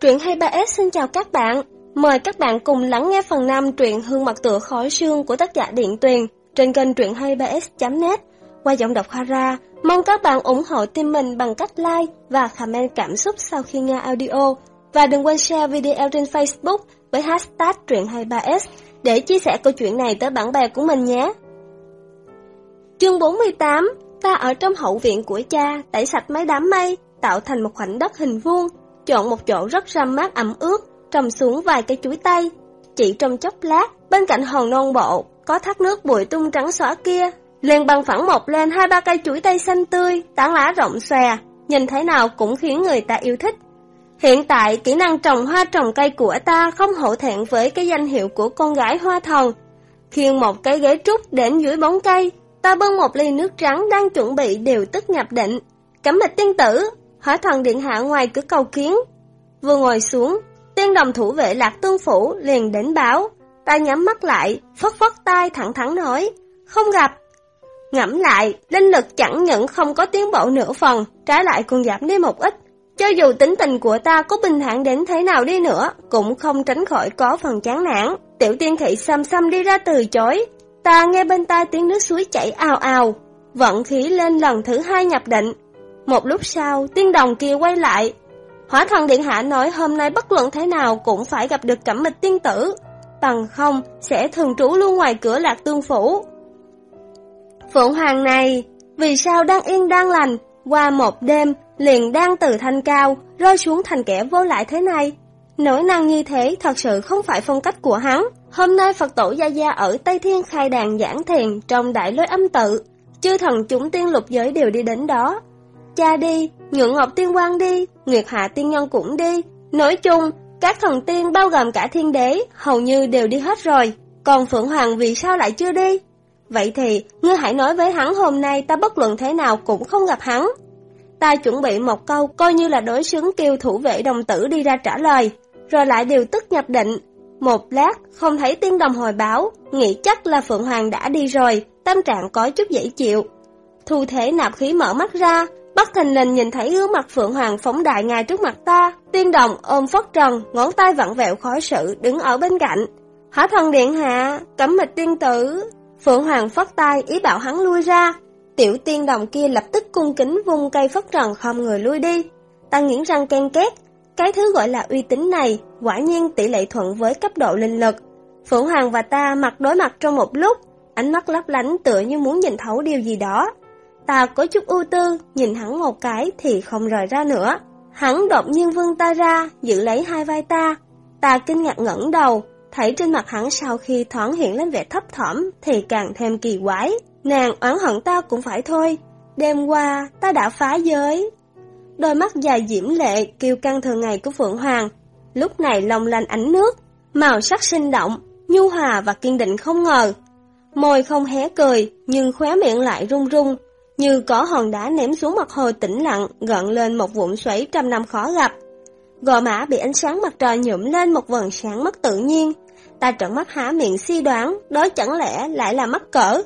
Truyện 23S xin chào các bạn. Mời các bạn cùng lắng nghe phần 5 truyện Hương mặt tựa khói sương của tác giả Điện Tuyền trên kênh truyện 23S.net qua giọng đọc Hara. Mong các bạn ủng hộ team mình bằng cách like và comment cảm xúc sau khi nghe audio. Và đừng quên share video trên Facebook với hashtag truyện 23S để chia sẻ câu chuyện này tới bạn bè của mình nhé. Chương 48 Ta ở trong hậu viện của cha, tẩy sạch mấy đám mây, tạo thành một khoảnh đất hình vuông, chọn một chỗ rất râm mát ẩm ướt, trồng xuống vài cây chuối tây. Chỉ trong chốc lát, bên cạnh hòn non bộ, có thác nước bụi tung trắng xóa kia, liền bằng phẳng mọc lên hai ba cây chuối tây xanh tươi, tán lá rộng xòe, nhìn thế nào cũng khiến người ta yêu thích. Hiện tại, kỹ năng trồng hoa trồng cây của ta không hổ thẹn với cái danh hiệu của con gái hoa thần. Khiêng một cái ghế trúc đến dưới bóng cây, ta bưng một ly nước trắng đang chuẩn bị đều tức nhập định. Cẩm mịch tiên tử, hỏi thần điện hạ ngoài cửa cầu kiến. Vừa ngồi xuống, tiên đồng thủ vệ lạc tương phủ liền đến báo. Ta nhắm mắt lại, phất phất tay thẳng thắn nói, không gặp. Ngẫm lại, linh lực chẳng những không có tiến bộ nửa phần, trái lại còn giảm đi một ít. Cho dù tính tình của ta có bình thản đến thế nào đi nữa, cũng không tránh khỏi có phần chán nản. Tiểu tiên thị xăm xăm đi ra từ chối. Ta nghe bên tai tiếng nước suối chảy ào ào, vận khí lên lần thứ hai nhập định. Một lúc sau, tiên đồng kia quay lại. Hỏa thần điện hạ nói hôm nay bất luận thế nào cũng phải gặp được cẩm mịch tiên tử. Bằng không, sẽ thường trú luôn ngoài cửa lạc tương phủ. Phượng hoàng này, vì sao đang yên đang lành, qua một đêm, liền đang từ thanh cao, rơi xuống thành kẻ vô lại thế này. Nỗi năng như thế thật sự không phải phong cách của hắn. Hôm nay Phật tổ Gia Gia ở Tây Thiên khai đàn giảng thiền trong đại lối âm tự. Chư thần chúng tiên lục giới đều đi đến đó. Cha đi, Nhượng Ngọc Tiên Quang đi, Nguyệt Hạ Tiên Nhân cũng đi. Nói chung, các thần tiên bao gồm cả thiên đế hầu như đều đi hết rồi. Còn Phượng Hoàng vì sao lại chưa đi? Vậy thì, ngươi hãy nói với hắn hôm nay ta bất luận thế nào cũng không gặp hắn. Ta chuẩn bị một câu coi như là đối xứng kêu thủ vệ đồng tử đi ra trả lời, rồi lại điều tức nhập định. Một lát, không thấy tiên đồng hồi báo, nghĩ chắc là Phượng Hoàng đã đi rồi, tâm trạng có chút dễ chịu. Thu thể nạp khí mở mắt ra, bất thình lình nhìn thấy gương mặt Phượng Hoàng phóng đại ngay trước mặt ta. Tiên đồng ôm phất trần, ngón tay vặn vẹo khói sự, đứng ở bên cạnh. Hỏa thần điện hạ, cấm mịch tiên tử. Phượng Hoàng phất tay ý bảo hắn lui ra, Tiểu tiên đồng kia lập tức cung kính vung cây phất trần không người lui đi. Ta nghiến răng ken két, cái thứ gọi là uy tín này, quả nhiên tỷ lệ thuận với cấp độ linh lực. Phượng Hoàng và ta mặt đối mặt trong một lúc, ánh mắt lấp lánh tựa như muốn nhìn thấu điều gì đó. Ta có chút ưu tư, nhìn hắn một cái thì không rời ra nữa. Hắn đột nhiên vươn ta ra, giữ lấy hai vai ta. Ta kinh ngạc ngẩng đầu, thấy trên mặt hắn sau khi thoáng hiện lên vẻ thấp thỏm thì càng thêm kỳ quái. Nàng oán hận ta cũng phải thôi, đêm qua ta đã phá giới. Đôi mắt dài diễm lệ kiêu căng thường ngày của Phượng Hoàng, lúc này long lanh ánh nước, màu sắc sinh động, nhu hòa và kiên định không ngờ. Môi không hé cười, nhưng khóe miệng lại rung rung, như có hòn đá ném xuống mặt hồ tĩnh lặng, gợn lên một vụn xoáy trăm năm khó gặp. Gò mã bị ánh sáng mặt trời nhuộm lên một vầng sáng mất tự nhiên. Ta trợn mắt há miệng suy đoán, đó chẳng lẽ lại là mắc cỡ.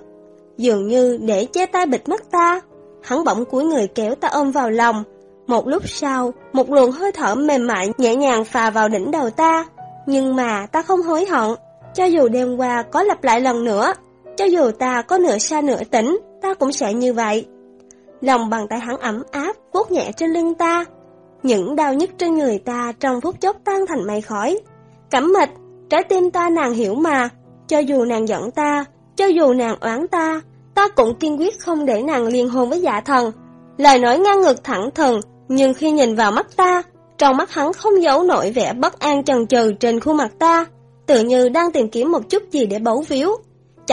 Dường như để che tay bịt mắt ta, hắn bỗng cúi người kéo ta ôm vào lòng. Một lúc sau, một luồng hơi thở mềm mại nhẹ nhàng phà vào đỉnh đầu ta. Nhưng mà ta không hối hận, cho dù đêm qua có lặp lại lần nữa, cho dù ta có nửa xa nửa tỉnh, ta cũng sẽ như vậy. Lòng bàn tay hắn ấm áp, vuốt nhẹ trên lưng ta. Những đau nhức trên người ta trong phút chốc tan thành mây khói. Cẩm mịch, trái tim ta nàng hiểu mà, cho dù nàng giận ta, cho dù nàng oán ta, ta cũng kiên quyết không để nàng liên hôn với dạ thần. Lời nói ngang ngược thẳng thừng, nhưng khi nhìn vào mắt ta, trong mắt hắn không giấu nổi vẻ bất an chần chừ trên khuôn mặt ta, tự như đang tìm kiếm một chút gì để bấu víu.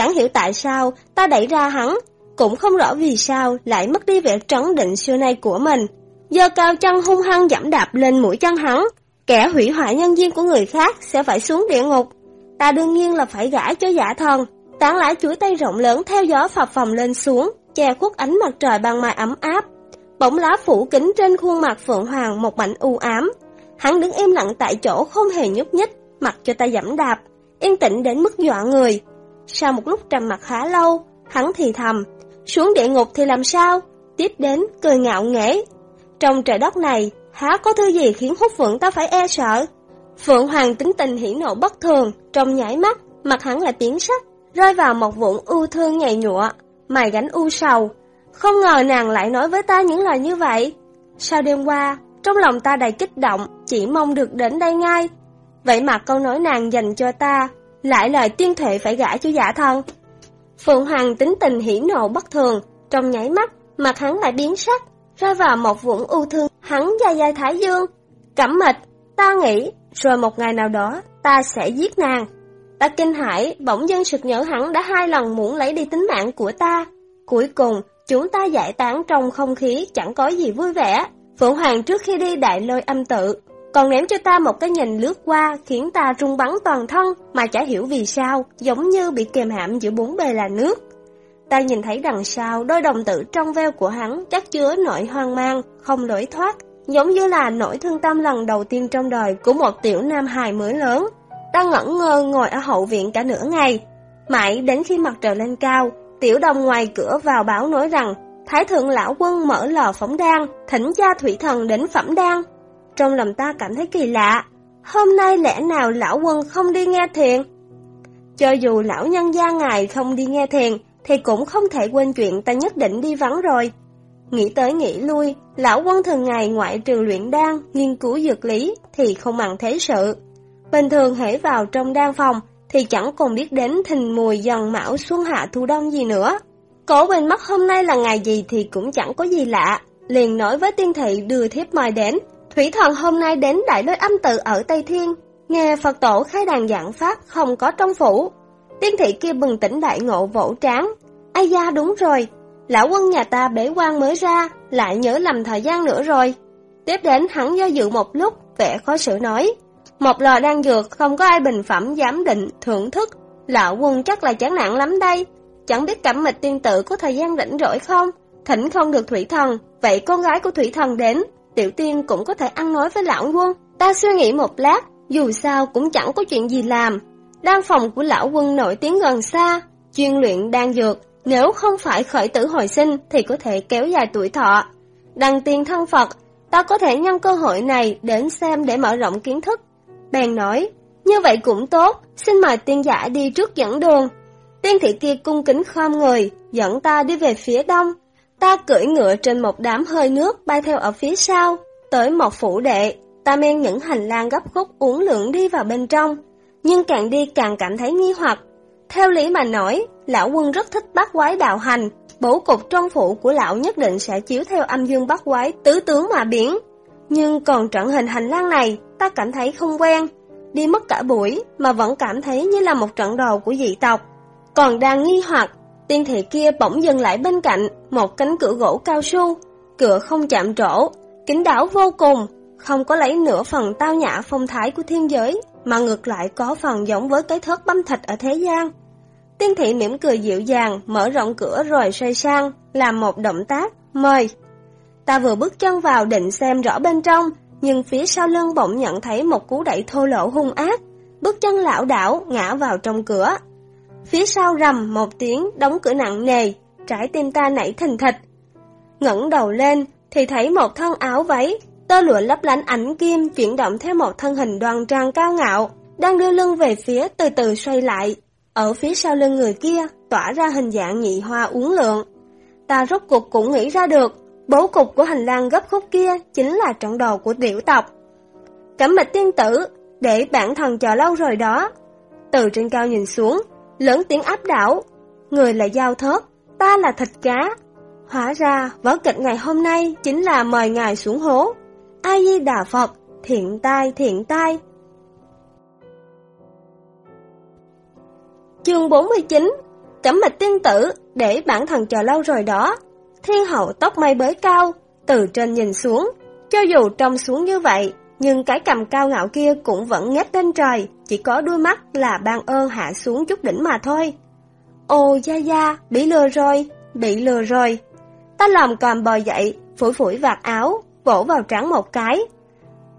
Chẳng hiểu tại sao ta đẩy ra hắn, cũng không rõ vì sao lại mất đi vẻ trấn định xưa nay của mình. Do cao chân hung hăng giảm đạp lên mũi chân hắn, kẻ hủy hoại nhân duyên của người khác sẽ phải xuống địa ngục. Ta đương nhiên là phải gãi cho giả thần, tán lá chuối tay rộng lớn theo gió phập phồng lên xuống, che khuất ánh mặt trời bằng mai ấm áp. Bỗng lá phủ kính trên khuôn mặt Phượng Hoàng một mảnh u ám. Hắn đứng im lặng tại chỗ không hề nhúc nhích, mặc cho ta dẫm đạp, yên tĩnh đến mức dọa người. Sau một lúc trầm mặt khá lâu, hắn thì thầm, xuống địa ngục thì làm sao? Tiếp đến cười ngạo nghễ. Trong trời đất này, há có thứ gì khiến hút phượng ta phải e sợ. Phượng Hoàng tính tình hỉ nộ bất thường, trong nhảy mắt, mặt hắn lại biến sắc, rơi vào một vụn ưu thương nhầy nhụa, mày gánh u sầu. Không ngờ nàng lại nói với ta những lời như vậy. Sau đêm qua, trong lòng ta đầy kích động, chỉ mong được đến đây ngay. Vậy mà câu nói nàng dành cho ta, lại lời tiên thệ phải gả cho giả thân. Phượng Hoàng tính tình hỉ nộ bất thường, trong nháy mắt, mặt hắn lại biến sắc, rơi vào một vũng ưu thương, hắn dài dài thái dương. Cẩm mịch, ta nghĩ, rồi một ngày nào đó, ta sẽ giết nàng. Ta kinh hãi, bỗng dưng sực nhớ hắn đã hai lần muốn lấy đi tính mạng của ta. Cuối cùng, chúng ta giải tán trong không khí chẳng có gì vui vẻ. Phượng Hoàng trước khi đi đại lôi âm tự, còn ném cho ta một cái nhìn lướt qua khiến ta rung bắn toàn thân mà chả hiểu vì sao, giống như bị kềm hãm giữa bốn bề là nước. Ta nhìn thấy đằng sau đôi đồng tử trong veo của hắn chắc chứa nỗi hoang mang, không lối thoát, giống như là nỗi thương tâm lần đầu tiên trong đời của một tiểu nam hài mới lớn. Ta ngẩn ngơ ngồi ở hậu viện cả nửa ngày. Mãi đến khi mặt trời lên cao, tiểu đồng ngoài cửa vào báo nói rằng Thái thượng lão quân mở lò phóng đan, thỉnh gia thủy thần đến phẩm đan. Trong lòng ta cảm thấy kỳ lạ, hôm nay lẽ nào lão quân không đi nghe thiền? Cho dù lão nhân gia ngài không đi nghe thiền, thì cũng không thể quên chuyện ta nhất định đi vắng rồi. Nghĩ tới nghĩ lui, lão quân thường ngày ngoại trừ luyện đan, nghiên cứu dược lý thì không bằng thế sự. Bình thường hãy vào trong đan phòng thì chẳng còn biết đến thình mùi dần mão xuân hạ thu đông gì nữa. Cổ bình mất hôm nay là ngày gì thì cũng chẳng có gì lạ, liền nói với tiên thị đưa thiếp mời đến. Thủy thần hôm nay đến đại lôi âm tự ở Tây Thiên, nghe Phật tổ khai đàn giảng pháp không có trong phủ. Tiên thị kia bừng tỉnh đại ngộ vỗ tráng. Ai da đúng rồi, lão quân nhà ta bế quan mới ra, lại nhớ lầm thời gian nữa rồi. Tiếp đến hắn do dự một lúc, vẻ khó xử nói. Một lò đang dược không có ai bình phẩm giám định, thưởng thức. Lão quân chắc là chán nặng lắm đây, Chẳng biết cẩm mịch tiên tự có thời gian rảnh rỗi không? Thỉnh không được thủy thần, vậy con gái của thủy thần đến, tiểu tiên cũng có thể ăn nói với lão quân. Ta suy nghĩ một lát, dù sao cũng chẳng có chuyện gì làm. Đan phòng của lão quân nổi tiếng gần xa, chuyên luyện đan dược, nếu không phải khởi tử hồi sinh thì có thể kéo dài tuổi thọ. Đăng tiên thân Phật, ta có thể nhân cơ hội này đến xem để mở rộng kiến thức. Bèn nói, như vậy cũng tốt, xin mời tiên giả đi trước dẫn đường. Tiên thị kia cung kính khom người, dẫn ta đi về phía đông. Ta cưỡi ngựa trên một đám hơi nước bay theo ở phía sau, tới một phủ đệ. Ta men những hành lang gấp khúc uốn lượn đi vào bên trong, nhưng càng đi càng cảm thấy nghi hoặc. Theo lý mà nói, lão quân rất thích bắt quái đạo hành, bố cục trong phủ của lão nhất định sẽ chiếu theo âm dương bắt quái tứ tướng mà biển Nhưng còn trận hình hành lang này, ta cảm thấy không quen. Đi mất cả buổi mà vẫn cảm thấy như là một trận đồ của dị tộc. Còn đang nghi hoặc, tiên thị kia bỗng dừng lại bên cạnh một cánh cửa gỗ cao su, cửa không chạm trổ, kính đáo vô cùng, không có lấy nửa phần tao nhã phong thái của thiên giới, mà ngược lại có phần giống với cái thớt băm thịt ở thế gian. Tiên thị mỉm cười dịu dàng, mở rộng cửa rồi xoay sang, làm một động tác, mời. Ta vừa bước chân vào định xem rõ bên trong, nhưng phía sau lưng bỗng nhận thấy một cú đẩy thô lỗ hung ác, bước chân lão đảo ngã vào trong cửa, Phía sau rầm một tiếng đóng cửa nặng nề, trái tim ta nảy thình thịch. ngẩng đầu lên thì thấy một thân áo váy, tơ lụa lấp lánh ánh kim chuyển động theo một thân hình đoan trang cao ngạo, đang đưa lưng về phía từ từ xoay lại. Ở phía sau lưng người kia tỏa ra hình dạng nhị hoa uốn lượn. Ta rốt cuộc cũng nghĩ ra được, bố cục của hành lang gấp khúc kia chính là trận đồ của tiểu tộc. Cẩm mịch tiên tử, để bản thần chờ lâu rồi đó. Từ trên cao nhìn xuống, lớn tiếng áp đảo. Người là giao thớt, ta là thịt cá. Hóa ra, vở kịch ngày hôm nay chính là mời ngài xuống hố. A Di Đà Phật, thiện tai thiện tai. Chương 49 Cẩm mạch tiên tử, để bản thần chờ lâu rồi đó. Thiên hậu tóc mây bới cao, từ trên nhìn xuống. Cho dù trông xuống như vậy, nhưng cái cầm cao ngạo kia cũng vẫn ngét lên trời, chỉ có đôi mắt là ban ơn hạ xuống chút đỉnh mà thôi. ô Gia Gia, bị lừa rồi, bị lừa rồi. Ta làm cầm bò dậy, phủi phủi vạt áo, vỗ vào trắng một cái.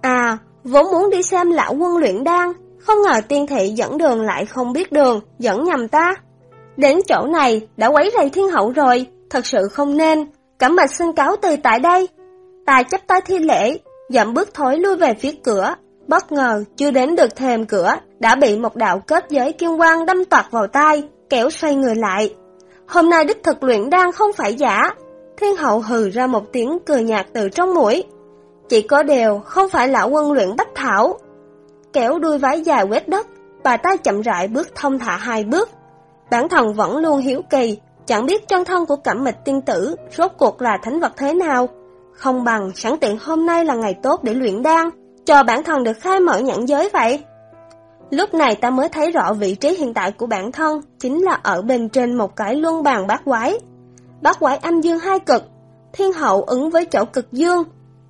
À, vốn muốn đi xem lão quân luyện đan, không ngờ tiên thị dẫn đường lại không biết đường, dẫn nhầm ta. Đến chỗ này đã quấy rầy thiên hậu rồi, thật sự không nên, cẩm bạch xin cáo từ tại đây. Ta chấp tay thi lễ, dậm bước thối lui về phía cửa, bất ngờ chưa đến được thềm cửa, đã bị một đạo kết giới kim quang đâm toạc vào tai, kéo xoay người lại. Hôm nay đích thực luyện đan không phải giả. Thiên hậu hừ ra một tiếng cười nhạt từ trong mũi. Chỉ có điều không phải lão quân luyện bách thảo. Kéo đuôi vái dài quét đất, bà ta chậm rãi bước thông thả hai bước. Bản thân vẫn luôn hiếu kỳ, chẳng biết chân thân của cẩm mịch tiên tử rốt cuộc là thánh vật thế nào. Không bằng sẵn tiện hôm nay là ngày tốt để luyện đan, cho bản thân được khai mở nhãn giới vậy. Lúc này ta mới thấy rõ vị trí hiện tại của bản thân chính là ở bên trên một cái luân bàn bát quái. Bát quái âm dương hai cực, thiên hậu ứng với chỗ cực dương,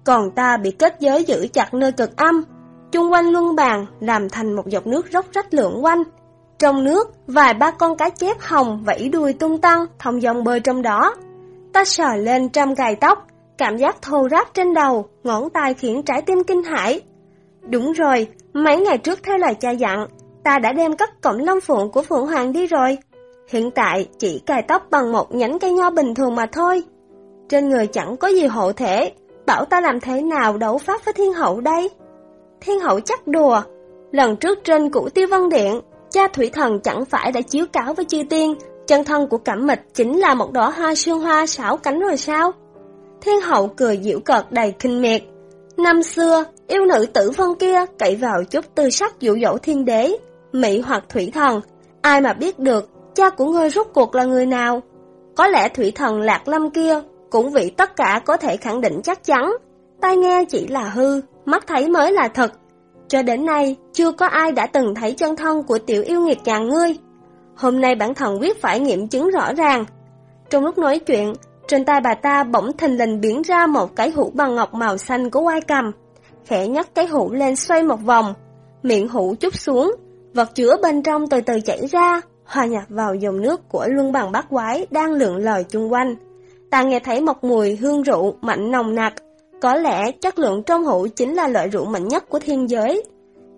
còn ta bị kết giới giữ chặt nơi cực âm. Chung quanh luân bàn làm thành một dọc nước róc rách lượn quanh. Trong nước, vài ba con cá chép hồng vẫy đuôi tung tăng, thông dòng bơi trong đó. Ta sờ lên trăm gài tóc, cảm giác thô ráp trên đầu, ngón tay khiến trái tim kinh hãi. Đúng rồi, mấy ngày trước theo lời cha dặn, ta đã đem cất cổng long phượng của Phượng Hoàng đi rồi. Hiện tại chỉ cài tóc bằng một nhánh cây nho bình thường mà thôi. Trên người chẳng có gì hộ thể, bảo ta làm thế nào đấu pháp với thiên hậu đây? Thiên hậu chắc đùa, lần trước trên củ tiêu văn điện, cha thủy thần chẳng phải đã chiếu cáo với chư tiên, chân thân của cẩm mịch chính là một đóa hoa sương hoa xảo cánh rồi sao? Thiên hậu cười dịu cợt đầy kinh miệt. Năm xưa, yêu nữ tử vân kia cậy vào chút tư sắc dụ dỗ thiên đế, mỹ hoặc thủy thần. Ai mà biết được cha của ngươi rốt cuộc là người nào? Có lẽ thủy thần lạc lâm kia cũng vì tất cả có thể khẳng định chắc chắn. Tai nghe chỉ là hư, mắt thấy mới là thật. Cho đến nay, chưa có ai đã từng thấy chân thân của tiểu yêu nghiệt chàng ngươi. Hôm nay bản thần quyết phải nghiệm chứng rõ ràng. Trong lúc nói chuyện, trên tay bà ta bỗng thình lình biến ra một cái hũ bằng ngọc màu xanh của oai cầm. Khẽ nhấc cái hũ lên xoay một vòng, miệng hũ chút xuống, vật chứa bên trong từ từ chảy ra, hòa nhập vào dòng nước của luân bằng bát quái đang lượn lờ chung quanh. Ta nghe thấy một mùi hương rượu mạnh nồng nặc, có lẽ chất lượng trong hũ chính là loại rượu mạnh nhất của thiên giới.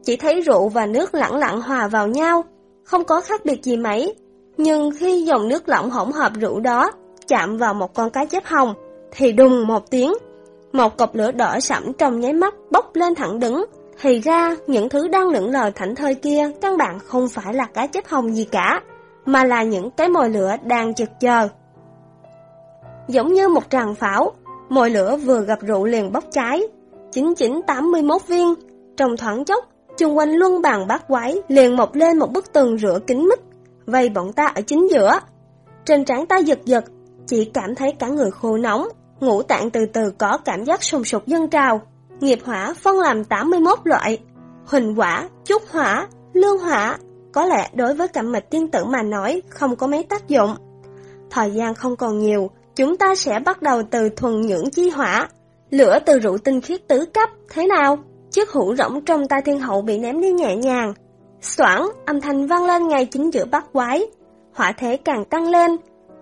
Chỉ thấy rượu và nước lẳng lặng hòa vào nhau, không có khác biệt gì mấy. Nhưng khi dòng nước lỏng hỗn hợp rượu đó chạm vào một con cá chép hồng, thì đùng một tiếng. Một cột lửa đỏ sẫm trong nháy mắt bốc lên thẳng đứng. Thì ra, những thứ đang lững lờ thảnh thơi kia căn bản không phải là cá chép hồng gì cả, mà là những cái mồi lửa đang chực chờ. Giống như một tràng pháo, mồi lửa vừa gặp rượu liền bốc cháy. 9981 viên, trong thoáng chốc, chung quanh luân bàn bát quái liền mọc lên một bức tường rửa kính mít, vây bọn ta ở chính giữa. Trên trán ta giật giật, chỉ cảm thấy cả người khô nóng, ngũ tạng từ từ có cảm giác sùng sục dân trào. Nghiệp hỏa phân làm 81 loại, huỳnh hỏa, trúc hỏa, lương hỏa, có lẽ đối với cẩm mịch tiên tử mà nói không có mấy tác dụng. Thời gian không còn nhiều, chúng ta sẽ bắt đầu từ thuần nhưỡng chi hỏa, lửa từ rượu tinh khiết tứ cấp, thế nào? Chiếc hũ rỗng trong tay thiên hậu bị ném đi nhẹ nhàng. Soảng, âm thanh vang lên ngay chính giữa bát quái. Hỏa thế càng tăng lên,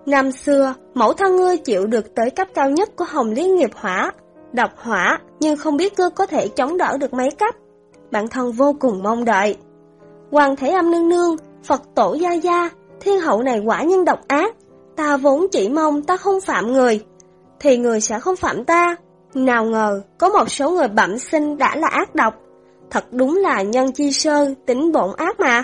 Năm xưa, mẫu thân ngươi chịu được tới cấp cao nhất của Hồng lý nghiệp hỏa, độc hỏa, nhưng không biết ngươi có thể chống đỡ được mấy cấp. Bản thân vô cùng mong đợi. Hoàng thể âm nương nương, Phật tổ gia gia, thiên hậu này quả nhân độc ác. Ta vốn chỉ mong ta không phạm người, thì người sẽ không phạm ta. Nào ngờ, có một số người bẩm sinh đã là ác độc. Thật đúng là nhân chi sơ, tính bổn ác mà.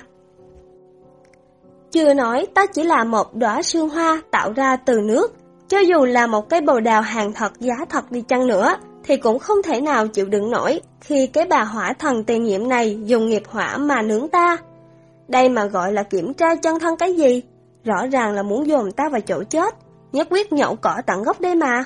Chưa nói ta chỉ là một đóa sương hoa tạo ra từ nước, cho dù là một cái bồ đào hàng thật giá thật đi chăng nữa, thì cũng không thể nào chịu đựng nổi khi cái bà hỏa thần tiền nhiệm này dùng nghiệp hỏa mà nướng ta. Đây mà gọi là kiểm tra chân thân cái gì? Rõ ràng là muốn dồn ta vào chỗ chết, nhất quyết nhậu cỏ tận gốc đây mà.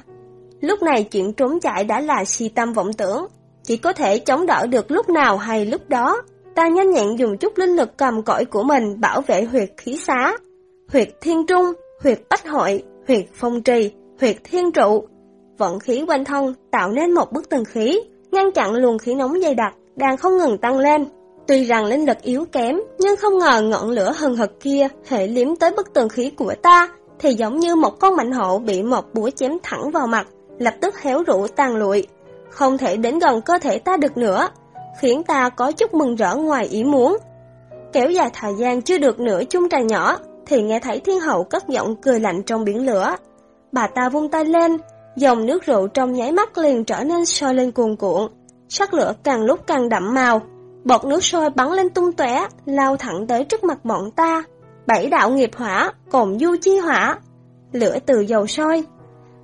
Lúc này chuyện trốn chạy đã là si tâm vọng tưởng, chỉ có thể chống đỡ được lúc nào hay lúc đó. Ta nhanh nhẹn dùng chút linh lực cầm cõi của mình bảo vệ huyệt khí xá, huyệt thiên trung, huyệt bách hội, huyệt phong trì, huyệt thiên trụ. Vận khí quanh thân tạo nên một bức tường khí, ngăn chặn luồng khí nóng dày đặc đang không ngừng tăng lên. Tuy rằng linh lực yếu kém, nhưng không ngờ ngọn lửa hừng hực kia hệ liếm tới bức tường khí của ta, thì giống như một con mạnh hổ bị một búa chém thẳng vào mặt, lập tức héo rũ tàn lụi. Không thể đến gần cơ thể ta được nữa, khiến ta có chút mừng rỡ ngoài ý muốn. Kéo dài thời gian chưa được nửa chung trà nhỏ, thì nghe thấy thiên hậu cất giọng cười lạnh trong biển lửa. Bà ta vung tay lên, dòng nước rượu trong nháy mắt liền trở nên sôi lên cuồn cuộn. sắc lửa càng lúc càng đậm màu, bọt nước sôi bắn lên tung tóe, lao thẳng tới trước mặt bọn ta. Bảy đạo nghiệp hỏa, cồn du chi hỏa, lửa từ dầu sôi.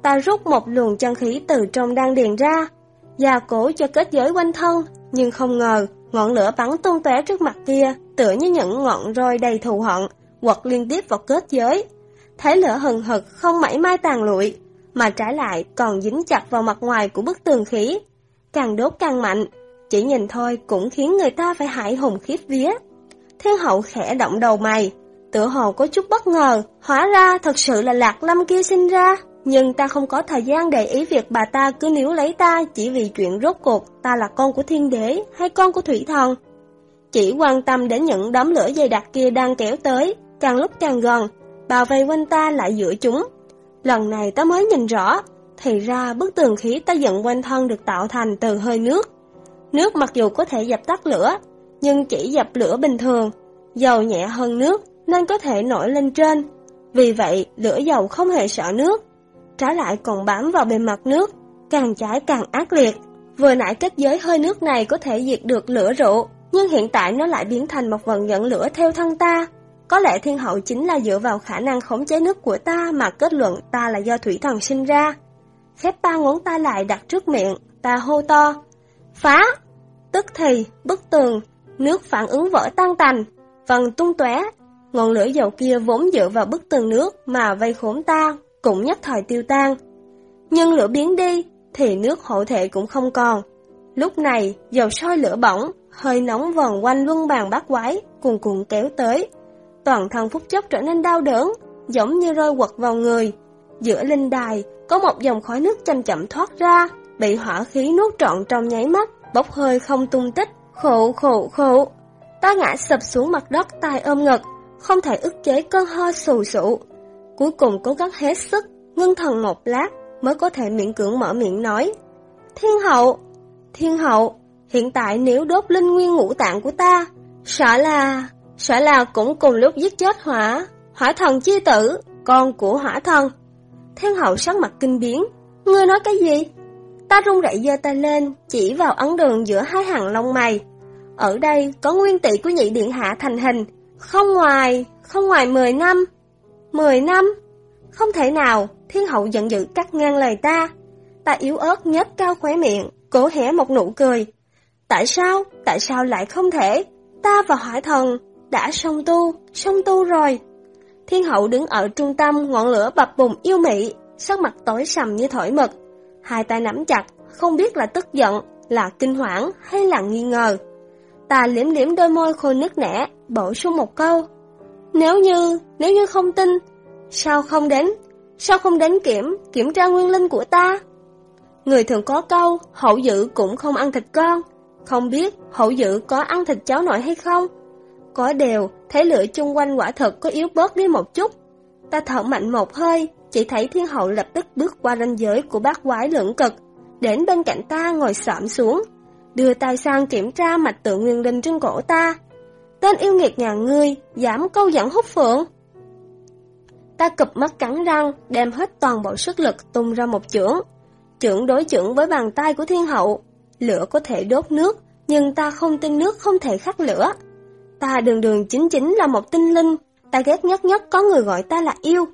Ta rút một luồng chân khí từ trong đan điền ra, gia cố cho kết giới quanh thân, nhưng không ngờ ngọn lửa bắn tung tóe trước mặt kia, tựa như những ngọn roi đầy thù hận, quật liên tiếp vào kết giới. Thấy lửa hừng hực không mảy may tàn lụi, mà trái lại còn dính chặt vào mặt ngoài của bức tường khí. Càng đốt càng mạnh, chỉ nhìn thôi cũng khiến người ta phải hãi hùng khiếp vía. Thiên hậu khẽ động đầu mày, tựa hồ có chút bất ngờ, hóa ra thật sự là Lạc Lâm kia sinh ra. Nhưng ta không có thời gian để ý việc bà ta cứ níu lấy ta chỉ vì chuyện rốt cuộc ta là con của thiên đế hay con của thủy thần. Chỉ quan tâm đến những đám lửa dày đặc kia đang kéo tới, càng lúc càng gần, bao vây quanh ta lại giữa chúng. Lần này ta mới nhìn rõ, thì ra bức tường khí ta dựng quanh thân được tạo thành từ hơi nước. Nước mặc dù có thể dập tắt lửa, nhưng chỉ dập lửa bình thường, dầu nhẹ hơn nước nên có thể nổi lên trên. Vì vậy, lửa dầu không hề sợ nước, trái lại còn bám vào bề mặt nước, càng cháy càng ác liệt. Vừa nãy kết giới hơi nước này có thể diệt được lửa rượu, nhưng hiện tại nó lại biến thành một vận dẫn lửa theo thân ta. Có lẽ thiên hậu chính là dựa vào khả năng khống chế nước của ta mà kết luận ta là do thủy thần sinh ra. Khép ba ngón tay lại đặt trước miệng, ta hô to. Phá! Tức thì, bức tường, nước phản ứng vỡ tan tành, vần tung tóe. Ngọn lửa dầu kia vốn dựa vào bức tường nước mà vây khốn ta, cũng nhất thời tiêu tan. Nhưng lửa biến đi, thì nước hộ thể cũng không còn. Lúc này, dầu sôi lửa bỏng, hơi nóng vần quanh luân bàn bát quái, cuồn cuộn kéo tới. Toàn thân phút chốc trở nên đau đớn, giống như rơi quật vào người. Giữa linh đài, có một dòng khói nước chậm chậm thoát ra, bị hỏa khí nuốt trọn trong nháy mắt, bốc hơi không tung tích, khổ khổ khổ. Ta ngã sập xuống mặt đất tai ôm ngực, không thể ức chế cơn ho sù sụ. Cuối cùng cố gắng hết sức, ngưng thần một lát, mới có thể miễn cưỡng mở miệng nói. Thiên hậu, thiên hậu, hiện tại nếu đốt linh nguyên ngũ tạng của ta, sợ là, sợ là cũng cùng lúc giết chết hỏa, hỏa thần chi tử, con của hỏa thần. Thiên hậu sắc mặt kinh biến, ngươi nói cái gì? Ta run rẩy giơ tay lên, chỉ vào ấn đường giữa hai hàng lông mày. Ở đây có nguyên tỷ của nhị điện hạ thành hình, không ngoài, không ngoài 10 năm. 10 năm? Không thể nào, thiên hậu giận dữ cắt ngang lời ta. Ta yếu ớt nhếch cao khóe miệng, cố hé một nụ cười. Tại sao, tại sao lại không thể? Ta và hỏa thần đã song tu, song tu rồi. Thiên hậu đứng ở trung tâm ngọn lửa bập bùng yêu mị, sắc mặt tối sầm như thổi mực. Hai tay nắm chặt, không biết là tức giận, là kinh hoảng hay là nghi ngờ. Ta liếm liếm đôi môi khô nước nẻ, bổ sung một câu. Nếu như, nếu như không tin, sao không đến, sao không đến kiểm, kiểm tra nguyên linh của ta? Người thường có câu, hậu dự cũng không ăn thịt con, không biết hậu dự có ăn thịt cháu nội hay không? Có đều, thấy lửa chung quanh quả thật có yếu bớt đi một chút. Ta thở mạnh một hơi, chỉ thấy thiên hậu lập tức bước qua ranh giới của bác quái lưỡng cực, đến bên cạnh ta ngồi xổm xuống, đưa tay sang kiểm tra mạch tượng nguyên linh trên cổ ta. Tên yêu nghiệt nhà ngươi, giảm câu dẫn hút phượng. Ta cụp mắt cắn răng, đem hết toàn bộ sức lực tung ra một chưởng. Chưởng đối chưởng với bàn tay của thiên hậu. Lửa có thể đốt nước, nhưng ta không tin nước không thể khắc lửa. Ta đường đường chính chính là một tinh linh, ta ghét nhất nhất có người gọi ta là yêu.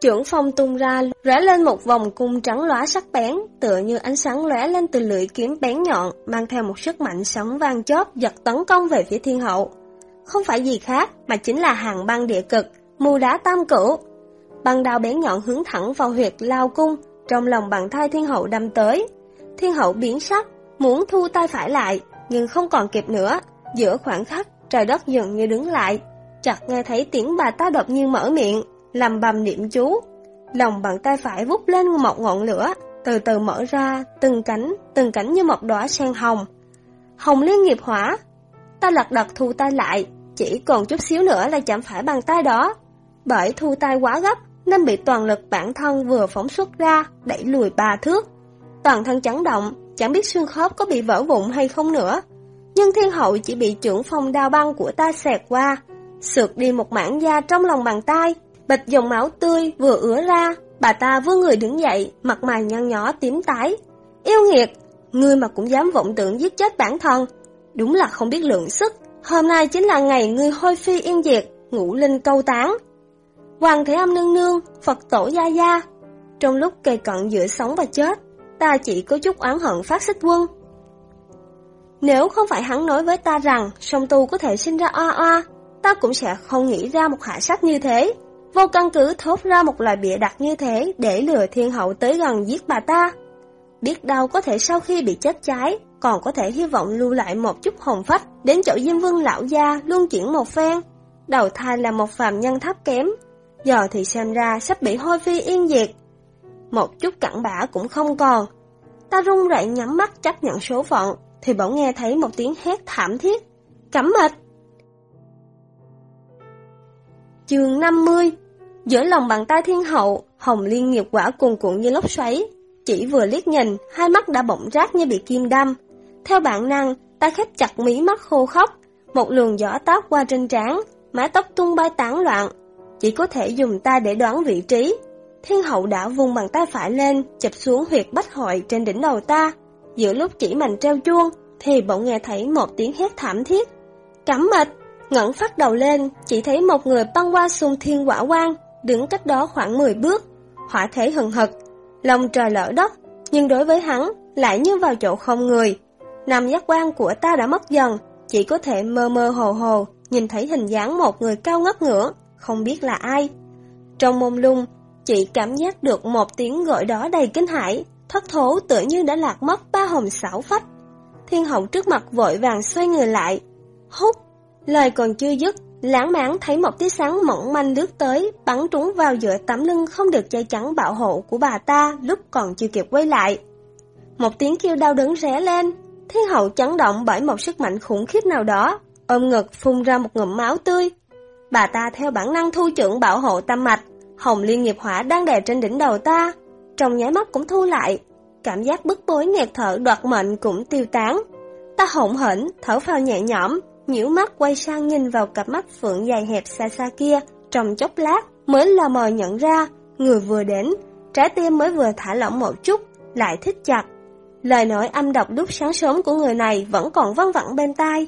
Chưởng phong tung ra, rẽ lên một vòng cung trắng lóa sắc bén, tựa như ánh sáng lóe lên từ lưỡi kiếm bén nhọn, mang theo một sức mạnh sóng vang chóp giật tấn công về phía thiên hậu. Không phải gì khác, mà chính là hàng băng địa cực, mù đá tam cửu. Băng đao bén nhọn hướng thẳng vào huyệt lao cung, trong lòng bàn tay thiên hậu đâm tới. Thiên hậu biến sắc, muốn thu tay phải lại, nhưng không còn kịp nữa. Giữa khoảng khắc, trời đất dường như đứng lại. Chợt nghe thấy tiếng bà ta đột nhiên mở miệng, làm bầm niệm chú. Lòng bàn tay phải vút lên một ngọn lửa, từ từ mở ra, từng cánh, từng cánh như một đóa sen hồng. Hồng liên nghiệp hỏa. Ta lật đật thu tay lại, chỉ còn chút xíu nữa là chạm phải bàn tay đó. Bởi thu tay quá gấp, nên bị toàn lực bản thân vừa phóng xuất ra, đẩy lùi ba thước. Toàn thân chấn động, chẳng biết xương khớp có bị vỡ vụn hay không nữa. Nhưng thiên hậu chỉ bị trưởng phong đao băng của ta xẹt qua, sượt đi một mảng da trong lòng bàn tay, bịch dòng máu tươi vừa ứa ra, bà ta vươn người đứng dậy, mặt mày nhăn nhó tím tái. Yêu nghiệt, ngươi mà cũng dám vọng tưởng giết chết bản thân. Đúng là không biết lượng sức, hôm nay chính là ngày ngươi hôi phi yên diệt, ngũ linh câu tán. Hoàng Thế Âm nương nương, Phật tổ gia gia. Trong lúc cây cận giữa sống và chết, ta chỉ có chút oán hận phát xích quân. Nếu không phải hắn nói với ta rằng song tu có thể sinh ra oa oa, ta cũng sẽ không nghĩ ra một hạ sách như thế. Vô căn cứ thốt ra một lời bịa đặt như thế để lừa thiên hậu tới gần giết bà ta. Biết đâu có thể sau khi bị chết cháy, còn có thể hy vọng lưu lại một chút hồn phách đến chỗ Diêm Vương lão gia luôn chuyển một phen. Đầu thai là một phàm nhân thấp kém, giờ thì xem ra sắp bị hôi phi yên diệt. Một chút cặn bã cũng không còn. Ta run rẩy nhắm mắt chấp nhận số phận, thì bỗng nghe thấy một tiếng hét thảm thiết. Cẩm mệt! Trường 50 Giữa lòng bàn tay thiên hậu, hồng liên nghiệp quả cuồn cuộn như lốc xoáy. Chỉ vừa liếc nhìn, hai mắt đã bỗng rát như bị kim đâm. Theo bản năng, ta khép chặt mí mắt khô khóc. Một luồng gió táp qua trên trán, mái tóc tung bay tán loạn. Chỉ có thể dùng ta để đoán vị trí. Thiên hậu đã vung bàn tay phải lên, chụp xuống huyệt bách hội trên đỉnh đầu ta. Giữa lúc chỉ mạnh treo chuông, thì bỗng nghe thấy một tiếng hét thảm thiết. Cắm mệt! ngẩng phát đầu lên, chỉ thấy một người băng qua xung thiên quả quang, đứng cách đó khoảng 10 bước, hỏa thế hừng hực, lòng trời lỡ đất, nhưng đối với hắn lại như vào chỗ không người. Nằm giác quan của ta đã mất dần, chỉ có thể mơ mơ hồ hồ nhìn thấy hình dáng một người cao ngất ngửa, không biết là ai. Trong mông lung, chị cảm giác được một tiếng gọi đó đầy kinh hãi, thất thố tự như đã lạc mất ba hồng xảo phách. Thiên hậu trước mặt vội vàng xoay người lại. Hút! Lời còn chưa dứt, lãng mạn thấy một tia sáng mỏng manh lướt tới, bắn trúng vào giữa tấm lưng không được che chắn bảo hộ của bà ta lúc còn chưa kịp quay lại. Một tiếng kêu đau đớn ré lên, thiên hậu chấn động bởi một sức mạnh khủng khiếp nào đó, ôm ngực phun ra một ngụm máu tươi. Bà ta theo bản năng thu trưởng bảo hộ tâm mạch, hồng liên nghiệp hỏa đang đè trên đỉnh đầu ta, trong nháy mắt cũng thu lại, cảm giác bức bối nghẹt thở đoạt mệnh cũng tiêu tán. Ta hỗn hển, thở phào nhẹ nhõm, nhíu mắt quay sang nhìn vào cặp mắt phượng dài hẹp xa xa kia, trong chốc lát mới lờ mờ nhận ra, người vừa đến, trái tim mới vừa thả lỏng một chút, lại thích chặt. Lời nói âm độc lúc sáng sớm của người này vẫn còn văng vẳng bên tai.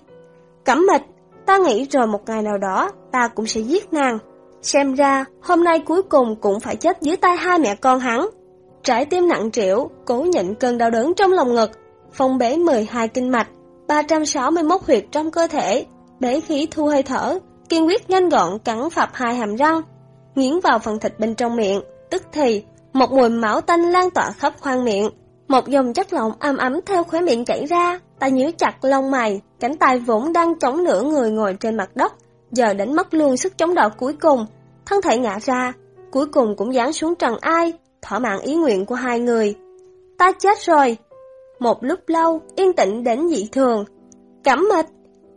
Cẩm mịch, ta nghĩ rồi một ngày nào đó, ta cũng sẽ giết nàng. Xem ra, hôm nay cuối cùng cũng phải chết dưới tay hai mẹ con hắn. Trái tim nặng trĩu, cố nhịn cơn đau đớn trong lòng ngực, phong bế 12 kinh mạch, 361 huyệt trong cơ thể, bế khí thu hơi thở, kiên quyết nhanh gọn cắn phập hai hàm răng, nghiến vào phần thịt bên trong miệng, tức thì một mùi máu tanh lan tỏa khắp khoang miệng, một dòng chất lỏng ấm ấm theo khóe miệng chảy ra, ta nhíu chặt lông mày, cánh tay vốn đang chống nửa người ngồi trên mặt đất, giờ đánh mất luôn sức chống đỡ cuối cùng, thân thể ngã ra, cuối cùng cũng giáng xuống trần ai, thỏa mãn ý nguyện của hai người. Ta chết rồi, một lúc lâu, yên tĩnh đến dị thường. cảm mệt.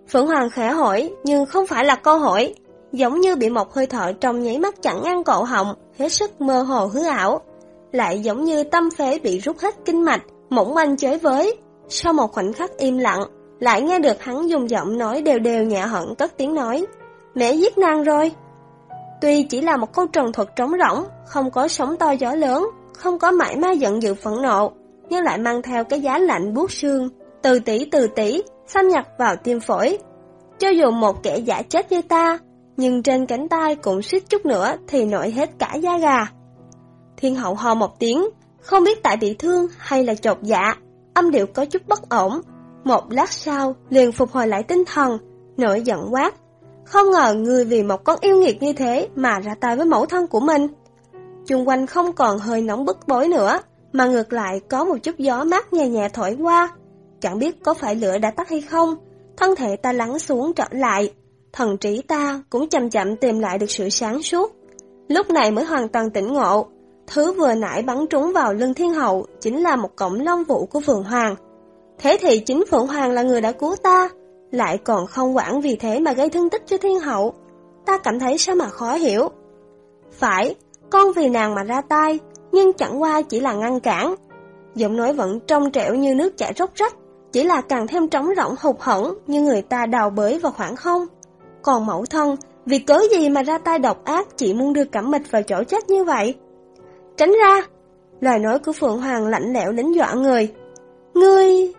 Phượng Hoàng khẽ hỏi, nhưng không phải là câu hỏi. Giống như bị một hơi thở trong nháy mắt chặn ngang cổ họng, hết sức mơ hồ hứa ảo. Lại giống như tâm phế bị rút hết kinh mạch, mỏng manh chới với. Sau một khoảnh khắc im lặng, lại nghe được hắn dùng giọng nói đều đều nhẹ hận cất tiếng nói. Mẹ giết nàng rồi. Tuy chỉ là một câu trần thuật trống rỗng, không có sóng to gió lớn, không có mãi ma giận dữ phẫn nộ, nhưng lại mang theo cái giá lạnh buốt xương, từ tỷ từ tỷ, xâm nhập vào tim phổi. Cho dù một kẻ giả chết như ta, nhưng trên cánh tay cũng suýt chút nữa thì nổi hết cả da gà. Thiên hậu ho một tiếng, không biết tại bị thương hay là chột dạ, âm điệu có chút bất ổn. Một lát sau, liền phục hồi lại tinh thần, nổi giận quát. Không ngờ người vì một con yêu nghiệt như thế mà ra tay với mẫu thân của mình. Chung quanh không còn hơi nóng bức bối nữa, mà ngược lại có một chút gió mát nhẹ nhẹ thổi qua. Chẳng biết có phải lửa đã tắt hay không, thân thể ta lắng xuống trở lại, thần trí ta cũng chậm chậm tìm lại được sự sáng suốt. Lúc này mới hoàn toàn tỉnh ngộ, thứ vừa nãy bắn trúng vào lưng thiên hậu chính là một cổng long vũ của Phượng Hoàng. Thế thì chính Phượng Hoàng là người đã cứu ta, lại còn không quản vì thế mà gây thương tích cho thiên hậu. Ta cảm thấy sao mà khó hiểu. Phải, con vì nàng mà ra tay, nhưng chẳng qua chỉ là ngăn cản. Giọng nói vẫn trong trẻo như nước chảy róc rách, chỉ là càng thêm trống rỗng hụt hẫng như người ta đào bới vào khoảng không. Còn mẫu thân, vì cớ gì mà ra tay độc ác chỉ muốn đưa cảm mịch vào chỗ chết như vậy? Tránh ra! Lời nói của Phượng Hoàng lạnh lẽo đến dọa người. Ngươi...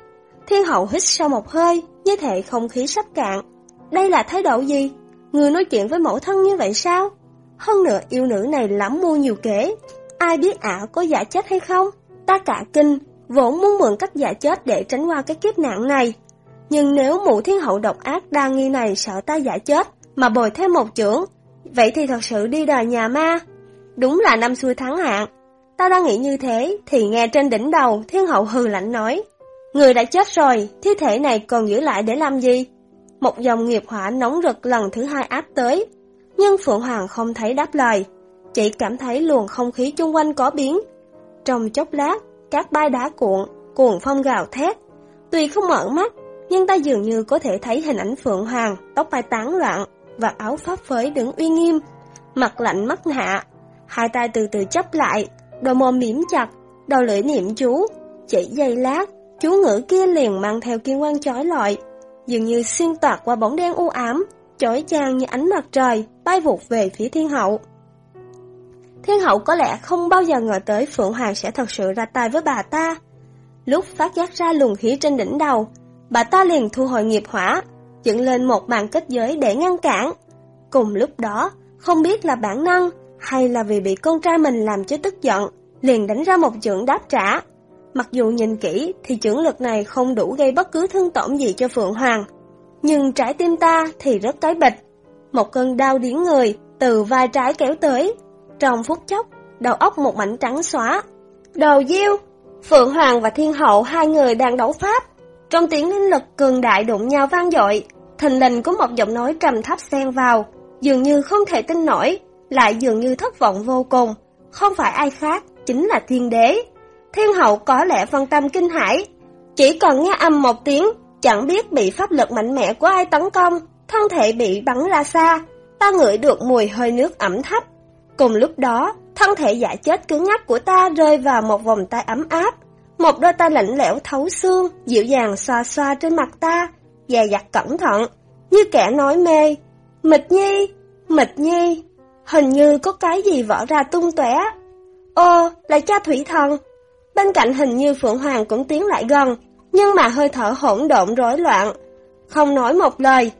Thiên hậu hít sau một hơi, như thể không khí sắp cạn. Đây là thái độ gì? Ngươi nói chuyện với mẫu thân như vậy sao? Hơn nữa yêu nữ này lắm mua nhiều kể. Ai biết ả có giả chết hay không? Ta cả kinh, vốn muốn mượn cách giả chết để tránh qua cái kiếp nạn này. Nhưng nếu mụ thiên hậu độc ác đa nghi này sợ ta giả chết, mà bồi thêm một chưởng, vậy thì thật sự đi đời nhà ma. Đúng là năm xuôi thắng hạn. Ta đang nghĩ như thế, thì nghe trên đỉnh đầu, thiên hậu hừ lạnh nói. Người đã chết rồi, thi thể này còn giữ lại để làm gì? Một dòng nghiệp hỏa nóng rực lần thứ hai áp tới. Nhưng Phượng Hoàng không thấy đáp lời, chỉ cảm thấy luồng không khí chung quanh có biến. Trong chốc lát, các bay đá cuộn, cuồng phong gào thét. Tuy không mở mắt, nhưng ta dường như có thể thấy hình ảnh Phượng Hoàng, tóc bay tán loạn và áo pháp phới đứng uy nghiêm, mặt lạnh mắt hạ, hai tay từ từ chấp lại, đôi môi mỉm chặt, đầu lưỡi niệm chú, chỉ giây lát, chú ngữ kia liền mang theo kim quang chói lọi, dường như xuyên toạc qua bóng đen u ám, chói chang như ánh mặt trời, bay vụt về phía thiên hậu. Thiên hậu có lẽ không bao giờ ngờ tới Phượng Hoàng sẽ thật sự ra tay với bà ta. Lúc phát giác ra luồng khí trên đỉnh đầu, bà ta liền thu hồi nghiệp hỏa, dựng lên một bàn kết giới để ngăn cản. Cùng lúc đó, không biết là bản năng hay là vì bị con trai mình làm cho tức giận, liền đánh ra một chưởng đáp trả. Mặc dù nhìn kỹ thì chưởng lực này không đủ gây bất cứ thương tổn gì cho Phượng Hoàng, nhưng trái tim ta thì rất cái bịch. Một cơn đau điến người từ vai trái kéo tới, trong phút chốc, đầu óc một mảnh trắng xóa. Đầu diêu, Phượng Hoàng và Thiên Hậu hai người đang đấu pháp. Trong tiếng linh lực cường đại đụng nhau vang dội, thình lình có một giọng nói trầm thấp xen vào, dường như không thể tin nổi, lại dường như thất vọng vô cùng. Không phải ai khác, chính là thiên đế. Thiên hậu có lẽ phân tâm kinh hãi, chỉ còn nghe âm một tiếng, chẳng biết bị pháp lực mạnh mẽ của ai tấn công, thân thể bị bắn ra xa, ta ngửi được mùi hơi nước ẩm thấp. Cùng lúc đó, thân thể giả chết cứng ngắc của ta rơi vào một vòng tay ấm áp, một đôi tay lạnh lẽo thấu xương, dịu dàng xoa xoa trên mặt ta, dè dặt cẩn thận, như kẻ nói mê. Mịch nhi, mịch nhi, hình như có cái gì vỡ ra tung tóe. Ô, là cha thủy thần. Bên cạnh hình như Phượng Hoàng cũng tiến lại gần, nhưng mà hơi thở hỗn độn rối loạn. Không nói một lời.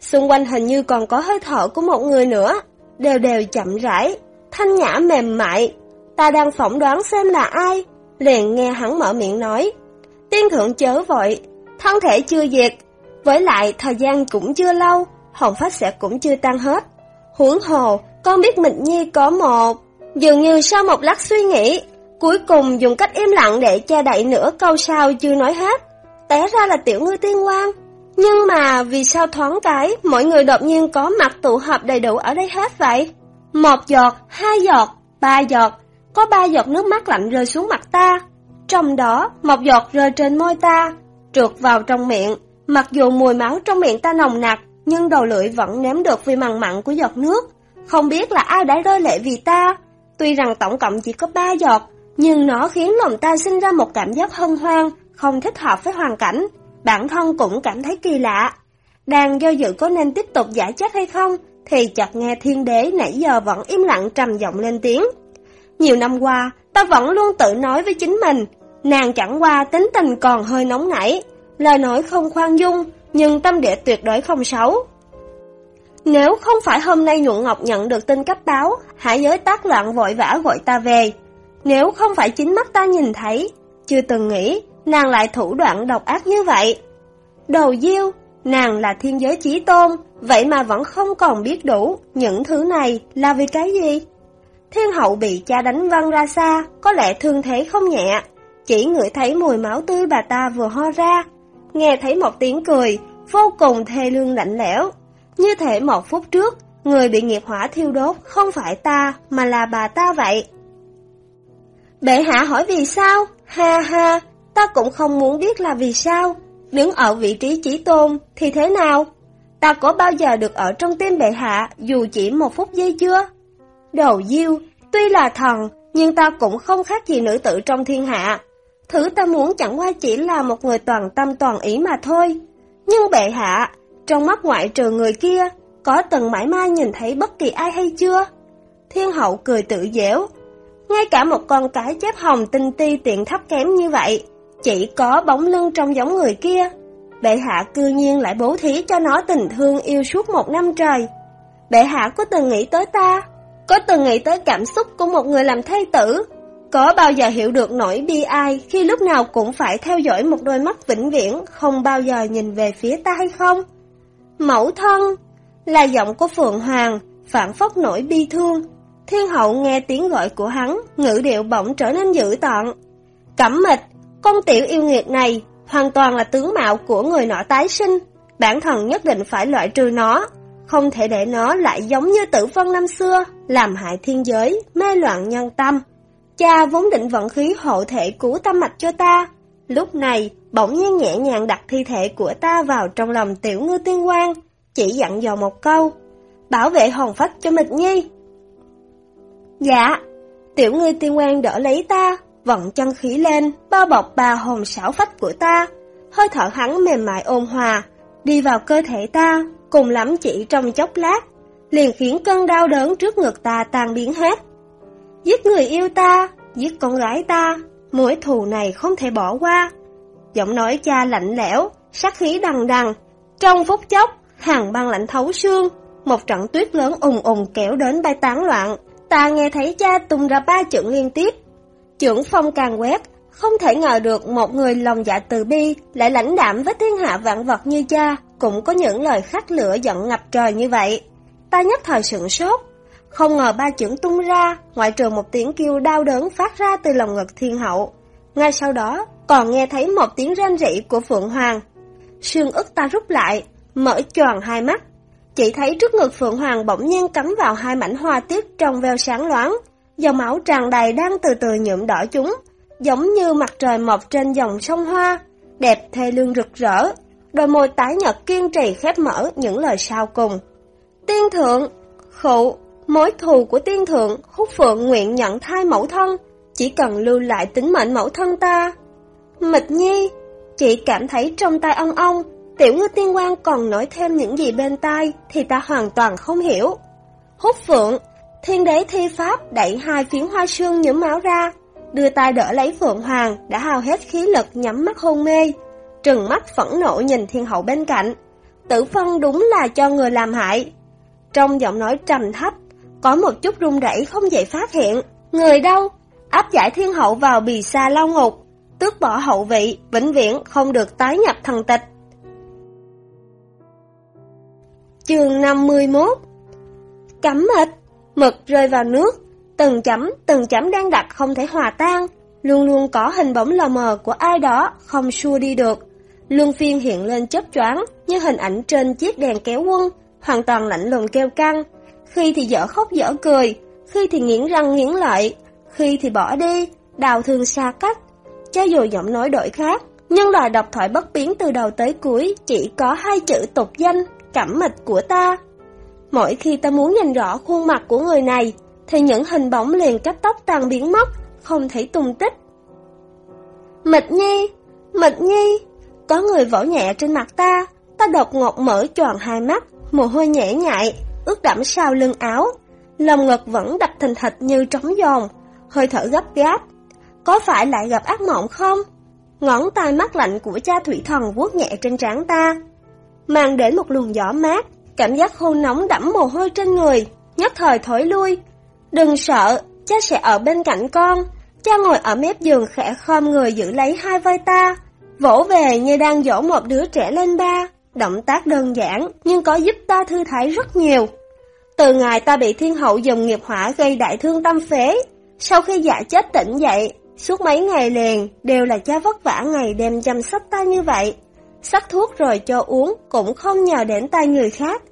Xung quanh hình như còn có hơi thở của một người nữa, đều đều chậm rãi, thanh nhã mềm mại. Ta đang phỏng đoán xem là ai, liền nghe hắn mở miệng nói. Tiên thượng chớ vội, thân thể chưa diệt, với lại thời gian cũng chưa lâu, hồng phát sẽ cũng chưa tan hết. Huống hồ, con biết Mịch Nhi có một... Dường như sau một lát suy nghĩ, cuối cùng dùng cách im lặng để che đậy nửa câu sau chưa nói hết. Té ra là tiểu ngư tiên quang Nhưng mà vì sao thoáng cái, mọi người đột nhiên có mặt tụ hợp đầy đủ ở đây hết vậy? Một giọt, hai giọt, ba giọt, có ba giọt nước mắt lạnh rơi xuống mặt ta. Trong đó, một giọt rơi trên môi ta, trượt vào trong miệng. Mặc dù mùi máu trong miệng ta nồng nặc, nhưng đầu lưỡi vẫn nếm được vì mặn mặn của giọt nước. Không biết là ai đã rơi lệ vì ta. Tuy rằng tổng cộng chỉ có ba giọt, nhưng nó khiến lòng ta sinh ra một cảm giác hân hoan, không thích hợp với hoàn cảnh. Bản thân cũng cảm thấy kỳ lạ. Đang do dự có nên tiếp tục giải chết hay không, thì chợt nghe thiên đế nãy giờ vẫn im lặng trầm giọng lên tiếng. Nhiều năm qua, ta vẫn luôn tự nói với chính mình, nàng chẳng qua tính tình còn hơi nóng nảy, lời nói không khoan dung, nhưng tâm địa tuyệt đối không xấu. Nếu không phải hôm nay nhuận ngọc nhận được tin cấp báo, hải giới tác loạn vội vã gọi ta về. Nếu không phải chính mắt ta nhìn thấy, chưa từng nghĩ nàng lại thủ đoạn độc ác như vậy. Đầu diêu, nàng là thiên giới chí tôn, vậy mà vẫn không còn biết đủ những thứ này là vì cái gì? Thiên hậu bị cha đánh văng ra xa, có lẽ thương thế không nhẹ, chỉ ngửi thấy mùi máu tươi bà ta vừa ho ra, nghe thấy một tiếng cười, vô cùng thê lương lạnh lẽo. Như thể một phút trước, người bị nghiệp hỏa thiêu đốt không phải ta mà là bà ta vậy. Bệ hạ hỏi vì sao? Ha ha, ta cũng không muốn biết là vì sao. Đứng ở vị trí chỉ tôn thì thế nào? Ta có bao giờ được ở trong tim bệ hạ dù chỉ một phút giây chưa? Đầu diêu, tuy là thần, nhưng ta cũng không khác gì nữ tử trong thiên hạ. Thứ ta muốn chẳng qua chỉ là một người toàn tâm toàn ý mà thôi. Nhưng bệ hạ, trong mắt ngoại trừ người kia, có từng mãi mai nhìn thấy bất kỳ ai hay chưa? Thiên hậu cười tự dẻo. Ngay cả một con cái chép hồng tinh ti tiện thấp kém như vậy, chỉ có bóng lưng trong giống người kia. Bệ hạ cư nhiên lại bố thí cho nó tình thương yêu suốt một năm trời. Bệ hạ có từng nghĩ tới ta, có từng nghĩ tới cảm xúc của một người làm thê tử, có bao giờ hiểu được nỗi bi ai khi lúc nào cũng phải theo dõi một đôi mắt vĩnh viễn không bao giờ nhìn về phía ta hay không? Mẫu thân là giọng của Phượng Hoàng, phản phất nỗi bi thương. Thiên hậu nghe tiếng gọi của hắn, ngữ điệu bỗng trở nên dữ tợn. Cẩm mịch, con tiểu yêu nghiệt này hoàn toàn là tướng mạo của người nọ tái sinh. Bản thân nhất định phải loại trừ nó, không thể để nó lại giống như tử vân năm xưa, làm hại thiên giới, mê loạn nhân tâm. Cha vốn định vận khí hộ thể cứu tâm mạch cho ta. Lúc này, bỗng nhiên nhẹ nhàng đặt thi thể của ta vào trong lòng tiểu ngư tiên quan, chỉ dặn dò một câu, bảo vệ hồn phách cho Mịch Nhi. Dạ, tiểu ngư tiên quan đỡ lấy ta, vận chân khí lên, bao bọc bà hồn xảo phách của ta. Hơi thở hắn mềm mại ôn hòa, đi vào cơ thể ta, cùng lắm chỉ trong chốc lát, liền khiến cơn đau đớn trước ngực ta tan biến hết. Giết người yêu ta, giết con gái ta, mối thù này không thể bỏ qua. Giọng nói cha lạnh lẽo, sát khí đằng đằng. Trong phút chốc, hàng băng lạnh thấu xương, một trận tuyết lớn ùng ùng kéo đến bay tán loạn. Ta nghe thấy cha tung ra ba chữ liên tiếp. Trưởng phong càng quét, không thể ngờ được một người lòng dạ từ bi lại lãnh đạm với thiên hạ vạn vật như cha, cũng có những lời khắc lửa giận ngập trời như vậy. Ta nhất thời sửng sốt, không ngờ ba chưởng tung ra, ngoại trừ một tiếng kêu đau đớn phát ra từ lòng ngực thiên hậu. Ngay sau đó, còn nghe thấy một tiếng rên rỉ của Phượng Hoàng. Sương ức ta rút lại, mở tròn hai mắt. Chỉ thấy trước ngực Phượng Hoàng bỗng nhiên cắm vào hai mảnh hoa tiết trong veo sáng loáng. Dòng máu tràn đầy đang từ từ nhuộm đỏ chúng, giống như mặt trời mọc trên dòng sông hoa, đẹp thê lương rực rỡ. Đôi môi tái nhật kiên trì khép mở những lời sau cùng. Tiên thượng, khụ, Mối thù của tiên thượng, hút phượng nguyện nhận thai mẫu thân, chỉ cần lưu lại tính mệnh mẫu thân ta. Mịch nhi, chị cảm thấy trong tay ông ông, tiểu ngư tiên quan còn nói thêm những gì bên tai thì ta hoàn toàn không hiểu. Hút phượng, thiên đế thi pháp đẩy hai phiến hoa sương nhiễm máu ra, đưa tay đỡ lấy phượng hoàng đã hao hết khí lực nhắm mắt hôn mê, trừng mắt phẫn nộ nhìn thiên hậu bên cạnh. Tử phân đúng là cho người làm hại. Trong giọng nói trầm thấp, có một chút run rẩy không dễ phát hiện. Người đâu? Áp giải thiên hậu vào bì xa lao ngục, tước bỏ hậu vị, vĩnh viễn không được tái nhập thần tịch. Chương 51 Cắm mệt, mực rơi vào nước, từng chấm, từng chấm đang đặt không thể hòa tan, luôn luôn có hình bóng lờ mờ của ai đó không xua đi được. Luân phiên hiện lên chớp choáng như hình ảnh trên chiếc đèn kéo quân, hoàn toàn lạnh lùng kêu căng, khi thì dở khóc dở cười, khi thì nghiến răng nghiến lợi, khi thì bỏ đi, đào thương xa cách. Cho dù giọng nói đổi khác, nhưng lời đọc thoại bất biến từ đầu tới cuối chỉ có hai chữ tục danh, cảm mịch của ta. Mỗi khi ta muốn nhìn rõ khuôn mặt của người này, thì những hình bóng liền cấp tóc tan biến mất, không thấy tung tích. Mịch nhi, mịch nhi, có người vỗ nhẹ trên mặt ta, ta đột ngột mở tròn hai mắt, mồ hôi nhễ nhại, ướt đẫm sau lưng áo, lòng ngực vẫn đập thình thịch như trống giòn, hơi thở gấp gáp. Có phải lại gặp ác mộng không? Ngón tay mắt lạnh của cha thủy thần vuốt nhẹ trên trán ta, mang đến một luồng gió mát, cảm giác khô nóng đẫm mồ hôi trên người, nhất thời thổi lui. Đừng sợ, cha sẽ ở bên cạnh con. Cha ngồi ở mép giường khẽ khom người giữ lấy hai vai ta, vỗ về như đang dỗ một đứa trẻ lên ba. Động tác đơn giản, nhưng có giúp ta thư thái rất nhiều. Từ ngày ta bị thiên hậu dùng nghiệp hỏa gây đại thương tâm phế, sau khi dạ chết tỉnh dậy, suốt mấy ngày liền đều là cha vất vả ngày đêm chăm sóc ta như vậy. Sắc thuốc rồi cho uống cũng không nhờ đến tay người khác.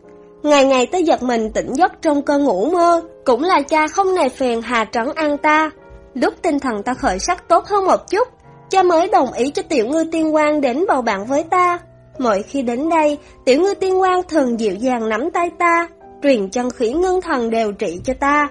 Ngày ngày ta giật mình tỉnh giấc trong cơn ngủ mơ, cũng là cha không nề phiền hà trấn an ta. Lúc tinh thần ta khởi sắc tốt hơn một chút, cha mới đồng ý cho tiểu ngư tiên quan đến bầu bạn với ta. Mỗi khi đến đây, tiểu ngư tiên quan thường dịu dàng nắm tay ta, truyền chân khí ngưng thần đều trị cho ta.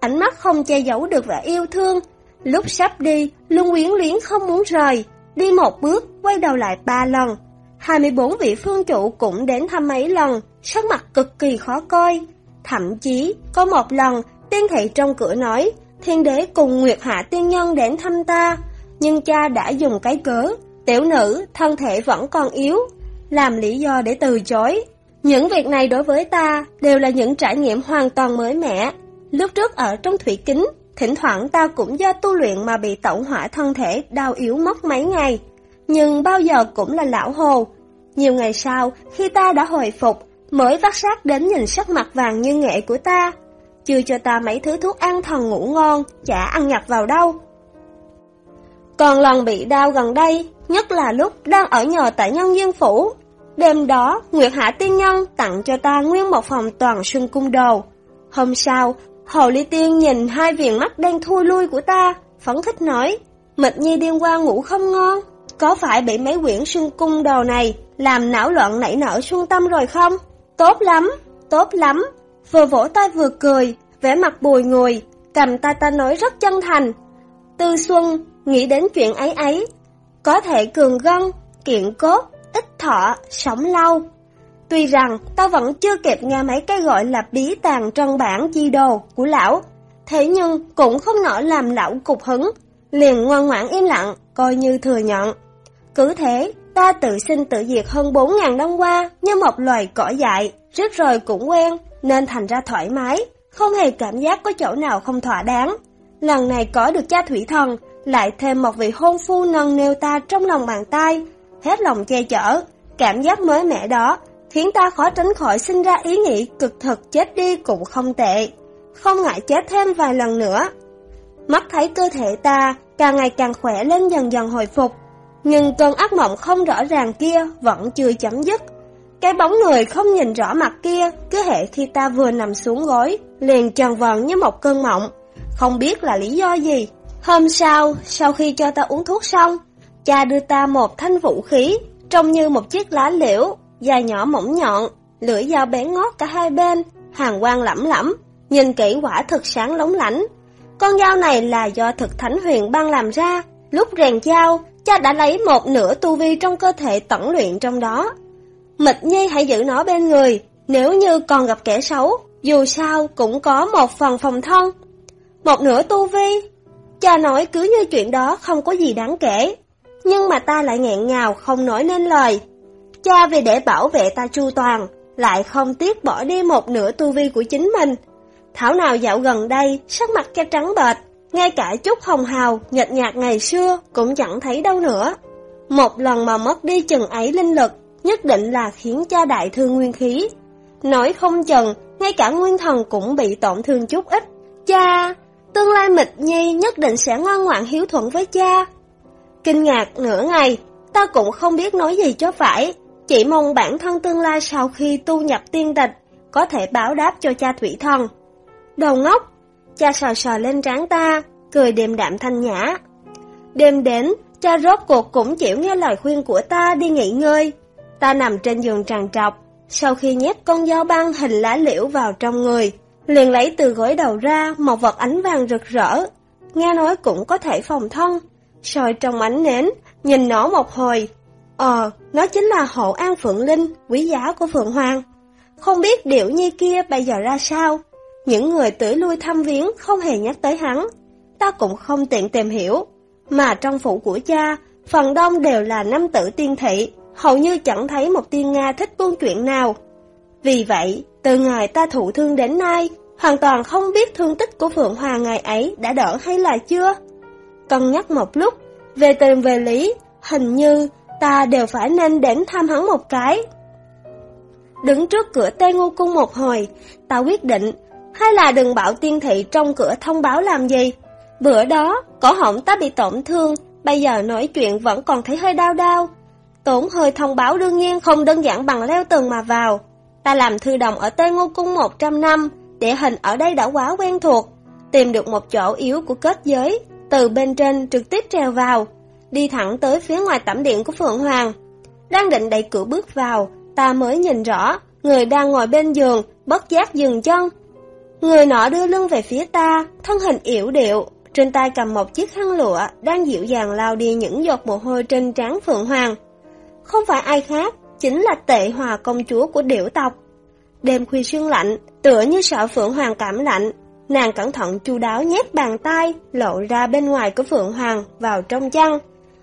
Ánh mắt không che giấu được vẻ yêu thương. Lúc sắp đi, luôn quyến luyến không muốn rời. Đi một bước, quay đầu lại ba lần. 24 vị phương chủ cũng đến thăm mấy lần, sắc mặt cực kỳ khó coi. Thậm chí, có một lần, tiên thị trong cửa nói, thiên đế cùng Nguyệt Hạ tiên nhân đến thăm ta. nhưng cha đã dùng cái cớ, tiểu nữ thân thể vẫn còn yếu, làm lý do để từ chối. Những việc này đối với ta đều là những trải nghiệm hoàn toàn mới mẻ. Lúc trước ở trong thủy kính, thỉnh thoảng ta cũng do tu luyện mà bị tẩu hỏa thân thể đau yếu mất mấy ngày. Nhưng bao giờ cũng là lão hồ. Nhiều ngày sau, khi ta đã hồi phục, mới vắt sát đến nhìn sắc mặt vàng như nghệ của ta. Chưa cho ta mấy thứ thuốc ăn thần ngủ ngon, chả ăn nhập vào đâu. Còn lần bị đau gần đây, nhất là lúc đang ở nhờ tại nhân viên phủ. Đêm đó, Nguyệt Hạ Tiên Nhân tặng cho ta nguyên một phòng toàn xuân cung đồ. Hôm sau, Hồ Ly Tiên nhìn hai viền mắt đen thui lui của ta, phấn khích nói, Mịch Nhi đêm qua ngủ không ngon, có phải bị mấy quyển xuân cung đồ này làm não loạn nảy nở xuân tâm rồi không? Tốt lắm, tốt lắm. Vừa vỗ tay vừa cười, vẻ mặt bùi ngùi, cầm tay ta nói rất chân thành. Tư Xuân nghĩ đến chuyện ấy ấy, có thể cường gân, kiện cốt, ít thọ, sống lâu. Tuy rằng ta vẫn chưa kịp nghe mấy cái gọi là bí tàng trân bản di đồ của lão, thế nhưng cũng không nỡ làm lão cục hứng, liền ngoan ngoãn im lặng, coi như thừa nhận. Cứ thế, ta tự sinh tự diệt hơn 4.000 năm qua như một loài cỏ dại, rứt rồi cũng quen, nên thành ra thoải mái, không hề cảm giác có chỗ nào không thỏa đáng. Lần này có được cha thủy thần, lại thêm một vị hôn phu nâng nêu ta trong lòng bàn tay, hết lòng che chở, cảm giác mới mẻ đó khiến ta khó tránh khỏi sinh ra ý nghĩ cực thực chết đi cũng không tệ, không ngại chết thêm vài lần nữa. Mắt thấy cơ thể ta càng ngày càng khỏe lên dần dần hồi phục, nhưng cơn ác mộng không rõ ràng kia vẫn chưa chấm dứt. Cái bóng người không nhìn rõ mặt kia, cứ hệ khi ta vừa nằm xuống gối, liền tròn vòn như một cơn mộng, không biết là lý do gì. Hôm sau, sau khi cho ta uống thuốc xong, cha đưa ta một thanh vũ khí, trông như một chiếc lá liễu, dài nhỏ mỏng nhọn, lưỡi dao bén ngót cả hai bên, hàng quang lẫm lẫm, nhìn kỹ quả thực sáng lóng lánh. Con dao này là do thực thánh huyền băng làm ra, lúc rèn dao, cha đã lấy một nửa tu vi trong cơ thể tẩn luyện trong đó. Mịch Nhi hãy giữ nó bên người, nếu như còn gặp kẻ xấu, dù sao cũng có một phần phòng thân. Một nửa tu vi, cha nói cứ như chuyện đó không có gì đáng kể, nhưng mà ta lại nghẹn ngào không nói nên lời. Cha vì để bảo vệ ta chu toàn, lại không tiếc bỏ đi một nửa tu vi của chính mình. Thảo nào dạo gần đây, sắc mặt cha trắng bệch, ngay cả chút hồng hào, nhật nhạt ngày xưa cũng chẳng thấy đâu nữa. Một lần mà mất đi chừng ấy linh lực, nhất định là khiến cha đại thương nguyên khí. Nói không chừng, ngay cả nguyên thần cũng bị tổn thương chút ít. Cha, tương lai mịch nhi nhất định sẽ ngoan ngoãn hiếu thuận với cha. Kinh ngạc nửa ngày, ta cũng không biết nói gì cho phải, chỉ mong bản thân tương lai sau khi tu nhập tiên tịch, có thể báo đáp cho cha thủy thần. Đầu ngốc, cha sờ sờ lên trán ta, cười điềm đạm thanh nhã. Đêm đến, cha rốt cuộc cũng chịu nghe lời khuyên của ta đi nghỉ ngơi. Ta nằm trên giường tràn trọc, sau khi nhét con dao băng hình lá liễu vào trong người, liền lấy từ gối đầu ra một vật ánh vàng rực rỡ. Nghe nói cũng có thể phòng thân, soi trong ánh nến, nhìn nó một hồi. Ờ, nó chính là hộ an Phượng Linh, quý giá của Phượng Hoàng. Không biết điệu nhi kia bây giờ ra sao, những người tử lui thăm viếng không hề nhắc tới hắn, ta cũng không tiện tìm hiểu. Mà trong phủ của cha, phần đông đều là nam tử tiên thị, hầu như chẳng thấy một tiên Nga thích buôn chuyện nào. Vì vậy, từ ngày ta thụ thương đến nay, hoàn toàn không biết thương tích của Phượng Hoàng ngày ấy đã đỡ hay là chưa. Cân nhắc một lúc, về tình về lý, hình như ta đều phải nên đến thăm hắn một cái. Đứng trước cửa Tây Ngô Cung một hồi, ta quyết định, hay là đừng bảo tiên thị trong cửa thông báo làm gì. Bữa đó, cổ họng ta bị tổn thương, bây giờ nói chuyện vẫn còn thấy hơi đau đau. Tổn hơi thông báo đương nhiên không đơn giản bằng leo tường mà vào. Ta làm thư đồng ở Tây Ngô Cung 100 năm, địa hình ở đây đã quá quen thuộc. Tìm được một chỗ yếu của kết giới, từ bên trên trực tiếp trèo vào, đi thẳng tới phía ngoài tẩm điện của Phượng Hoàng. Đang định đẩy cửa bước vào, ta mới nhìn rõ, người đang ngồi bên giường, bất giác dừng chân. Người nọ đưa lưng về phía ta, thân hình yểu điệu, trên tay cầm một chiếc khăn lụa, đang dịu dàng lao đi những giọt mồ hôi trên trán Phượng Hoàng. Không phải ai khác, chính là tệ hòa công chúa của điểu tộc. Đêm khuya sương lạnh, tựa như sợ Phượng Hoàng cảm lạnh, nàng cẩn thận chu đáo nhét bàn tay lộ ra bên ngoài của Phượng Hoàng vào trong chăn,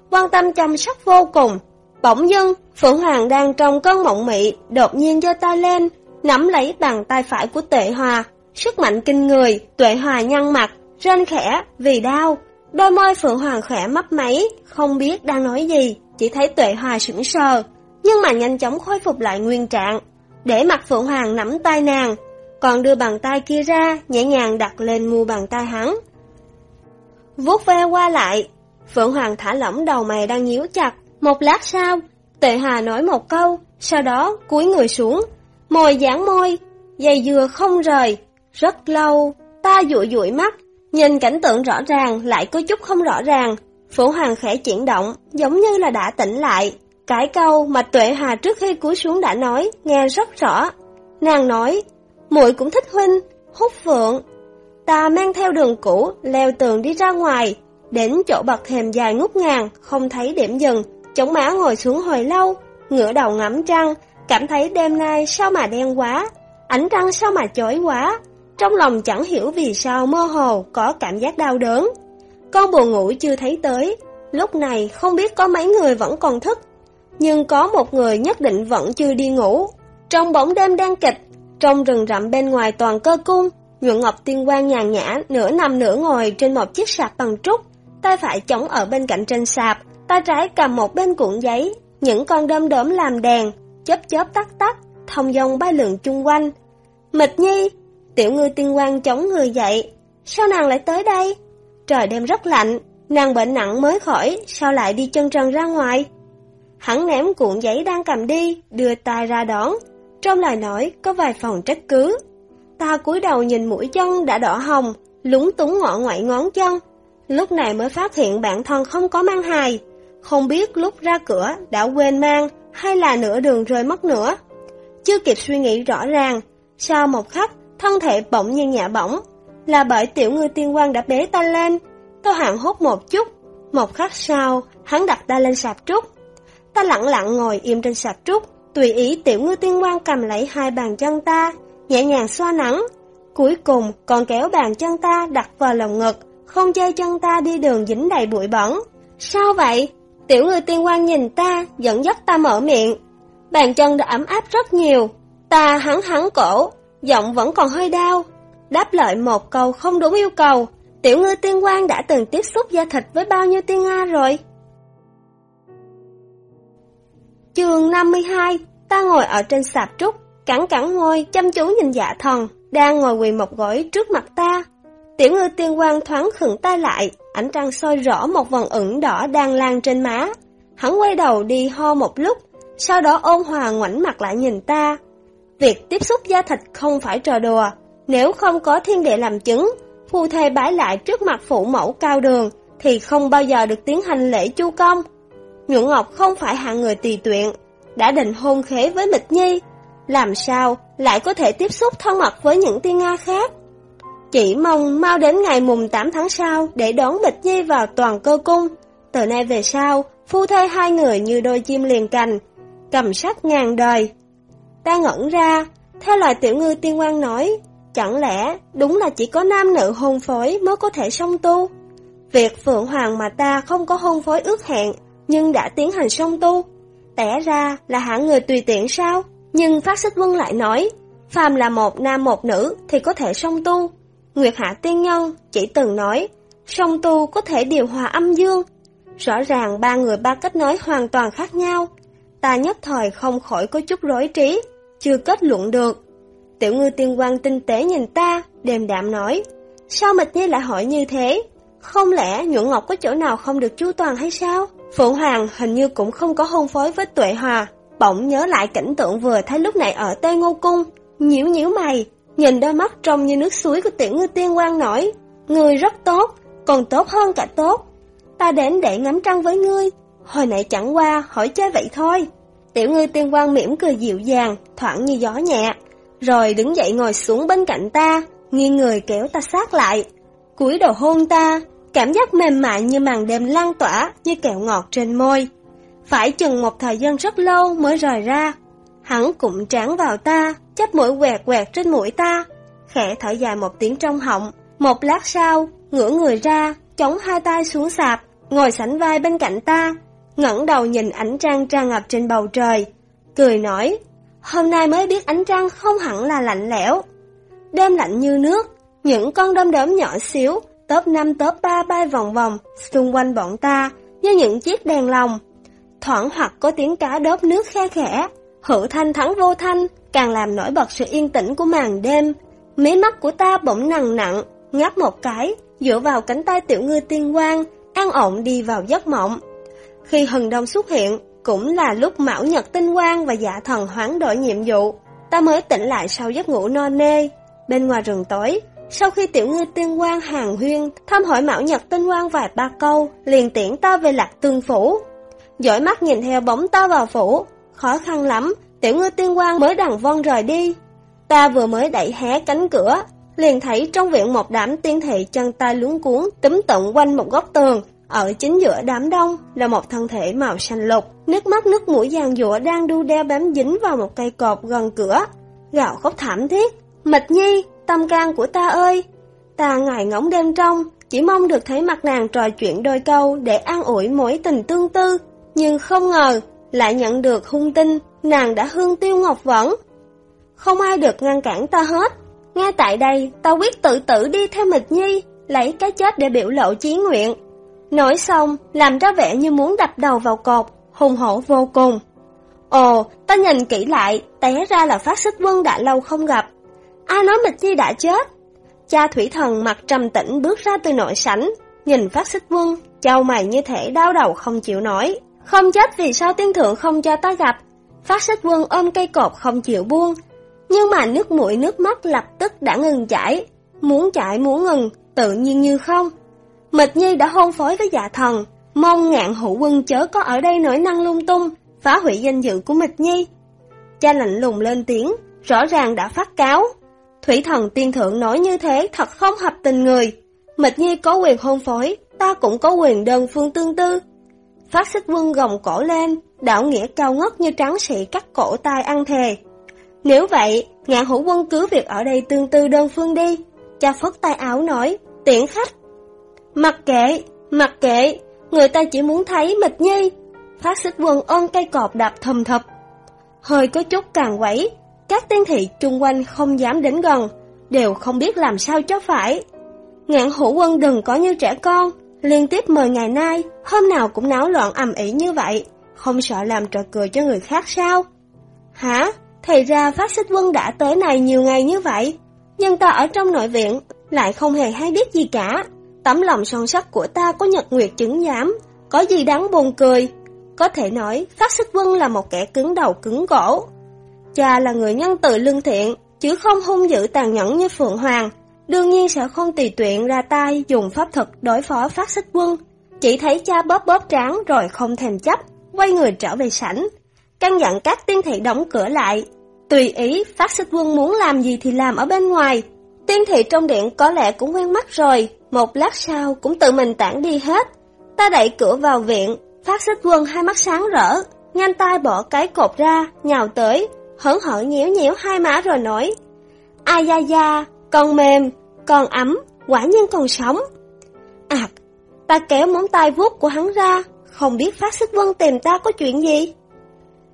quan tâm chăm sóc vô cùng. Bỗng dưng, Phượng Hoàng đang trong cơn mộng mị, đột nhiên giơ tay lên, nắm lấy bàn tay phải của Tuệ Hòa, sức mạnh kinh người, Tuệ Hòa nhăn mặt, rên khẽ vì đau. Đôi môi Phượng Hoàng khẽ mấp máy, không biết đang nói gì, chỉ thấy Tuệ Hòa sững sờ, nhưng mà nhanh chóng khôi phục lại nguyên trạng. Để mặt Phượng Hoàng nắm tay nàng, còn đưa bàn tay kia ra, nhẹ nhàng đặt lên mu bàn tay hắn. Vuốt ve qua lại, Phượng Hoàng thả lỏng đầu mày đang nhíu chặt. Một lát sau, Tệ Hà nói một câu, sau đó cúi người xuống, môi giãn môi, dây dừa không rời. Rất lâu, ta dụi dụi mắt, nhìn cảnh tượng rõ ràng lại có chút không rõ ràng. Phượng Hoàng khẽ chuyển động, giống như là đã tỉnh lại. Cái câu mà Tuệ Hà trước khi cúi xuống đã nói, nghe rất rõ. Nàng nói, muội cũng thích huynh, hút phượng. Ta mang theo đường cũ, leo tường đi ra ngoài, đến chỗ bậc thềm dài ngút ngàn, không thấy điểm dừng, chống má ngồi xuống hồi lâu, ngửa đầu ngắm trăng, cảm thấy đêm nay sao mà đen quá, ánh trăng sao mà chói quá, trong lòng chẳng hiểu vì sao mơ hồ có cảm giác đau đớn. Con buồn ngủ chưa thấy tới, lúc này không biết có mấy người vẫn còn thức, nhưng có một người nhất định vẫn chưa đi ngủ. Trong bóng đêm đen kịch, trong rừng rậm bên ngoài toàn cơ cung, Nhuận Ngọc Tiên Quang nhàn nhã, nửa nằm nửa ngồi trên một chiếc sạp bằng trúc, tay phải chống ở bên cạnh trên sạp, tay trái cầm một bên cuộn giấy, những con đom đóm làm đèn, chớp chớp tắt tắt, thông dong bay lượn chung quanh. Mịch nhi, tiểu ngư tiên quang chống người dậy, sao nàng lại tới đây? Trời đêm rất lạnh, nàng bệnh nặng mới khỏi, sao lại đi chân trần ra ngoài? Hắn ném cuộn giấy đang cầm đi, đưa tay ra đón, trong lời nói có vài phần trách cứ. Ta cúi đầu nhìn mũi chân đã đỏ hồng, lúng túng ngọ ngoại ngón chân. Lúc này mới phát hiện bản thân không có mang hài. Không biết lúc ra cửa đã quên mang hay là nửa đường rơi mất nữa. Chưa kịp suy nghĩ rõ ràng, sau một khắc thân thể bỗng nhiên nhả bỏng. Là bởi tiểu ngư tiên quan đã bế ta lên. Tôi hoảng hốt một chút. Một khắc sau, hắn đặt ta lên sạp trúc. Ta lặng lặng ngồi im trên sạp trúc, Tùy ý tiểu ngư tiên quan cầm lấy hai bàn chân ta, nhẹ nhàng xoa nắng. Cuối cùng còn kéo bàn chân ta đặt vào lòng ngực, không chơi chân ta đi đường dính đầy bụi bẩn. Sao vậy? Tiểu ngư tiên quan nhìn ta, dẫn dắt ta mở miệng. Bàn chân đã ấm áp rất nhiều. Ta hắn hắn cổ, giọng vẫn còn hơi đau. Đáp lại một câu không đúng yêu cầu. Tiểu ngư tiên quan đã từng tiếp xúc da thịt với bao nhiêu tiên Nga rồi? Chương 52, ta ngồi ở trên sạp trúc, cẳng cẳng ngồi chăm chú nhìn dạ thần, đang ngồi quỳ một gối trước mặt ta. Tiểu ngư tiên quang thoáng khựng tay lại, ánh trăng soi rõ một vần ửng đỏ đang lan trên má. Hắn quay đầu đi ho một lúc, sau đó ôn hòa ngoảnh mặt lại nhìn ta. Việc tiếp xúc da thịt không phải trò đùa, nếu không có thiên địa làm chứng, phu thê bái lại trước mặt phụ mẫu cao đường, thì không bao giờ được tiến hành lễ chu công. Nhuận Ngọc không phải hạng người tùy tiện, đã định hôn khế với Mịch Nhi, làm sao lại có thể tiếp xúc thân mật với những tiên Nga khác? Chỉ mong mau đến ngày mùng 8 tháng sau để đón Mịch Nhi vào toàn cơ cung. Từ nay về sau, phu thê hai người như đôi chim liền cành, cầm sắc ngàn đời. Ta ngẩn ra, theo lời tiểu ngư tiên quan nói, chẳng lẽ đúng là chỉ có nam nữ hôn phối mới có thể song tu? Việc Phượng Hoàng mà ta không có hôn phối ước hẹn, nhưng đã tiến hành song tu. Tẻ ra là hạng người tùy tiện sao? Nhưng Phát Xích Vân lại nói, phàm là một nam một nữ thì có thể song tu. Nguyệt Hạ Tiên Nhân chỉ từng nói, song tu có thể điều hòa âm dương. Rõ ràng ba người ba cách nói hoàn toàn khác nhau. Ta nhất thời không khỏi có chút rối trí, chưa kết luận được. Tiểu ngư tiên quan tinh tế nhìn ta, đềm đạm nói, sao mịch nhi lại hỏi như thế? Không lẽ nhuận ngọc có chỗ nào không được chu toàn hay sao? Phụ Hoàng hình như cũng không có hôn phối với Tuệ Hòa, bỗng nhớ lại cảnh tượng vừa thấy lúc này ở Tây Ngô Cung, nhíu nhíu mày, nhìn đôi mắt trông như nước suối của tiểu ngư tiên quan nổi. Người rất tốt, còn tốt hơn cả tốt. Ta đến để ngắm trăng với ngươi, hồi nãy chẳng qua hỏi chơi vậy thôi. Tiểu ngư tiên quan mỉm cười dịu dàng, thoảng như gió nhẹ, rồi đứng dậy ngồi xuống bên cạnh ta, nghiêng người kéo ta sát lại, cúi đầu hôn ta, Cảm giác mềm mại như màn đêm lan tỏa như kẹo ngọt trên môi. Phải chừng một thời gian rất lâu mới rời ra. Hắn cũng tráng vào ta, chắp mũi quẹt quẹt trên mũi ta. khẽ thở dài một tiếng trong họng. Một lát sau, ngửa người ra, chống hai tay xuống sạp, ngồi sảnh vai bên cạnh ta, ngẩng đầu nhìn ánh trăng tràn ngập trên bầu trời, cười nói, hôm nay mới biết ánh trăng không hẳn là lạnh lẽo. Đêm lạnh như nước, những con đom đóm nhỏ xíu, tớp 5 tớp 3 bay vòng vòng xung quanh bọn ta như những chiếc đèn lồng. Thoảng hoặc có tiếng cá đớp nước khe khẽ, hữu thanh thắng vô thanh, càng làm nổi bật sự yên tĩnh của màn đêm. Mí mắt của ta bỗng nặng nặng, ngáp một cái, dựa vào cánh tay tiểu ngư tiên quang, an ổn đi vào giấc mộng. Khi hừng đông xuất hiện, cũng là lúc Mão Nhật tinh quang và dạ thần hoán đổi nhiệm vụ, ta mới tỉnh lại sau giấc ngủ no nê. Bên ngoài rừng tối, sau khi tiểu ngư tiên quang hàng huyên, thăm hỏi mạo Nhật tinh quang vài ba câu, liền tiễn ta về lạc tương phủ. Dõi mắt nhìn theo bóng ta vào phủ, khó khăn lắm, tiểu ngư tiên quang mới đằng vân rời đi. Ta vừa mới đẩy hé cánh cửa, liền thấy trong viện một đám tiên thị chân tay luống cuốn túm tận quanh một góc tường, ở chính giữa đám đông là một thân thể màu xanh lục, nước mắt nước mũi giàn giụa đang đu đeo bám dính vào một cây cột gần cửa, gạo khóc thảm thiết. Mịch nhi, tâm can của ta ơi! Ta ngài ngóng đêm trong, chỉ mong được thấy mặt nàng trò chuyện đôi câu để an ủi mối tình tương tư, nhưng không ngờ lại nhận được hung tin nàng đã hương tiêu ngọc vẫn. Không ai được ngăn cản ta hết. Ngay tại đây, ta quyết tự tử đi theo Mịch Nhi, lấy cái chết để biểu lộ chí nguyện. Nói xong, làm ra vẻ như muốn đập đầu vào cột, hùng hổ vô cùng. Ồ, ta nhìn kỹ lại, té ra là phát xích quân đã lâu không gặp. Ai nói Mịch Nhi đã chết? Cha thủy thần mặt trầm tĩnh bước ra từ nội sảnh, nhìn phát xích quân, châu mày như thể đau đầu không chịu nổi. Không chết vì sao tiên thượng không cho ta gặp? Phát xích quân ôm cây cột không chịu buông. Nhưng mà nước mũi nước mắt lập tức đã ngừng chảy. Muốn chảy muốn ngừng, tự nhiên như không. Mịch Nhi đã hôn phối với dạ thần, mong ngạn hữu quân chớ có ở đây nổi năng lung tung, phá hủy danh dự của Mịch Nhi. Cha lạnh lùng lên tiếng, rõ ràng đã phát cáo. Thủy thần tiên thượng nói như thế thật không hợp tình người. Mịch Nhi có quyền hôn phối, ta cũng có quyền đơn phương tương tư. Phát xích quân gồng cổ lên, đạo nghĩa cao ngất như trắng sĩ cắt cổ tai ăn thề. Nếu vậy, ngạn hữu quân cứ việc ở đây tương tư đơn phương đi. Cha phất tay áo nói, tiện khách. Mặc kệ, mặc kệ, người ta chỉ muốn thấy mịch nhi. Phát xích quân ôm cây cọp đạp thầm thập. Hơi có chút càng quẩy, các tiên thị chung quanh không dám đến gần, đều không biết làm sao cho phải. Ngạn hữu quân đừng có như trẻ con, liên tiếp mời ngày nay, hôm nào cũng náo loạn ầm ĩ như vậy, không sợ làm trò cười cho người khác sao? Hả? Thì ra phát xích quân đã tới này nhiều ngày như vậy, nhưng ta ở trong nội viện lại không hề hay biết gì cả. Tấm lòng son sắt của ta có nhật nguyệt chứng giám, có gì đáng buồn cười. Có thể nói, Phát Xích quân là một kẻ cứng đầu cứng cổ. Cha là người nhân từ lương thiện, chứ không hung dữ tàn nhẫn như Phượng Hoàng. Đương nhiên sẽ không tùy tiện ra tay dùng pháp thuật đối phó Phát Xích Quân. Chỉ thấy cha bóp bóp trán rồi không thèm chấp, quay người trở về sảnh. Căn dặn các tiên thị đóng cửa lại. Tùy ý, Phát Xích Quân muốn làm gì thì làm ở bên ngoài. Tiên thị trong điện có lẽ cũng quen mắt rồi, một lát sau cũng tự mình tản đi hết. Ta đẩy cửa vào viện, phát xích quân hai mắt sáng rỡ, nhanh tay bỏ cái cột ra, nhào tới, hớn hở nhiễu nhiễu hai má rồi nói. Ai da da, con mềm, con ấm, quả nhiên còn sống. À, ta kéo móng tay vuốt của hắn ra, không biết phát xích vân tìm ta có chuyện gì.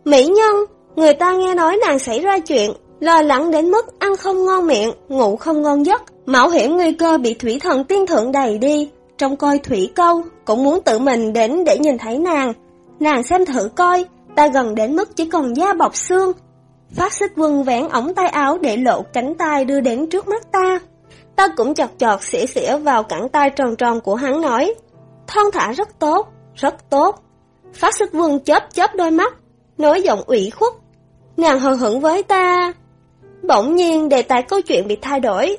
Mỹ nhân, người ta nghe nói nàng xảy ra chuyện, lo lắng đến mức ăn không ngon miệng, ngủ không ngon giấc, mạo hiểm nguy cơ bị thủy thần tiên thượng đầy đi. Trong coi thủy câu, cũng muốn tự mình đến để nhìn thấy nàng. Nàng xem thử coi, ta gần đến mức chỉ còn da bọc xương. Phát xích quân vén ống tay áo để lộ cánh tay đưa đến trước mắt ta. Ta cũng chọt chọt xỉa xỉa vào cẳng tay tròn tròn của hắn nói. Thon thả rất tốt, rất tốt. Phát xích quân chớp chớp đôi mắt, nói giọng ủy khuất. Nàng hờ hững với ta. Bỗng nhiên đề tài câu chuyện bị thay đổi.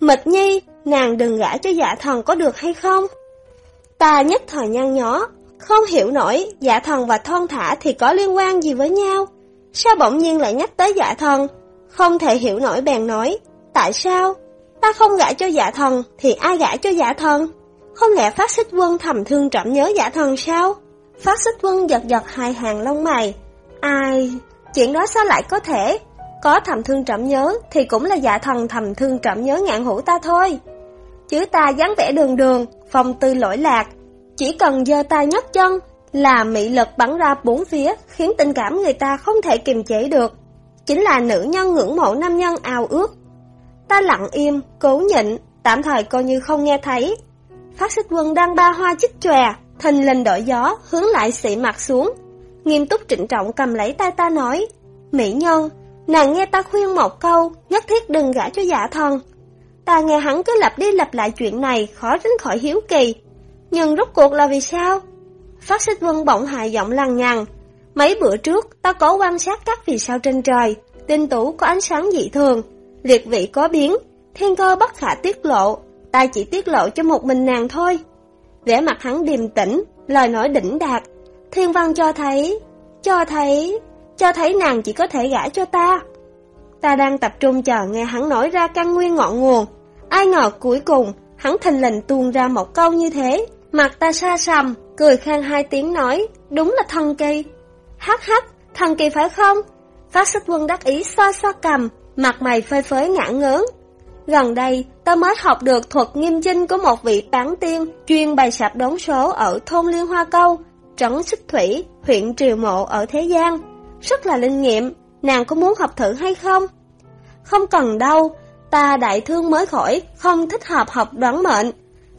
Mịch nhi, nàng đừng gả cho dạ thần có được hay không? Ta nhất thời nhăn nhó, không hiểu nổi dạ thần và thon thả thì có liên quan gì với nhau. Sao bỗng nhiên lại nhắc tới dạ thần? Không thể hiểu nổi bèn nói, tại sao? Ta không gả cho dạ thần thì ai gả cho dạ thần? Không lẽ phát xích quân thầm thương trộm nhớ dạ thần sao? Phát xích quân giật giật hai hàng lông mày. Ai, chuyện đó sao lại có thể? Có thầm thương trẫm nhớ thì cũng là dạ thần thầm thương trẫm nhớ ngạn hữu ta thôi. Chứ ta dáng vẻ đường đường, phong tư lỗi lạc, chỉ cần giơ tay nhấc chân là mị lực bắn ra bốn phía, khiến tình cảm người ta không thể kiềm chế được. Chính là nữ nhân ngưỡng mộ nam nhân ao ước. Ta lặng im, cố nhịn, tạm thời coi như không nghe thấy. Phát xích quân đang ba hoa chích chòe, thình lình đổi gió, hướng lại xị mặt xuống. Nghiêm túc trịnh trọng cầm lấy tay ta nói, Mỹ nhân, nàng nghe ta khuyên một câu, nhất thiết đừng gả cho giả thần. Ta nghe hắn cứ lặp đi lặp lại chuyện này, khó tránh khỏi hiếu kỳ. Nhưng rốt cuộc là vì sao? Phát xích vân bỗng hạ giọng lằng nhằng. Mấy bữa trước, ta có quan sát các vì sao trên trời, tinh tú có ánh sáng dị thường, liệt vị có biến, thiên cơ bất khả tiết lộ, ta chỉ tiết lộ cho một mình nàng thôi. Vẻ mặt hắn điềm tĩnh, lời nói đỉnh đạt, thiên văn cho thấy, cho thấy, cho thấy nàng chỉ có thể gả cho ta. Ta đang tập trung chờ nghe hắn nói ra căn nguyên ngọn nguồn, ai ngờ cuối cùng, hắn thình lình tuôn ra một câu như thế, mặt ta xa sầm, cười khang hai tiếng nói, đúng là thần kỳ. Hắc hắc, thần kỳ phải không? Phát xích quân đắc ý xoa xoa cầm, mặt mày phơi phới ngã ngớn. Gần đây, ta mới học được thuật nghiêm chinh của một vị bán tiên chuyên bày sạp đón số ở thôn Liên Hoa Câu, trấn Xích Thủy, huyện Triều Mộ ở Thế Giang. Rất là linh nghiệm, nàng có muốn học thử hay không? Không cần đâu, ta đại thương mới khỏi, không thích hợp học đoán mệnh.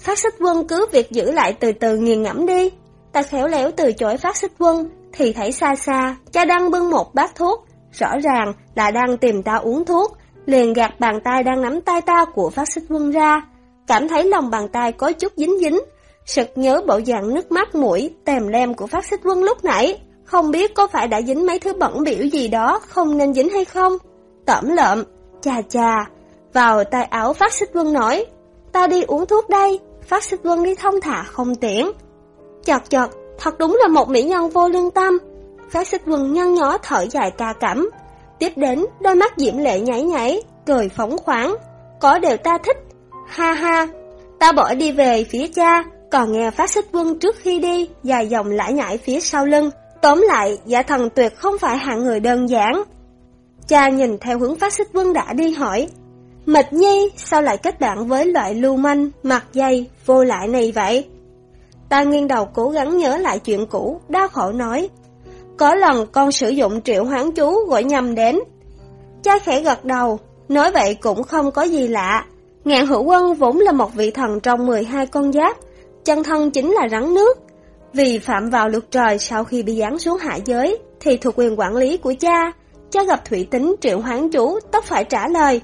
Phát xích quân cứ việc giữ lại từ từ nghiền ngẫm đi. Ta khéo léo từ chối phát xích quân, thì thấy xa xa, cha đang bưng một bát thuốc, rõ ràng là đang tìm ta uống thuốc, liền gạt bàn tay đang nắm tay ta của phát xích quân ra, cảm thấy lòng bàn tay có chút dính dính, sực nhớ bộ dạng nước mắt mũi, tèm lem của phát xích quân lúc nãy, không biết có phải đã dính mấy thứ bẩn biểu gì đó không nên dính hay không. Tẩm lợm, chà chà, vào tay áo phát xích quân nói, ta đi uống thuốc đây, phát xích vân đi thông thả không tiễn. Chọt chọt, thật đúng là một mỹ nhân vô lương tâm. Phát xích vân nhăn nhó thở dài ca cảm, Tiếp đến, đôi mắt diễm lệ nhảy nhảy, cười phóng khoáng. Có điều ta thích. Ha ha, ta bỏ đi về phía cha, còn nghe phát xích vân trước khi đi, dài dòng lãi nhảy phía sau lưng. Tóm lại, giả thần tuyệt không phải hạng người đơn giản. Cha nhìn theo hướng phát xích vân đã đi hỏi, Mịch Nhi sao lại kết bạn với loại lưu manh, mặt dây, vô lại này vậy? Ta nghiêng đầu cố gắng nhớ lại chuyện cũ, đau khổ nói, có lần con sử dụng triệu hoán chú gọi nhầm đến. Cha khẽ gật đầu, nói vậy cũng không có gì lạ. Ngạn hữu quân vốn là một vị thần trong 12 con giáp, chân thân chính là rắn nước. Vì phạm vào luật trời sau khi bị giáng xuống hạ giới, thì thuộc quyền quản lý của cha. Cha gặp thủy tính triệu hoán chú, tất phải trả lời.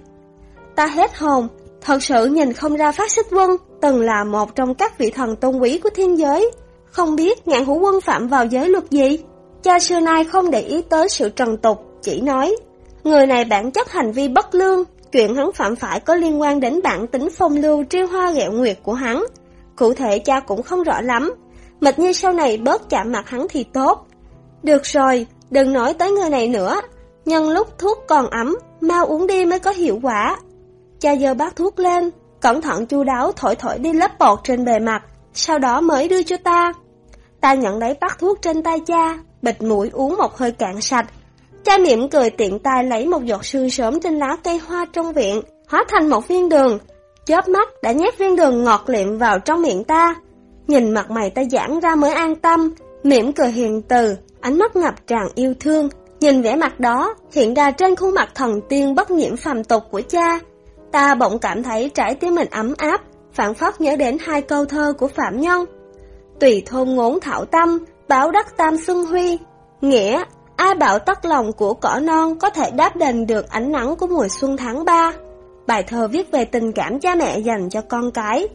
Ta hết hồn, thật sự nhìn không ra phát xích quân, từng là một trong các vị thần tôn quý của thiên giới. Không biết ngạn hữu quân phạm vào giới luật gì? Cha xưa nay không để ý tới sự trần tục, chỉ nói, người này bản chất hành vi bất lương, chuyện hắn phạm phải có liên quan đến bản tính phong lưu triêu hoa ghẹo nguyệt của hắn. Cụ thể cha cũng không rõ lắm, mệt như sau này bớt chạm mặt hắn thì tốt. Được rồi, đừng nói tới người này nữa, nhân lúc thuốc còn ấm, mau uống đi mới có hiệu quả. Cha giơ bát thuốc lên, cẩn thận chu đáo thổi thổi đi lớp bọt trên bề mặt, sau đó mới đưa cho ta. Ta nhận lấy bát thuốc trên tay cha, bịt mũi uống một hơi cạn sạch. Cha mỉm cười tiện tay lấy một giọt sương sớm trên lá cây hoa trong viện, hóa thành một viên đường. Chớp mắt đã nhét viên đường ngọt liệm vào trong miệng ta. Nhìn mặt mày ta giãn ra mới an tâm, mỉm cười hiền từ, ánh mắt ngập tràn yêu thương. Nhìn vẻ mặt đó, hiện ra trên khuôn mặt thần tiên bất nhiễm phàm tục của cha. Ta bỗng cảm thấy trái tim mình ấm áp, phản phất nhớ đến hai câu thơ của Phạm Nhân. Tùy thôn ngốn thảo tâm, báo đắc tam xuân huy, nghĩa ai bảo tất lòng của cỏ non có thể đáp đền được ánh nắng của mùa xuân tháng 3. Bài thơ viết về tình cảm cha mẹ dành cho con cái.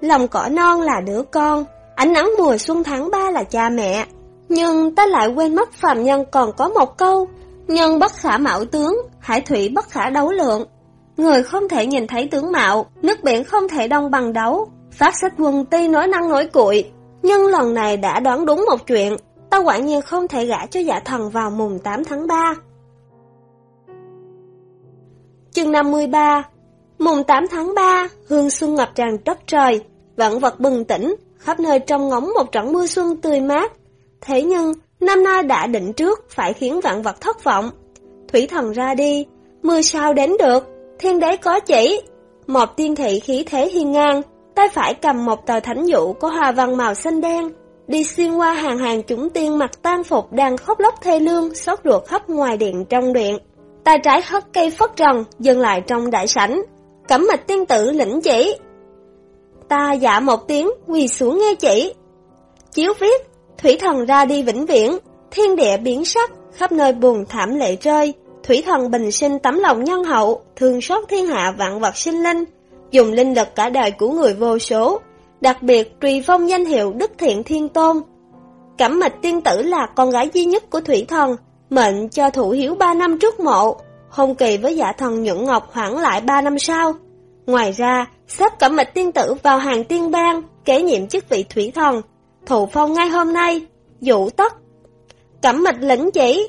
Lòng cỏ non là đứa con, ánh nắng mùa xuân tháng 3 là cha mẹ. Nhưng ta lại quên mất phàm nhân còn có một câu, nhân bất khả mạo tướng, hải thủy bất khả đấu lượng. Người không thể nhìn thấy tướng mạo, nước biển không thể đông bằng đấu. Phát sách quân ti nói năng nói cuội, nhưng lần này đã đoán đúng một chuyện, ta quả nhiên không thể gả cho giả thần vào mùng 8 tháng 3. Chương 53 Mùng 8 tháng 3, hương xuân ngập tràn đất trời, vạn vật bừng tỉnh, khắp nơi trong ngóng một trận mưa xuân tươi mát. Thế nhưng, năm nay đã định trước phải khiến vạn vật thất vọng. Thủy thần ra đi, mưa sao đến được, thiên đế có chỉ. Một tiên thị khí thế hiên ngang, tay phải cầm một tờ thánh dụ có hoa văn màu xanh đen, đi xuyên qua hàng hàng chúng tiên mặc tan phục đang khóc lóc thê lương, xót ruột khắp ngoài điện trong điện. Tay trái hất cây phất trần, dừng lại trong đại sảnh. Cẩm mạch tiên tử lĩnh chỉ. Ta dạ một tiếng, quỳ xuống nghe chỉ. Chiếu viết, thủy thần ra đi vĩnh viễn, thiên địa biến sắc, khắp nơi buồn thảm lệ rơi. Thủy thần bình sinh tấm lòng nhân hậu, thương xót thiên hạ vạn vật sinh linh, dùng linh lực cả đời của người vô số, đặc biệt truy phong danh hiệu Đức Thiện Thiên Tôn. Cẩm mịch tiên tử là con gái duy nhất của Thủy Thần, mệnh cho thủ hiếu 3 năm trước mộ, hôn kỳ với giả thần Nhuận Ngọc hoãn lại 3 năm sau. Ngoài ra, sắp cẩm mịch tiên tử vào hàng tiên bang, kế nhiệm chức vị Thủy Thần, thụ phong ngay hôm nay, dụ tất. Cẩm mịch lĩnh chỉ,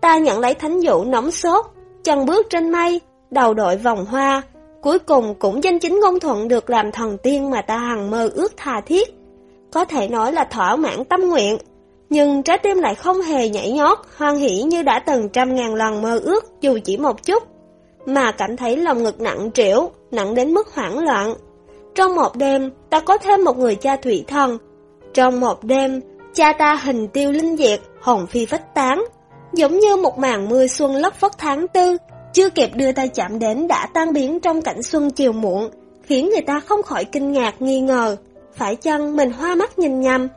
ta nhận lấy thánh dụ nóng sốt, chân bước trên mây, đầu đội vòng hoa, Cuối cùng cũng danh chính ngôn thuận được làm thần tiên mà ta hằng mơ ước tha thiết. Có thể nói là thỏa mãn tâm nguyện, nhưng trái tim lại không hề nhảy nhót, hoan hỷ như đã từng trăm ngàn lần mơ ước dù chỉ một chút, mà cảm thấy lòng ngực nặng trĩu, nặng đến mức hoảng loạn. Trong một đêm, ta có thêm một người cha thủy thần. Trong một đêm, cha ta hình tiêu linh diệt, hồn phi phách tán, giống như một màn mưa xuân lất phất tháng tư, chưa kịp đưa tay chạm đến đã tan biến trong cảnh xuân chiều muộn, khiến người ta không khỏi kinh ngạc nghi ngờ. Phải chăng mình hoa mắt nhìn nhầm?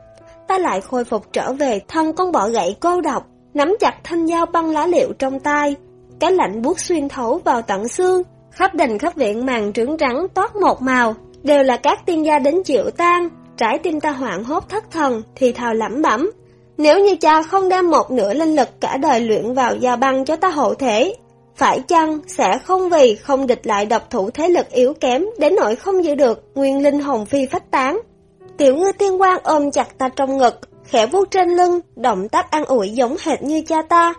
Ta lại khôi phục trở về thân con bọ gậy cô độc, nắm chặt thanh dao băng lá liệu trong tay. Cái lạnh buốt xuyên thấu vào tận xương, khắp đình khắp viện màn trứng trắng toát một màu, đều là các tiên gia đến chịu tan. Trái tim ta hoảng hốt thất thần thì thào lẩm bẩm. Nếu như cha không đem một nửa linh lực cả đời luyện vào gia băng cho ta hộ thể, phải chăng sẽ không vì không địch lại độc thủ thế lực yếu kém đến nỗi không giữ được nguyên linh hồn phi phách tán? Tiểu ngư tiên quan ôm chặt ta trong ngực, khẽ vuốt trên lưng, động tác an ủi giống hệt như cha ta.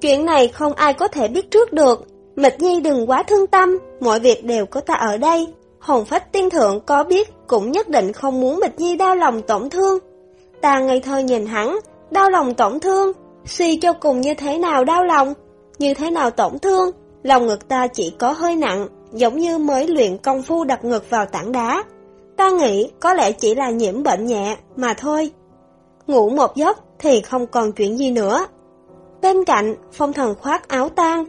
Chuyện này không ai có thể biết trước được, Mịch Nhi đừng quá thương tâm, mọi việc đều có ta ở đây. Hồn phách tiên thượng có biết cũng nhất định không muốn Mịch Nhi đau lòng tổn thương. Ta ngây thơ nhìn hắn, đau lòng tổn thương, suy cho cùng như thế nào đau lòng, như thế nào tổn thương, lòng ngực ta chỉ có hơi nặng, giống như mới luyện công phu đặt ngực vào tảng đá. Ta nghĩ có lẽ chỉ là nhiễm bệnh nhẹ mà thôi. Ngủ một giấc thì không còn chuyện gì nữa. Bên cạnh, phong thần khoác áo tan,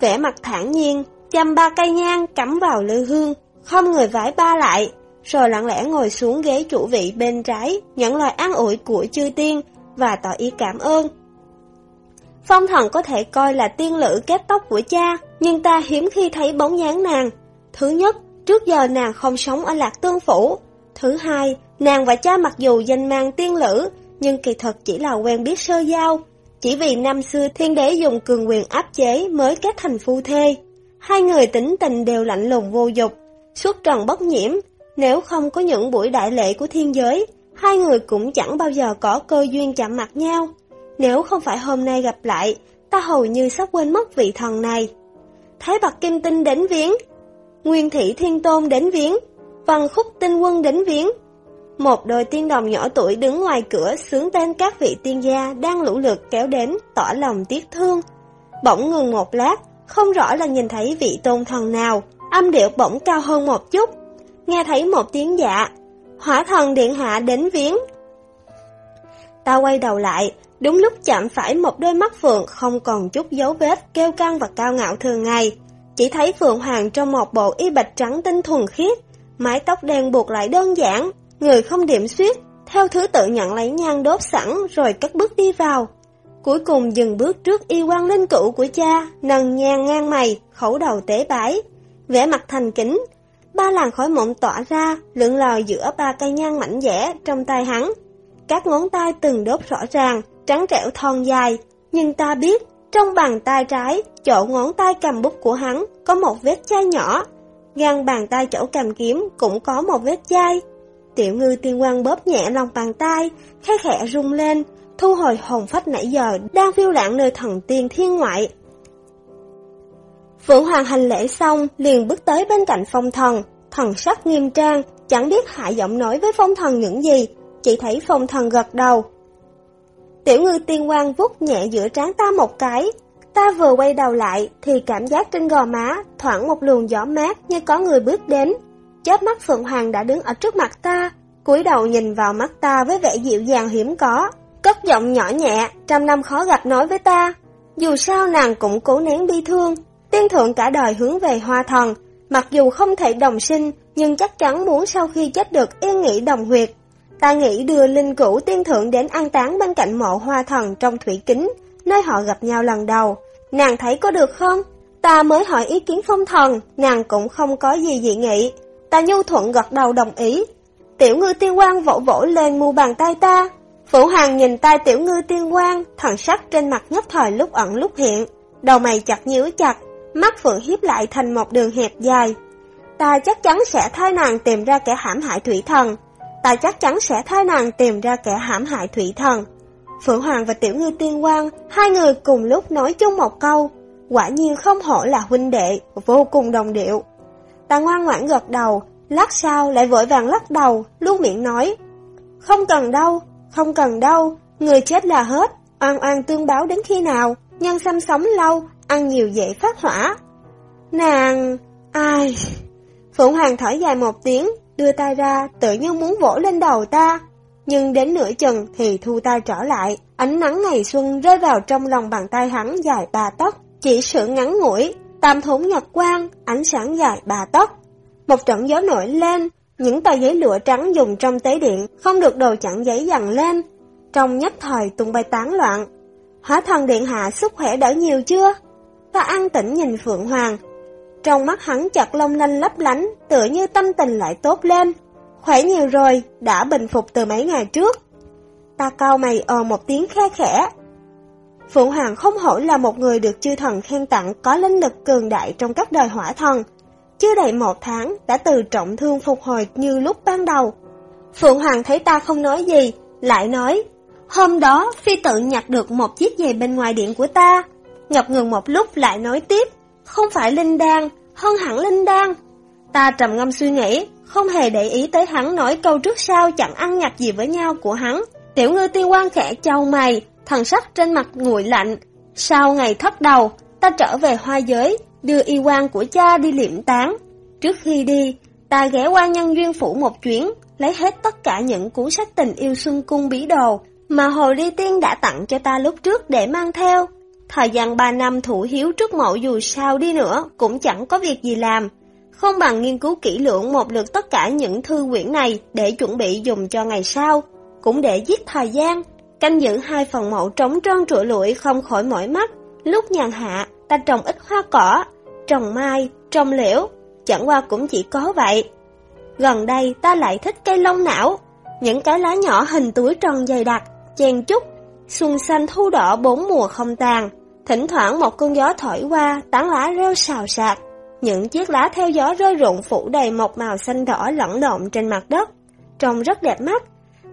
vẻ mặt thản nhiên, chăm ba cây nhang cắm vào lư hương, không người vải ba lại, rồi lặng lẽ ngồi xuống ghế chủ vị bên trái, nhận lời an ủi của chư tiên và tỏ ý cảm ơn. Phong thần có thể coi là tiên lữ kép tóc của cha, nhưng ta hiếm khi thấy bóng dáng nàng. Thứ nhất, trước giờ nàng không sống ở Lạc Tương Phủ. Thứ hai, nàng và cha mặc dù danh mang tiên lữ, nhưng kỳ thật chỉ là quen biết sơ giao. Chỉ vì năm xưa thiên đế dùng cường quyền áp chế mới kết thành phu thê. Hai người tính tình đều lạnh lùng vô dục, suốt trần bất nhiễm. Nếu không có những buổi đại lễ của thiên giới, hai người cũng chẳng bao giờ có cơ duyên chạm mặt nhau. Nếu không phải hôm nay gặp lại, ta hầu như sắp quên mất vị thần này. Thái Bạc Kim Tinh đến viếng, Nguyên Thị Thiên Tôn đến viếng, Văn Khúc Tinh Quân đến viếng. Một đôi tiên đồng nhỏ tuổi đứng ngoài cửa sướng tên các vị tiên gia đang lũ lượt kéo đến, tỏ lòng tiếc thương. Bỗng ngừng một lát, không rõ là nhìn thấy vị tôn thần nào, âm điệu bỗng cao hơn một chút. Nghe thấy một tiếng dạ, hỏa thần điện hạ đến viếng. Ta quay đầu lại, Đúng lúc chạm phải một đôi mắt Phượng không còn chút dấu vết kêu căng và cao ngạo thường ngày. Chỉ thấy Phượng Hoàng trong một bộ y bạch trắng tinh thuần khiết, mái tóc đen buộc lại đơn giản, người không điểm xuyết, theo thứ tự nhận lấy nhang đốt sẵn rồi cất bước đi vào. Cuối cùng dừng bước trước y quan linh cữu của cha, nâng nhang ngang mày, khẩu đầu tế bái, vẻ mặt thành kính. Ba làn khói mộng tỏa ra, lượn lờ giữa ba cây nhang mảnh dẻ trong tay hắn. Các ngón tay từng đốt rõ ràng, trắng trẻo thon dài, nhưng ta biết, trong bàn tay trái, chỗ ngón tay cầm bút của hắn có một vết chai nhỏ, gan bàn tay chỗ cầm kiếm cũng có một vết chai. Tiểu ngư tiên quan bóp nhẹ lòng bàn tay, khẽ khẽ rung lên, thu hồi hồn phách nãy giờ đang phiêu lãng nơi thần tiên thiên ngoại. Phượng Hoàng hành lễ xong, liền bước tới bên cạnh phong thần, thần sắc nghiêm trang, chẳng biết hạ giọng nói với phong thần những gì, chỉ thấy phong thần gật đầu, Tiểu ngư tiên quan vút nhẹ giữa trán ta một cái, Ta vừa quay đầu lại thì cảm giác trên gò má thoảng một luồng gió mát như có người bước đến. Chớp mắt Phượng Hoàng đã đứng ở trước mặt ta, cúi đầu nhìn vào mắt ta với vẻ dịu dàng hiếm có, cất giọng nhỏ nhẹ, trăm năm khó gặp nói với ta. Dù sao nàng cũng cố nén bi thương, tiên thượng cả đời hướng về hoa thần, mặc dù không thể đồng sinh, nhưng chắc chắn muốn sau khi chết được yên nghỉ đồng huyệt. Ta nghĩ đưa linh cữu tiên thượng đến an táng bên cạnh mộ hoa thần trong thủy kính, nơi họ gặp nhau lần đầu. Nàng thấy có được không? Ta mới hỏi ý kiến phong thần, nàng cũng không có gì dị nghị. Ta nhu thuận gật đầu đồng ý. Tiểu ngư tiên quang vỗ vỗ lên mu bàn tay ta. Phụ hoàng nhìn tay tiểu ngư tiên quang, thần sắc trên mặt nhất thời lúc ẩn lúc hiện. Đầu mày chặt nhíu chặt, mắt phượng hiếp lại thành một đường hẹp dài. Ta chắc chắn sẽ thay nàng tìm ra kẻ hãm hại thủy thần. Ta chắc chắn sẽ thay nàng tìm ra kẻ hãm hại thủy thần. Phượng Hoàng và Tiểu Ngư Tiên Quang, hai người cùng lúc nói chung một câu, quả nhiên không hổ là huynh đệ, vô cùng đồng điệu. Ta ngoan ngoãn gật đầu, lát sau lại vội vàng lắc đầu, luôn miệng nói, không cần đâu, không cần đâu, người chết là hết, oan oan tương báo đến khi nào, nhân xăm sống lâu, ăn nhiều dễ phát hỏa. Nàng... ai... Phượng Hoàng thở dài một tiếng, đưa tay ra, tự như muốn vỗ lên đầu ta nhưng đến nửa chừng thì thu tay trở lại, ánh nắng ngày xuân rơi vào trong lòng bàn tay hắn dài ba tấc, chỉ sự ngắn ngủi, tam thốn nhật quang, ánh sáng dài ba tấc. Một trận gió nổi lên, những tờ giấy lụa trắng dùng trong tế điện không được đồ chặn giấy dằn lên, trong nhất thời tung bay tán loạn. Hóa thần điện hạ sức khỏe đỡ nhiều chưa? Ta an tĩnh nhìn Phượng Hoàng. Trong mắt hắn chặt lông lanh lấp lánh, tựa như tâm tình lại tốt lên. Khỏe nhiều rồi, đã bình phục từ mấy ngày trước. Ta cao mày ờ một tiếng khe khẽ. Phượng Hoàng không hổ là một người được chư thần khen tặng có linh lực cường đại trong các đời hỏa thần. Chưa đầy một tháng đã từ trọng thương phục hồi như lúc ban đầu. Phượng Hoàng thấy ta không nói gì, lại nói, hôm đó phi tự nhặt được một chiếc giày bên ngoài điện của ta. Ngập ngừng một lúc lại nói tiếp, không phải Linh Đan, hơn hẳn Linh Đan. Ta trầm ngâm suy nghĩ, không hề để ý tới hắn nói câu trước sau chẳng ăn nhập gì với nhau của hắn. Tiểu ngư tiên quan khẽ trao mày, thần sắc trên mặt nguội lạnh. Sau ngày thất đầu, ta trở về hoa giới, đưa y quan của cha đi liệm tán. Trước khi đi, ta ghé qua nhân duyên phủ một chuyến, lấy hết tất cả những cuốn sách tình yêu xuân cung bí đồ mà Hồ Ly Tiên đã tặng cho ta lúc trước để mang theo. Thời gian 3 năm thủ hiếu trước mộ dù sao đi nữa cũng chẳng có việc gì làm, không bằng nghiên cứu kỹ lưỡng một lượt tất cả những thư quyển này để chuẩn bị dùng cho ngày sau, cũng để giết thời gian. Canh giữ hai phần mộ trống trơn trụi lụi không khỏi mỏi mắt. Lúc nhàn hạ, ta trồng ít hoa cỏ, trồng mai, trồng liễu, chẳng qua cũng chỉ có vậy. Gần đây ta lại thích cây lông não, những cái lá nhỏ hình túi tròn dày đặc, chen chúc, xuân xanh thu đỏ bốn mùa không tàn. Thỉnh thoảng một cơn gió thổi qua, tán lá rêu xào xạc, những chiếc lá theo gió rơi rụng phủ đầy một màu xanh đỏ lẫn lộn trên mặt đất, trông rất đẹp mắt.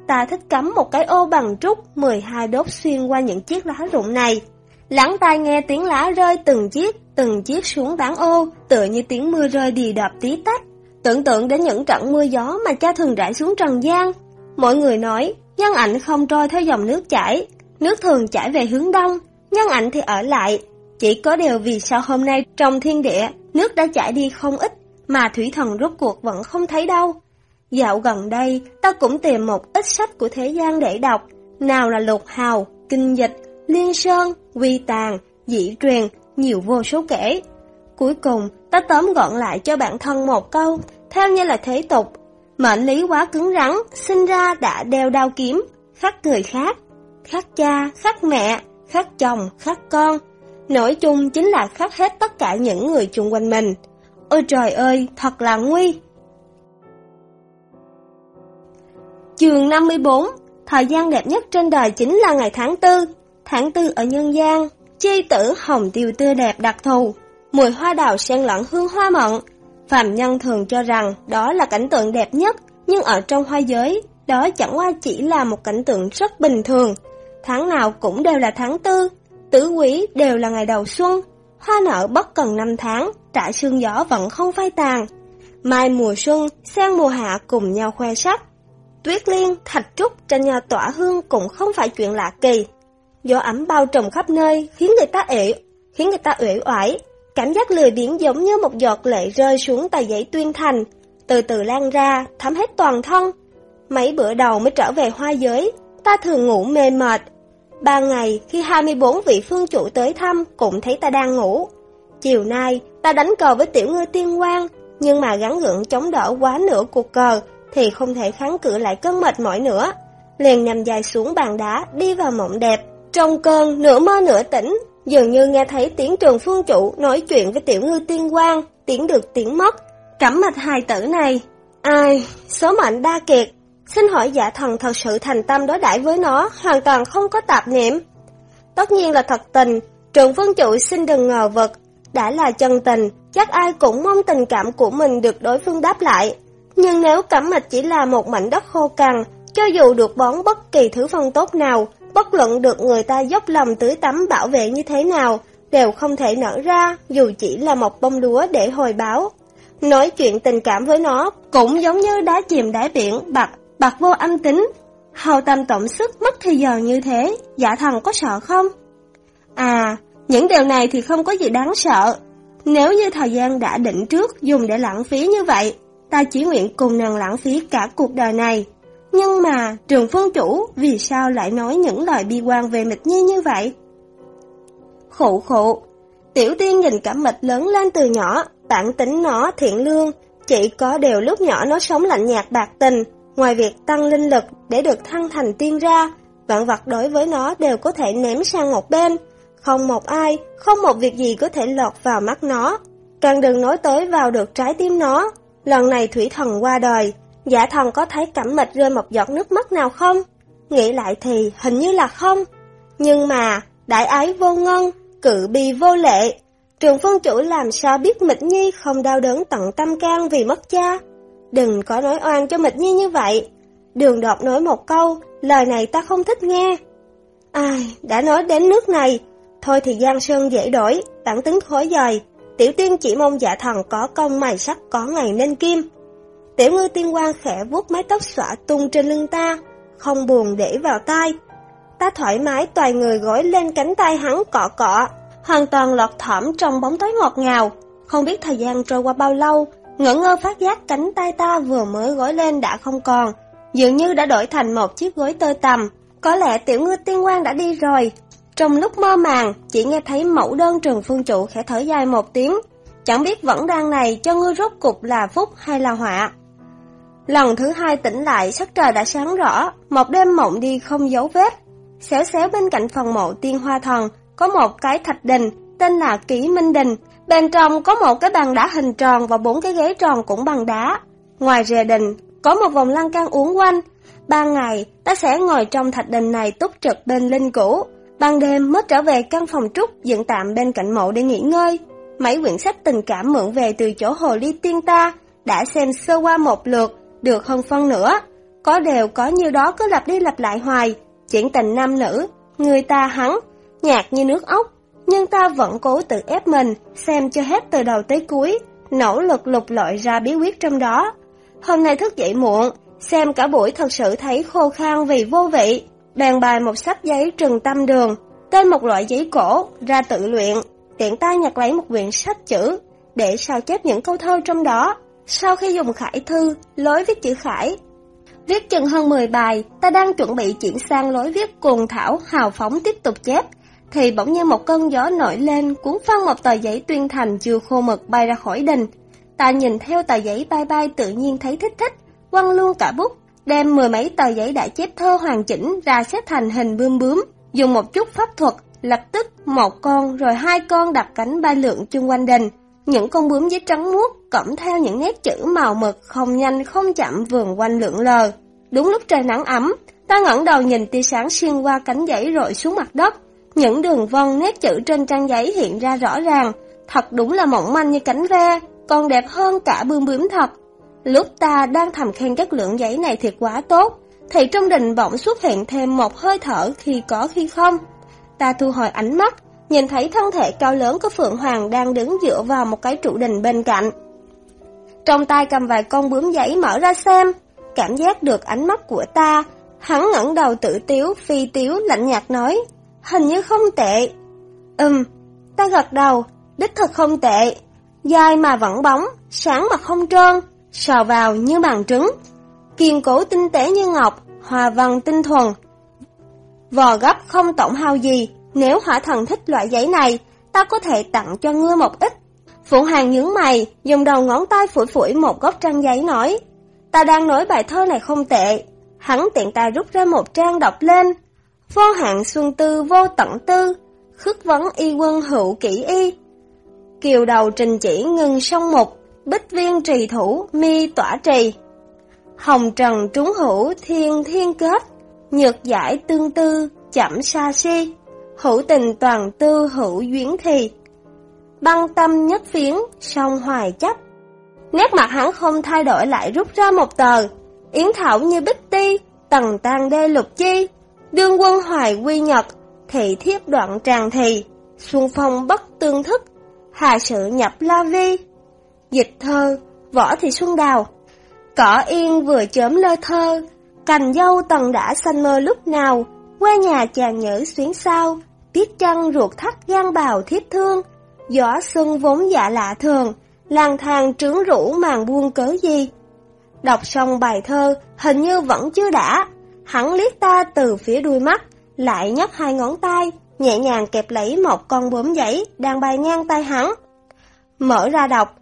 Ta thích cắm một cái ô bằng trúc 12 đốt xuyên qua những chiếc lá rụng này. Lắng tai nghe tiếng lá rơi từng chiếc, từng chiếc xuống tán ô, tựa như tiếng mưa rơi đi đập tí tách. Tưởng tượng đến những trận mưa gió mà cha thường rải xuống trần gian. Mọi người nói, nhân ảnh không trôi theo dòng nước chảy, nước thường chảy về hướng đông, nhân ảnh thì ở lại. Chỉ có điều vì sao hôm nay trong thiên địa Nước đã chảy đi không ít, mà thủy thần rốt cuộc vẫn không thấy đâu. Dạo gần đây, ta cũng tìm một ít sách của thế gian để đọc, nào là lục hào, kinh dịch, liên sơn, quy tàng dĩ truyền, nhiều vô số kể. Cuối cùng, ta tóm gọn lại cho bản thân một câu, theo như là thế tục. Mệnh lý quá cứng rắn, sinh ra đã đeo đao kiếm, khắc người khác, khắc cha, khắc mẹ, khắc chồng, khắc con, Nổi chung chính là khắc hết tất cả những người chung quanh mình. Ôi trời ơi, thật là nguy! Trường 54 Thời gian đẹp nhất trên đời chính là ngày tháng tư. Tháng tư ở nhân gian, chi tử hồng tiêu tươi đẹp đặc thù, mùi hoa đào xen lẫn hương hoa mận. Phạm nhân thường cho rằng đó là cảnh tượng đẹp nhất, nhưng ở trong hoa giới, đó chẳng qua chỉ là một cảnh tượng rất bình thường. Tháng nào cũng đều là tháng tư, Tứ quý đều là ngày đầu xuân, hoa nở bất cần năm tháng, trải sương gió vẫn không phai tàn. Mai mùa xuân, sang mùa hạ cùng nhau khoe sắc. Tuyết liên, thạch trúc tranh nhau tỏa hương cũng không phải chuyện lạ kỳ. Gió ẩm bao trùm khắp nơi khiến người ta ể, khiến người ta uể oải. Cảm giác lười biếng giống như một giọt lệ rơi xuống tờ giấy tuyên thành, từ từ lan ra, thấm hết toàn thân. Mấy bữa đầu mới trở về hoa giới, ta thường ngủ mê mệt. Ba ngày khi 24 vị phương chủ tới thăm cũng thấy ta đang ngủ. Chiều nay, ta đánh cờ với tiểu ngư tiên quan, nhưng mà gắn gượng chống đỡ quá nửa cuộc cờ thì không thể kháng cự lại cơn mệt mỏi nữa. Liền nằm dài xuống bàn đá, đi vào mộng đẹp. Trong cơn, nửa mơ nửa tỉnh, dường như nghe thấy tiếng trường phương chủ nói chuyện với tiểu ngư tiên quan, tiếng được tiếng mất. Cẩm mạch hài tử này, ai, số mệnh đa kiệt, xin hỏi giả thần thật sự thành tâm đối đãi với nó, hoàn toàn không có tạp niệm. Tất nhiên là thật tình, trường vương chủ xin đừng ngờ vực, đã là chân tình, chắc ai cũng mong tình cảm của mình được đối phương đáp lại. Nhưng nếu cẩm mạch chỉ là một mảnh đất khô cằn, cho dù được bón bất kỳ thứ phân tốt nào, bất luận được người ta dốc lòng tưới tắm bảo vệ như thế nào, đều không thể nở ra dù chỉ là một bông lúa để hồi báo. Nói chuyện tình cảm với nó cũng giống như đá chìm đáy biển bạc, bạc vô âm tính. Hầu tâm tổng sức mất thời giờ như thế, giả thần có sợ không? À, những điều này thì không có gì đáng sợ. Nếu như thời gian đã định trước dùng để lãng phí như vậy, ta chỉ nguyện cùng nàng lãng phí cả cuộc đời này. Nhưng mà, trường phương chủ vì sao lại nói những lời bi quan về mịch nhi như vậy? Khụ khụ, tiểu tiên nhìn cả mịch lớn lên từ nhỏ, bản tính nó thiện lương, chỉ có điều lúc nhỏ nó sống lạnh nhạt bạc tình, ngoài việc tăng linh lực để được thăng thành tiên ra, vạn vật đối với nó đều có thể ném sang một bên. Không một ai, không một việc gì có thể lọt vào mắt nó. Càng đừng nói tới vào được trái tim nó. Lần này thủy thần qua đời, giả thần có thấy cẩm mịch rơi một giọt nước mắt nào không? Nghĩ lại thì hình như là không. Nhưng mà, đại ái vô ngân, cự bi vô lệ. Trường phương chủ làm sao biết Mịch Nhi không đau đớn tận tâm can vì mất cha? Đừng có nói oan cho Mịch Nhi như vậy. Đường đột nói một câu, lời này ta không thích nghe. Ai, đã nói đến nước này, thôi thì Giang Sơn dễ đổi, bản tính khối dời. Tiểu tiên chỉ mong dạ thần có công mày sắc có ngày nên kim. Tiểu ngư tiên quan khẽ vuốt mái tóc xõa tung trên lưng ta, không buồn để vào tai. Ta thoải mái toài người gối lên cánh tay hắn cọ cọ, hoàn toàn lọt thỏm trong bóng tối ngọt ngào. Không biết thời gian trôi qua bao lâu, ngỡ ngơ phát giác cánh tay ta vừa mới gối lên đã không còn, dường như đã đổi thành một chiếc gối tơ tầm. Có lẽ tiểu ngư tiên quan đã đi rồi. Trong lúc mơ màng, chỉ nghe thấy mẫu đơn trường phương trụ khẽ thở dài một tiếng. Chẳng biết vẫn đang này cho ngươi rốt cục là phúc hay là họa. Lần thứ hai tỉnh lại, sắc trời đã sáng rõ, một đêm mộng đi không dấu vết. Xéo xéo bên cạnh phần mộ tiên hoa thần, có một cái thạch đình, tên là Kỷ Minh Đình. Bên trong có một cái bàn đá hình tròn và bốn cái ghế tròn cũng bằng đá. Ngoài rìa đình, có một vòng lan can uốn quanh. Ban ngày, ta sẽ ngồi trong thạch đình này túc trực bên linh cũ. Ban đêm mới trở về căn phòng trúc dựng tạm bên cạnh mộ để nghỉ ngơi. Mấy quyển sách tình cảm mượn về từ chỗ hồ ly tiên ta, đã xem sơ qua một lượt, được hơn phân nữa. Có đều có nhiêu đó cứ lặp đi lặp lại hoài, chuyện tình nam nữ, người ta hắn, nhạt như nước ốc, nhưng ta vẫn cố tự ép mình, xem cho hết từ đầu tới cuối, nỗ lực lục lọi ra bí quyết trong đó. Hôm nay thức dậy muộn, xem cả buổi thật sự thấy khô khan vì vô vị, bàn bài một sách giấy trừng tâm đường, tên một loại giấy cổ, ra tự luyện, tiện tay nhặt lấy một quyển sách chữ, để sao chép những câu thơ trong đó. Sau khi dùng khải thư, lối viết chữ khải, viết chừng hơn 10 bài, ta đang chuẩn bị chuyển sang lối viết cuồng thảo hào phóng tiếp tục chép, thì bỗng nhiên một cơn gió nổi lên cuốn phăng một tờ giấy tuyên thành chưa khô mực bay ra khỏi đình. Ta nhìn theo tờ giấy bay bay tự nhiên thấy thích thích, quăng luôn cả bút, đem mười mấy tờ giấy đã chép thơ hoàn chỉnh ra xếp thành hình bươm bướm, dùng một chút pháp thuật, lập tức một con rồi hai con đặt cánh bay lượn chung quanh đình. Những con bướm giấy trắng muốt cõng theo những nét chữ màu mực không nhanh không chậm vườn quanh lượn lờ. Đúng lúc trời nắng ấm, ta ngẩng đầu nhìn tia sáng xuyên qua cánh giấy rọi xuống mặt đất, những đường vân nét chữ trên trang giấy hiện ra rõ ràng, thật đúng là mỏng manh như cánh ve, còn đẹp hơn cả bươm bướm thật. Lúc ta đang thầm khen chất lượng giấy này thiệt quá tốt, thì trong đình bỗng xuất hiện thêm một hơi thở khi có khi không. Ta thu hồi ánh mắt, nhìn thấy thân thể cao lớn của Phượng Hoàng đang đứng dựa vào một cái trụ đình bên cạnh. Trong tay cầm vài con bướm giấy mở ra xem, cảm giác được ánh mắt của ta, hắn ngẩng đầu tự tiếu, phi tiếu, lạnh nhạt nói, Hình như không tệ. Ừm, Ta gật đầu, đích thực không tệ. Dài mà vẫn bóng, sáng mà không trơn, sờ vào như bằng trứng. Kiên cố tinh tế như ngọc, hòa văn tinh thuần. Vò gấp không tổng hao gì, nếu hỏa thần thích loại giấy này, ta có thể tặng cho ngươi một ít. Phụ Hàng nhướng mày, dùng đầu ngón tay phủi phủi một góc trang giấy nói. Ta đang nói bài thơ này không tệ. Hắn tiện tay rút ra một trang đọc lên. Vô hạn xuân tư vô tận tư, khước vấn y quân hữu kỹ y. Kiều đầu trình chỉ ngừng sông mục, bích viên trì thủ mi tỏa trì. Hồng trần trúng hữu thiên thiên kết, nhược giải tương tư chậm xa si, hữu tình toàn tư hữu duyến thì. Băng tâm nhất phiến, song hoài chấp. Nét mặt hắn không thay đổi lại rút ra một tờ, yến thảo như bích ti, tầng tan đê lục chi, đương quân hoài quy nhật, thị thiếp đoạn tràng thì, xuân phong bất tương thức, hà sự nhập la vi. Dịch thơ, võ thị xuân đào. Cỏ yên vừa chớm lơ thơ, cành dâu tầng đã xanh mơ lúc nào, quê nhà chàng nhữ xuyến sao, tiết chân ruột thắt gan bào thiết thương, gió xuân vốn dạ lạ thường, lang thang trướng rũ màn buông cớ gì. Đọc xong bài thơ, hình như vẫn chưa đã, hắn liếc ta từ phía đuôi mắt, lại nhấc hai ngón tay, nhẹ nhàng kẹp lấy một con bướm giấy đang bay ngang tay hắn. Mở ra đọc,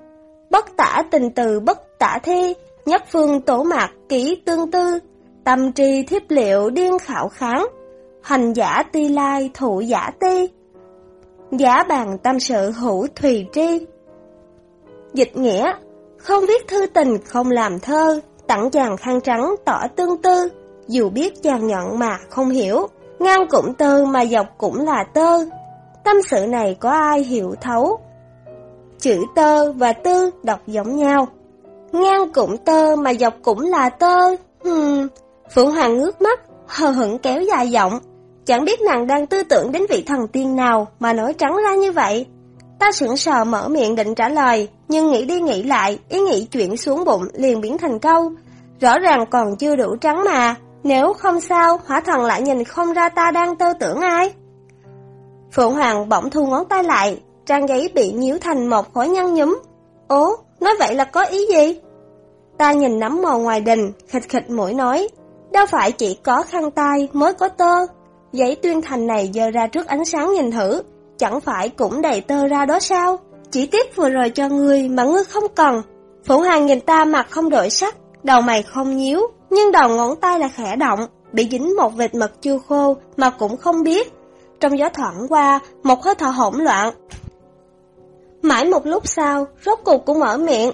bất tả tình từ bất tả thi, nhất phương tổ mạc kỹ tương tư, tâm tri thiếp liệu điên khảo kháng, hành giả ti lai thủ giả ti, giả bàn tâm sự hữu thùy tri. Dịch nghĩa, không viết thư tình không làm thơ, tặng chàng khăn trắng tỏ tương tư, dù biết chàng nhận mà không hiểu, ngang cũng tơ mà dọc cũng là tơ. Tâm sự này có ai hiểu thấu? Chữ tơ và tư đọc giống nhau. Ngang cũng tơ mà dọc cũng là tơ. Hmm. Phượng Hoàng ngước mắt, hờ hững kéo dài giọng. Chẳng biết nàng đang tư tưởng đến vị thần tiên nào mà nói trắng ra như vậy. Ta sững sờ mở miệng định trả lời, nhưng nghĩ đi nghĩ lại, ý nghĩ chuyển xuống bụng liền biến thành câu. Rõ ràng còn chưa đủ trắng mà, nếu không sao, hỏa thần lại nhìn không ra ta đang tư tưởng ai. Phượng Hoàng bỗng thu ngón tay lại, trang giấy bị nhíu thành một khối nhăn nhúm. Ố, nói vậy là có ý gì? Ta nhìn nắm màu ngoài đình, khịch khịch mũi nói, đâu phải chỉ có khăn tay mới có tơ. Giấy tuyên thành này dơ ra trước ánh sáng nhìn thử, chẳng phải cũng đầy tơ ra đó sao? Chỉ tiếp vừa rồi cho ngươi mà ngươi không cần. Phượng Hoàng nhìn ta mặt không đổi sắc, đầu mày không nhíu, nhưng đầu ngón tay là khẽ động, bị dính một vệt mật chưa khô mà cũng không biết. Trong gió thoảng qua, một hơi thở hỗn loạn. Mãi một lúc sau, rốt cuộc cũng mở miệng.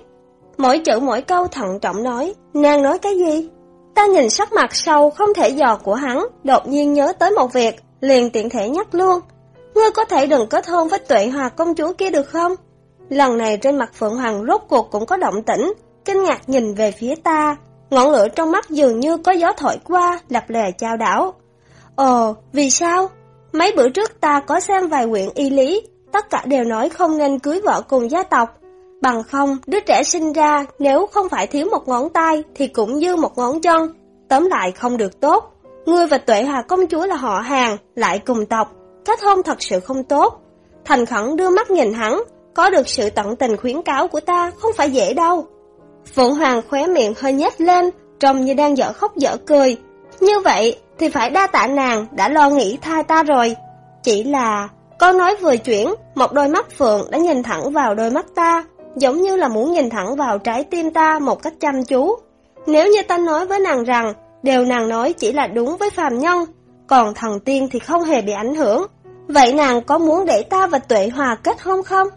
Mỗi chữ mỗi câu thận trọng nói, nàng nói cái gì? Ta nhìn sắc mặt sâu không thể dò của hắn, đột nhiên nhớ tới một việc, liền tiện thể nhắc luôn. Ngươi có thể đừng kết hôn với tuệ hòa công chúa kia được không? Lần này trên mặt Phượng Hoàng rốt cuộc cũng có động tĩnh, kinh ngạc nhìn về phía ta, ngọn lửa trong mắt dường như có gió thổi qua, lập lè trao đảo. Ồ, vì sao? Mấy bữa trước ta có xem vài quyển y lý, tất cả đều nói không nên cưới vợ cùng gia tộc. Bằng không, đứa trẻ sinh ra nếu không phải thiếu một ngón tay thì cũng dư một ngón chân. Tóm lại không được tốt. Ngươi và Tuệ Hòa công chúa là họ hàng, lại cùng tộc. Kết hôn thật sự không tốt. Thành khẩn đưa mắt nhìn hắn, có được sự tận tình khuyến cáo của ta không phải dễ đâu. Phượng Hoàng khóe miệng hơi nhếch lên, trông như đang dở khóc dở cười. Như vậy thì phải đa tạ nàng đã lo nghĩ thai ta rồi. Chỉ là, câu nói vừa chuyển, một đôi mắt Phượng đã nhìn thẳng vào đôi mắt ta, giống như là muốn nhìn thẳng vào trái tim ta một cách chăm chú. Nếu như ta nói với nàng rằng, đều nàng nói chỉ là đúng với phàm nhân, còn thần tiên thì không hề bị ảnh hưởng. Vậy nàng có muốn để ta và Tuệ Hòa kết hôn không?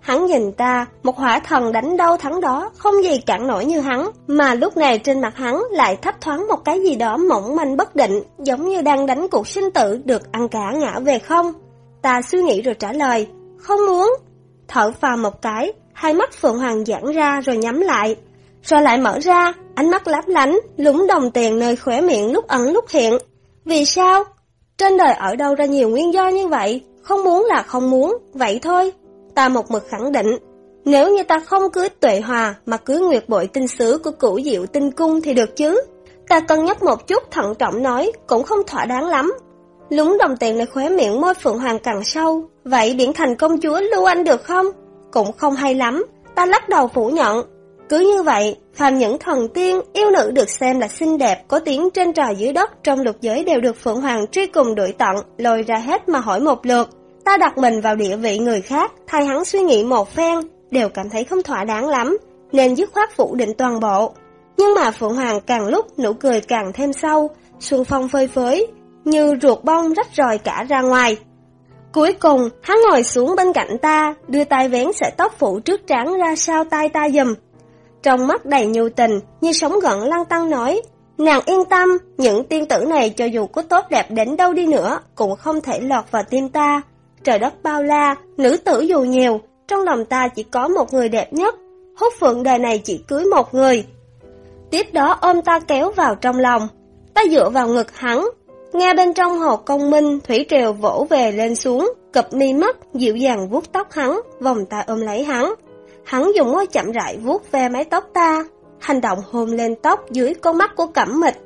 Hắn nhìn ta, một hỏa thần đánh đâu thắng đó, không gì cản nổi như hắn, mà lúc này trên mặt hắn lại thấp thoáng một cái gì đó mỏng manh bất định, giống như đang đánh cuộc sinh tử được ăn cả ngã về không. Ta suy nghĩ rồi trả lời, không muốn. Thở phào một cái, hai mắt Phượng Hoàng giãn ra rồi nhắm lại, rồi lại mở ra, ánh mắt lấp lánh, lúng đồng tiền nơi khóe miệng lúc ẩn lúc hiện. Vì sao? Trên đời ở đâu ra nhiều nguyên do như vậy, không muốn là không muốn, vậy thôi. Ta một mực khẳng định, nếu như ta không cưới tuệ hòa mà cưới nguyệt bội tinh sứ của cửu diệu tinh cung thì được chứ. Ta cân nhắc một chút thận trọng nói, cũng không thỏa đáng lắm. Lúng đồng tiền lại khóe miệng môi Phượng Hoàng càng sâu, vậy biển thành công chúa lưu anh được không? Cũng không hay lắm, ta lắc đầu phủ nhận. Cứ như vậy, phàm những thần tiên, yêu nữ được xem là xinh đẹp, có tiếng trên trời dưới đất trong lục giới đều được Phượng Hoàng truy cùng đuổi tận, lôi ra hết mà hỏi một lượt. Ta đặt mình vào địa vị người khác, thay hắn suy nghĩ một phen, đều cảm thấy không thỏa đáng lắm, nên dứt khoát phủ định toàn bộ. Nhưng mà Phượng Hoàng càng lúc nụ cười càng thêm sâu, xuân phong phơi phới, như ruột bông rách rời cả ra ngoài. Cuối cùng, hắn ngồi xuống bên cạnh ta, đưa tay vén sợi tóc phủ trước trán ra sau tay ta dùm. Trong mắt đầy nhu tình, như sống gận lăng tăng nói, nàng yên tâm, những tiên tử này cho dù có tốt đẹp đến đâu đi nữa, cũng không thể lọt vào tim ta. Trời đất bao la, nữ tử dù nhiều, trong lòng ta chỉ có một người đẹp nhất, hút phượng đời này chỉ cưới một người. Tiếp đó ôm ta kéo vào trong lòng, ta dựa vào ngực hắn, nghe bên trong hồ công minh, thủy triều vỗ về lên xuống, cập mi mắt, dịu dàng vuốt tóc hắn, vòng ta ôm lấy hắn. Hắn dùng môi chậm rãi vuốt ve mái tóc ta, hành động hôn lên tóc dưới con mắt của cẩm mịch.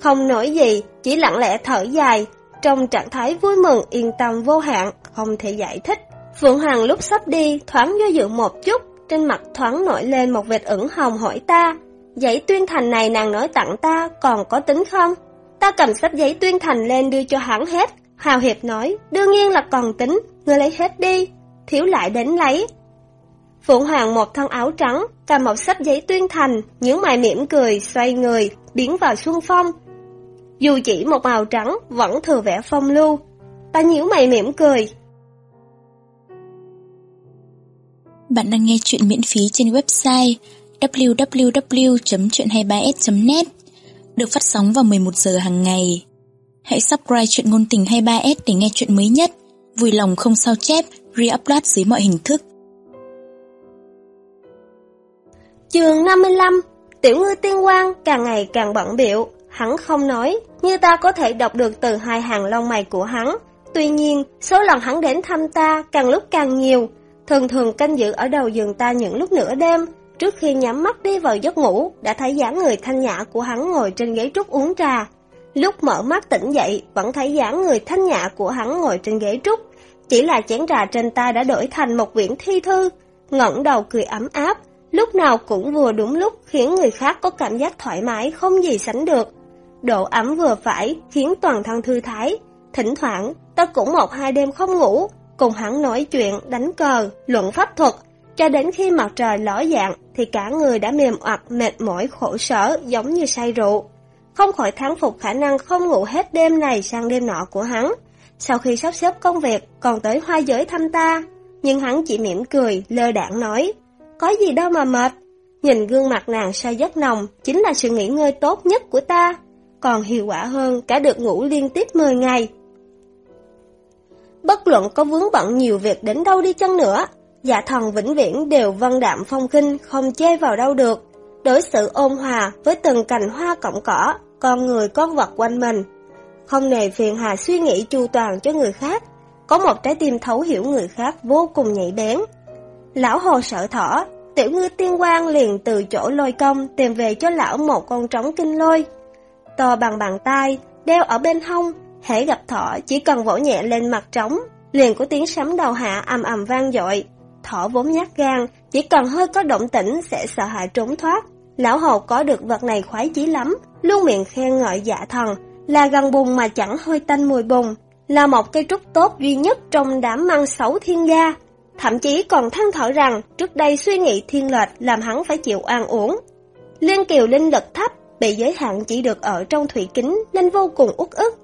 Không nổi gì, chỉ lặng lẽ thở dài, trong trạng thái vui mừng yên tâm vô hạn, không thể giải thích. Phượng Hoàng lúc sắp đi, thoáng do dự một chút, trên mặt thoáng nổi lên một vệt ửng hồng hỏi ta, giấy tuyên thành này nàng nói tặng ta còn có tính không? Ta cầm sắp giấy tuyên thành lên đưa cho hắn hết, Hào Hiệp nói, đương nhiên là còn tính, ngươi lấy hết đi, thiếu lại đến lấy. Phượng Hoàng một thân áo trắng, cầm một sắp giấy tuyên thành, những mày mỉm cười, xoay người, biến vào xuân phong. Dù chỉ một màu trắng, vẫn thừa vẻ phong lưu. Ta nhíu mày mỉm cười, Bạn đang nghe chuyện miễn phí trên website www.chuyện23s.net Được phát sóng vào 11 giờ hàng ngày. Hãy subscribe chuyện ngôn tình 23s để nghe chuyện mới nhất. Vui lòng không sao chép, re-upload dưới mọi hình thức. Chương 55 Tiểu ngư tiên quang càng ngày càng bận biệu, hắn không nói, như ta có thể đọc được từ hai hàng lông mày của hắn. Tuy nhiên, số lần hắn đến thăm ta càng lúc càng nhiều, thường thường canh giữ ở đầu giường ta những lúc nửa đêm, trước khi nhắm mắt đi vào giấc ngủ, đã thấy dáng người thanh nhã của hắn ngồi trên ghế trúc uống trà. Lúc mở mắt tỉnh dậy, vẫn thấy dáng người thanh nhã của hắn ngồi trên ghế trúc, chỉ là chén trà trên tay đã đổi thành một quyển thi thư, ngẩng đầu cười ấm áp, lúc nào cũng vừa đúng lúc khiến người khác có cảm giác thoải mái không gì sánh được. Độ ấm vừa phải khiến toàn thân thư thái, thỉnh thoảng ta cũng một hai đêm không ngủ, cùng hắn nói chuyện, đánh cờ, luận pháp thuật, cho đến khi mặt trời ló dạng thì cả người đã mềm oặt mệt mỏi khổ sở giống như say rượu. Không khỏi thắng phục khả năng không ngủ hết đêm này sang đêm nọ của hắn. Sau khi sắp xếp công việc còn tới hoa giới thăm ta, nhưng hắn chỉ mỉm cười, lơ đảng nói, có gì đâu mà mệt. Nhìn gương mặt nàng say giấc nồng chính là sự nghỉ ngơi tốt nhất của ta, còn hiệu quả hơn cả được ngủ liên tiếp 10 ngày. Bất luận có vướng bận nhiều việc đến đâu đi chăng nữa, dạ thần vĩnh viễn đều vân đạm phong khinh, không chê vào đâu được. Đối xử ôn hòa với từng cành hoa cọng cỏ, con người con vật quanh mình. Không nề phiền hà suy nghĩ chu toàn cho người khác, có một trái tim thấu hiểu người khác vô cùng nhạy bén. Lão hồ sợ thỏ, tiểu ngư tiên quang liền từ chỗ lôi công tìm về cho lão một con trống kinh lôi. To bằng bàn tay, đeo ở bên hông, hễ gặp thỏ chỉ cần vỗ nhẹ lên mặt trống, liền có tiếng sấm đầu hạ ầm ầm vang dội. Thỏ vốn nhát gan, chỉ cần hơi có động tĩnh sẽ sợ hãi trốn thoát. Lão hầu có được vật này khoái chí lắm, luôn miệng khen ngợi dạ thần, là gần bùn mà chẳng hơi tanh mùi bùn, là một cây trúc tốt duy nhất trong đám măng xấu thiên gia. Thậm chí còn than thở rằng trước đây suy nghĩ thiên lệch làm hắn phải chịu an uổng. Liên kiều linh lực thấp, bị giới hạn chỉ được ở trong thủy kính nên vô cùng uất ức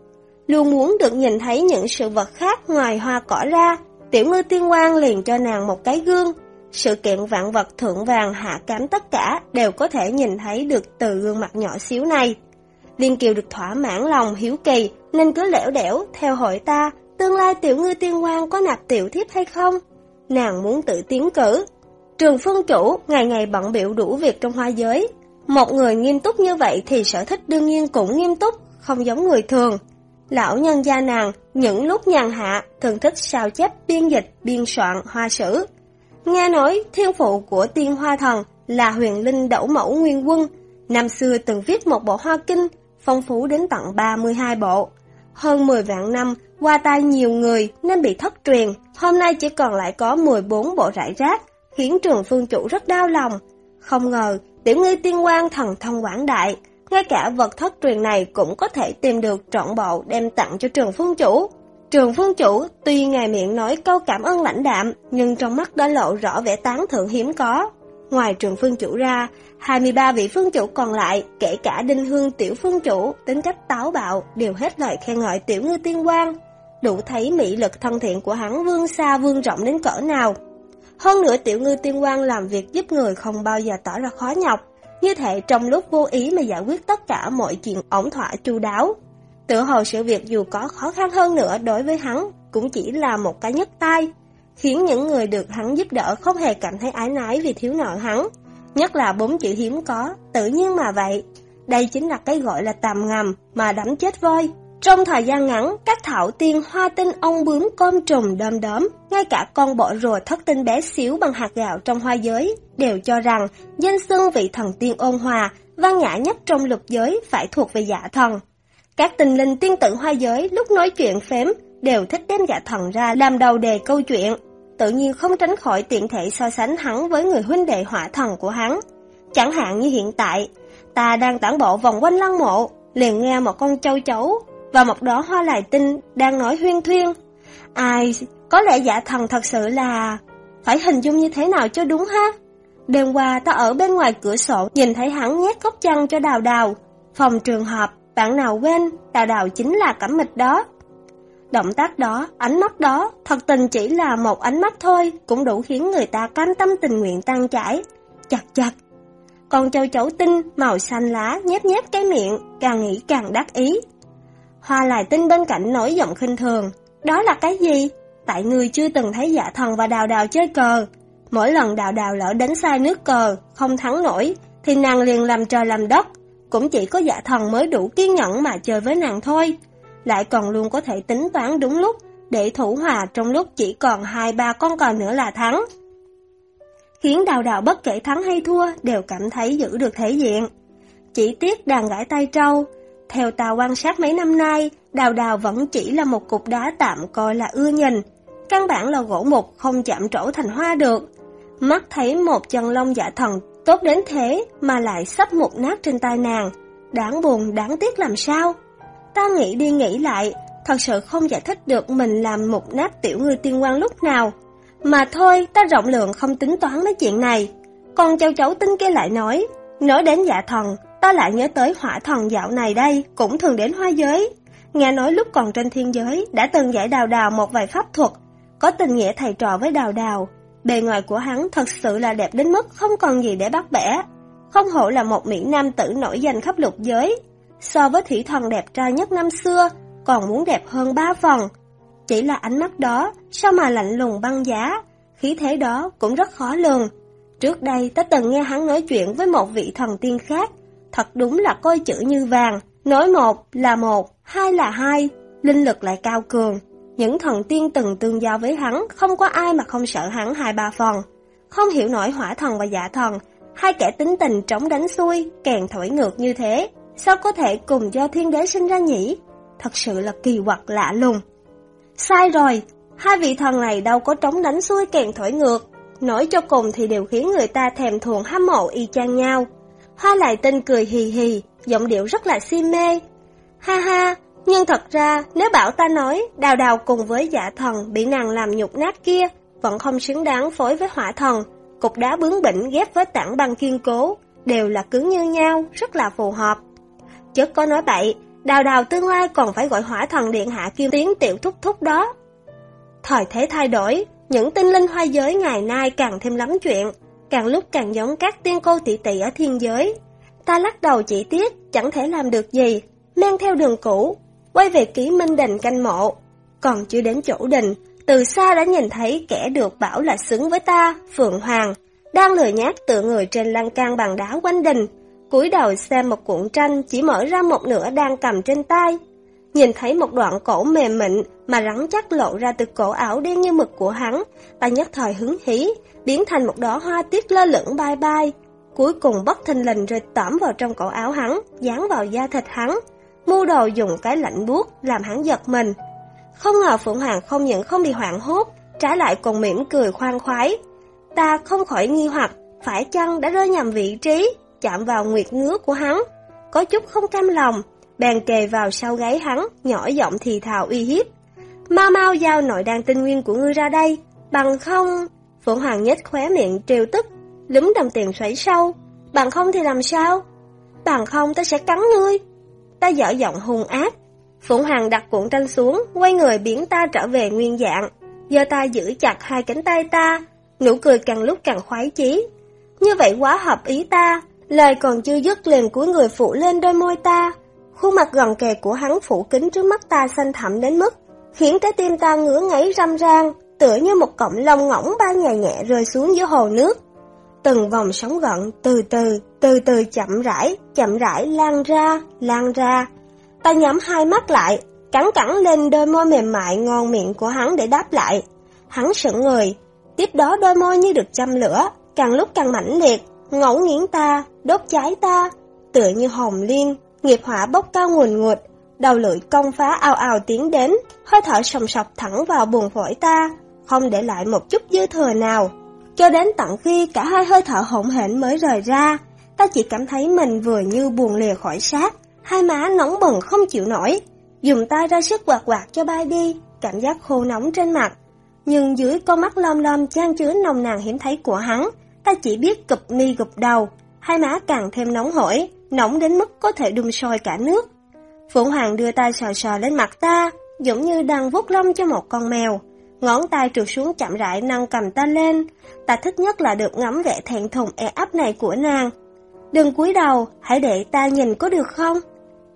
luôn muốn được nhìn thấy những sự vật khác ngoài hoa cỏ ra. Tiểu ngư tiên quan liền cho nàng một cái gương. Sự kiện vạn vật thượng vàng hạ cám tất cả đều có thể nhìn thấy được từ gương mặt nhỏ xíu này. Liên Kiều được thỏa mãn lòng hiếu kỳ, nên cứ lẻo đẻo theo hỏi ta, tương lai tiểu ngư tiên quan có nạp tiểu thiếp hay không? Nàng muốn tự tiến cử. Trường phương chủ ngày ngày bận biểu đủ việc trong hoa giới. Một người nghiêm túc như vậy thì sở thích đương nhiên cũng nghiêm túc, không giống người thường. Lão nhân gia nàng, những lúc nhàn hạ, thường thích sao chép biên dịch, biên soạn hoa sử. Nghe nói thiên phụ của tiên hoa thần là huyền linh đẩu mẫu nguyên quân, năm xưa từng viết một bộ hoa kinh, phong phú đến tận 32 bộ. Hơn 10 vạn năm, qua tay nhiều người nên bị thất truyền, hôm nay chỉ còn lại có 14 bộ rải rác, khiến trường phương chủ rất đau lòng. Không ngờ, tiểu ngư tiên quan thần thông quảng đại, ngay cả vật thất truyền này cũng có thể tìm được trọn bộ đem tặng cho trường phương chủ. Trường phương chủ tuy ngài miệng nói câu cảm ơn lãnh đạm, nhưng trong mắt đã lộ rõ vẻ tán thưởng hiếm có. Ngoài trường phương chủ ra, 23 vị phương chủ còn lại, kể cả đinh hương tiểu phương chủ, tính cách táo bạo, đều hết lời khen ngợi tiểu ngư tiên quan. Đủ thấy mỹ lực thân thiện của hắn vương xa vương rộng đến cỡ nào. Hơn nữa tiểu ngư tiên quan làm việc giúp người không bao giờ tỏ ra khó nhọc, như thể trong lúc vô ý mà giải quyết tất cả mọi chuyện ổn thỏa chu đáo. Tự hồ sự việc dù có khó khăn hơn nữa đối với hắn, cũng chỉ là một cái nhấc tay, khiến những người được hắn giúp đỡ không hề cảm thấy ái nái vì thiếu nợ hắn. Nhất là bốn chữ hiếm có, tự nhiên mà vậy. Đây chính là cái gọi là tạm ngầm mà đắm chết voi. Trong thời gian ngắn, các thảo tiên hoa tinh ong bướm côn trùng đom đóm, ngay cả con bọ rùa thất tinh bé xíu bằng hạt gạo trong hoa giới, đều cho rằng danh xưng vị thần tiên ôn hòa, văn nhã nhất trong lục giới phải thuộc về giả thần. Các tình linh tiên tử hoa giới lúc nói chuyện phếm đều thích đem giả thần ra làm đầu đề câu chuyện, tự nhiên không tránh khỏi tiện thể so sánh hắn với người huynh đệ hỏa thần của hắn. Chẳng hạn như hiện tại, ta đang tản bộ vòng quanh lăng mộ, liền nghe một con châu chấu và một đóa hoa lại tinh đang nói huyên thuyên. Ai, có lẽ dạ thần thật sự là... Phải hình dung như thế nào cho đúng ha? Đêm qua ta ở bên ngoài cửa sổ nhìn thấy hắn nhét góc chăn cho đào đào. Phòng trường hợp, bạn nào quên, đào đào chính là cẩm mịch đó. Động tác đó, ánh mắt đó, thật tình chỉ là một ánh mắt thôi, cũng đủ khiến người ta cam tâm tình nguyện tan chảy. Chặt chặt. Con châu chấu tinh, màu xanh lá, nhép nhép cái miệng, càng nghĩ càng đắc ý. Hoa lại tinh bên cạnh nổi giọng khinh thường. Đó là cái gì? Tại người chưa từng thấy dạ thần và đào đào chơi cờ. Mỗi lần đào đào lỡ đánh sai nước cờ, không thắng nổi, thì nàng liền làm trời làm đất. Cũng chỉ có dạ thần mới đủ kiên nhẫn mà chơi với nàng thôi lại còn luôn có thể tính toán đúng lúc để thủ hòa trong lúc chỉ còn hai ba con cờ nữa là thắng. Khiến đào đào bất kể thắng hay thua đều cảm thấy giữ được thể diện. Chỉ tiếc đàn gãi tay trâu, theo ta quan sát mấy năm nay, đào đào vẫn chỉ là một cục đá tạm coi là ưa nhìn, căn bản là gỗ mục không chạm trổ thành hoa được. Mắt thấy một chân lông dạ thần tốt đến thế mà lại sắp một nát trên tay nàng, đáng buồn đáng tiếc làm sao. Ta nghĩ đi nghĩ lại, thật sự không giải thích được mình làm một nát tiểu ngư tiên quan lúc nào. Mà thôi, ta rộng lượng không tính toán mấy chuyện này. Còn châu chấu tính kia lại nói, nói đến dạ thần, ta lại nhớ tới hỏa thần dạo này đây, cũng thường đến hoa giới. Nghe nói lúc còn trên thiên giới, đã từng dạy đào đào một vài pháp thuật, có tình nghĩa thầy trò với đào đào. Bề ngoài của hắn thật sự là đẹp đến mức không còn gì để bắt bẻ. Không hổ là một mỹ nam tử nổi danh khắp lục giới, so với thủy thần đẹp trai nhất năm xưa, còn muốn đẹp hơn ba phần. Chỉ là ánh mắt đó, sao mà lạnh lùng băng giá, khí thế đó cũng rất khó lường. Trước đây ta từng nghe hắn nói chuyện với một vị thần tiên khác, thật đúng là coi chữ như vàng, nói một là một, hai là hai, linh lực lại cao cường. Những thần tiên từng tương giao với hắn, không có ai mà không sợ hắn hai ba phần. Không hiểu nổi hỏa thần và dạ thần, hai kẻ tính tình trống đánh xuôi, kèn thổi ngược như thế, Sao có thể cùng do thiên đế sinh ra nhỉ? Thật sự là kỳ quặc lạ lùng. Sai rồi, hai vị thần này đâu có trống đánh xuôi kèn thổi ngược. Nói cho cùng thì đều khiến người ta thèm thuồng hâm mộ y chang nhau. Hoa lại tinh cười hì hì, giọng điệu rất là si mê. Ha ha, nhưng thật ra nếu bảo ta nói đào đào cùng với dạ thần bị nàng làm nhục nát kia, vẫn không xứng đáng phối với hỏa thần. Cục đá bướng bỉnh ghép với tảng băng kiên cố, đều là cứng như nhau, rất là phù hợp. chớ có nói bậy, đào đào tương lai còn phải gọi hỏa thần điện hạ kim tiến tiểu thúc thúc đó. Thời thế thay đổi, những tinh linh hoa giới ngày nay càng thêm lắm chuyện, càng lúc càng giống các tiên cô tỷ tỷ ở thiên giới. Ta lắc đầu chỉ tiếc, chẳng thể làm được gì, men theo đường cũ, quay về ký minh đình canh mộ. Còn chưa đến chỗ đình, từ xa đã nhìn thấy kẻ được bảo là xứng với ta, Phượng Hoàng, đang lười nhát tựa người trên lan can bằng đá quanh đình, cúi đầu xem một cuộn tranh chỉ mở ra một nửa đang cầm trên tay. Nhìn thấy một đoạn cổ mềm mịn mà rắn chắc lộ ra từ cổ ảo đen như mực của hắn, ta nhất thời hứng hí, biến thành một đóa hoa tiết lơ lửng bay bay. Cuối cùng bất thình lình rồi tẩm vào trong cổ áo hắn, dán vào da thịt hắn. mưu đồ dùng cái lạnh buốt làm hắn giật mình. Không ngờ Phượng Hoàng không những không bị hoảng hốt, trái lại còn mỉm cười khoan khoái. Ta không khỏi nghi hoặc, phải chăng đã rơi nhầm vị trí, chạm vào nguyệt ngứa của hắn. Có chút không cam lòng, bàn kề vào sau gáy hắn, nhỏ giọng thì thào uy hiếp. Mau mau giao nội đàn tinh nguyên của ngươi ra đây, bằng không... Phượng Hoàng nhếch khóe miệng trêu tức, lúng đồng tiền xoáy sâu. Bằng không thì làm sao? Bằng không ta sẽ cắn ngươi. Ta dở giọng hung ác. Phượng Hoàng đặt cuộn tranh xuống, quay người biến ta trở về nguyên dạng. Giờ ta giữ chặt hai cánh tay ta, nụ cười càng lúc càng khoái chí. Như vậy quá hợp ý ta, lời còn chưa dứt liền cuối người phụ lên đôi môi ta. Khuôn mặt gần kề của hắn phủ kính trước mắt ta xanh thẳm đến mức, khiến trái tim ta ngứa ngáy râm ran, tựa như một cọng lông ngỗng ba nhẹ nhẹ rơi xuống giữa hồ nước. Từng vòng sóng gợn từ từ, từ từ chậm rãi, chậm rãi lan ra, lan ra. Ta nhắm hai mắt lại, cắn cắn lên đôi môi mềm mại ngon miệng của hắn để đáp lại. Hắn sững người, tiếp đó đôi môi như được châm lửa, càng lúc càng mãnh liệt, ngẫu nghiến ta, đốt cháy ta, tựa như hồng liên, nghiệp hỏa bốc cao nguồn ngụt, đầu lưỡi công phá ao ao tiến đến, hơi thở sòng sọc thẳng vào buồng phổi ta, không để lại một chút dư thừa nào. Cho đến tận khi cả hai hơi thở hỗn hển mới rời ra, ta chỉ cảm thấy mình vừa như buồn lìa khỏi xác, hai má nóng bừng không chịu nổi. Dùng tay ra sức quạt quạt cho bay đi, cảm giác khô nóng trên mặt. Nhưng dưới con mắt lom lom chan chứa nồng nàn hiếm thấy của hắn, ta chỉ biết cụp mi gục đầu, hai má càng thêm nóng hổi, nóng đến mức có thể đun sôi cả nước. Phượng Hoàng đưa tay sờ sờ lên mặt ta, giống như đang vuốt lông cho một con mèo. Ngón tay trượt xuống chậm rãi nâng cầm ta lên. Ta thích nhất là được ngắm vẻ thẹn thùng e ấp này của nàng. Đừng cúi đầu, hãy để ta nhìn có được không?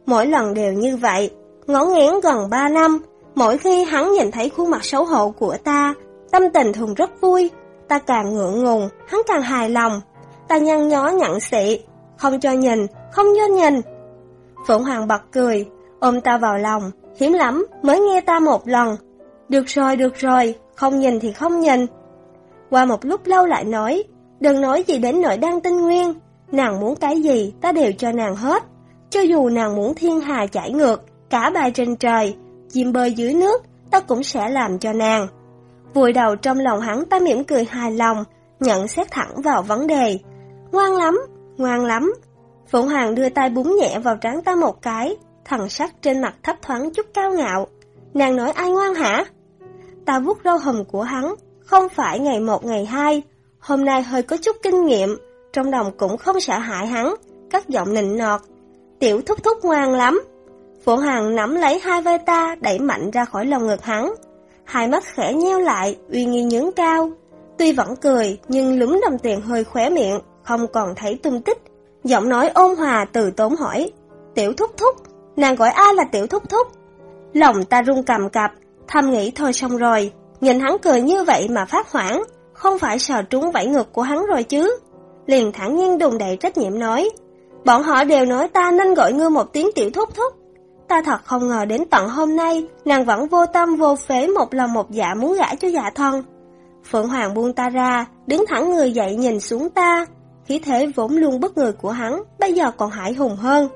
Mỗi lần đều như vậy, ngón ngén gần 3 năm, mỗi khi hắn nhìn thấy khuôn mặt xấu hổ của ta, tâm tình thường rất vui. Ta càng ngượng ngùng, hắn càng hài lòng. Ta nhăn nhó nhặn xị, không cho nhìn, không cho nhìn. Phượng Hoàng bật cười, ôm ta vào lòng, hiếm lắm mới nghe ta một lần. Được rồi, được rồi, không nhìn thì không nhìn. Qua một lúc lâu lại nói, đừng nói gì đến nội đăng tinh nguyên, nàng muốn cái gì ta đều cho nàng hết. Cho dù nàng muốn thiên hà chảy ngược, cả bài trên trời, chim bơi dưới nước, ta cũng sẽ làm cho nàng. Vùi đầu trong lòng hắn ta mỉm cười hài lòng, nhận xét thẳng vào vấn đề. Ngoan lắm, ngoan lắm. Phụng Hoàng đưa tay búng nhẹ vào trán ta một cái, thần sắc trên mặt thấp thoáng chút cao ngạo. Nàng nói ai ngoan hả? Ta vuốt râu hầm của hắn, không phải ngày một ngày hai, hôm nay hơi có chút kinh nghiệm, trong lòng cũng không sợ hại hắn, cất giọng nịnh nọt. Tiểu thúc thúc ngoan lắm. Phượng Hoàng nắm lấy hai vai ta đẩy mạnh ra khỏi lòng ngực hắn. Hai mắt khẽ nheo lại, uy nghi nhướng cao. Tuy vẫn cười, nhưng lúng đồng tiền hơi khóe miệng, không còn thấy tung tích. Giọng nói ôn hòa từ tốn hỏi. Tiểu thúc thúc, nàng gọi ai là tiểu thúc thúc? Lòng ta run cầm cập, thầm nghĩ thôi xong rồi. Nhìn hắn cười như vậy mà phát hoảng, không phải sờ trúng vảy ngực của hắn rồi chứ. Liền thẳng nhiên đùng đầy trách nhiệm nói. Bọn họ đều nói ta nên gọi ngươi một tiếng tiểu thúc thúc. Ta thật không ngờ đến tận hôm nay, nàng vẫn vô tâm vô phế một lòng một dạ muốn gả cho dạ thân. Phượng Hoàng buông ta ra, đứng thẳng người dậy nhìn xuống ta. Khí thế vốn luôn bất người của hắn, bây giờ còn hải hùng hơn.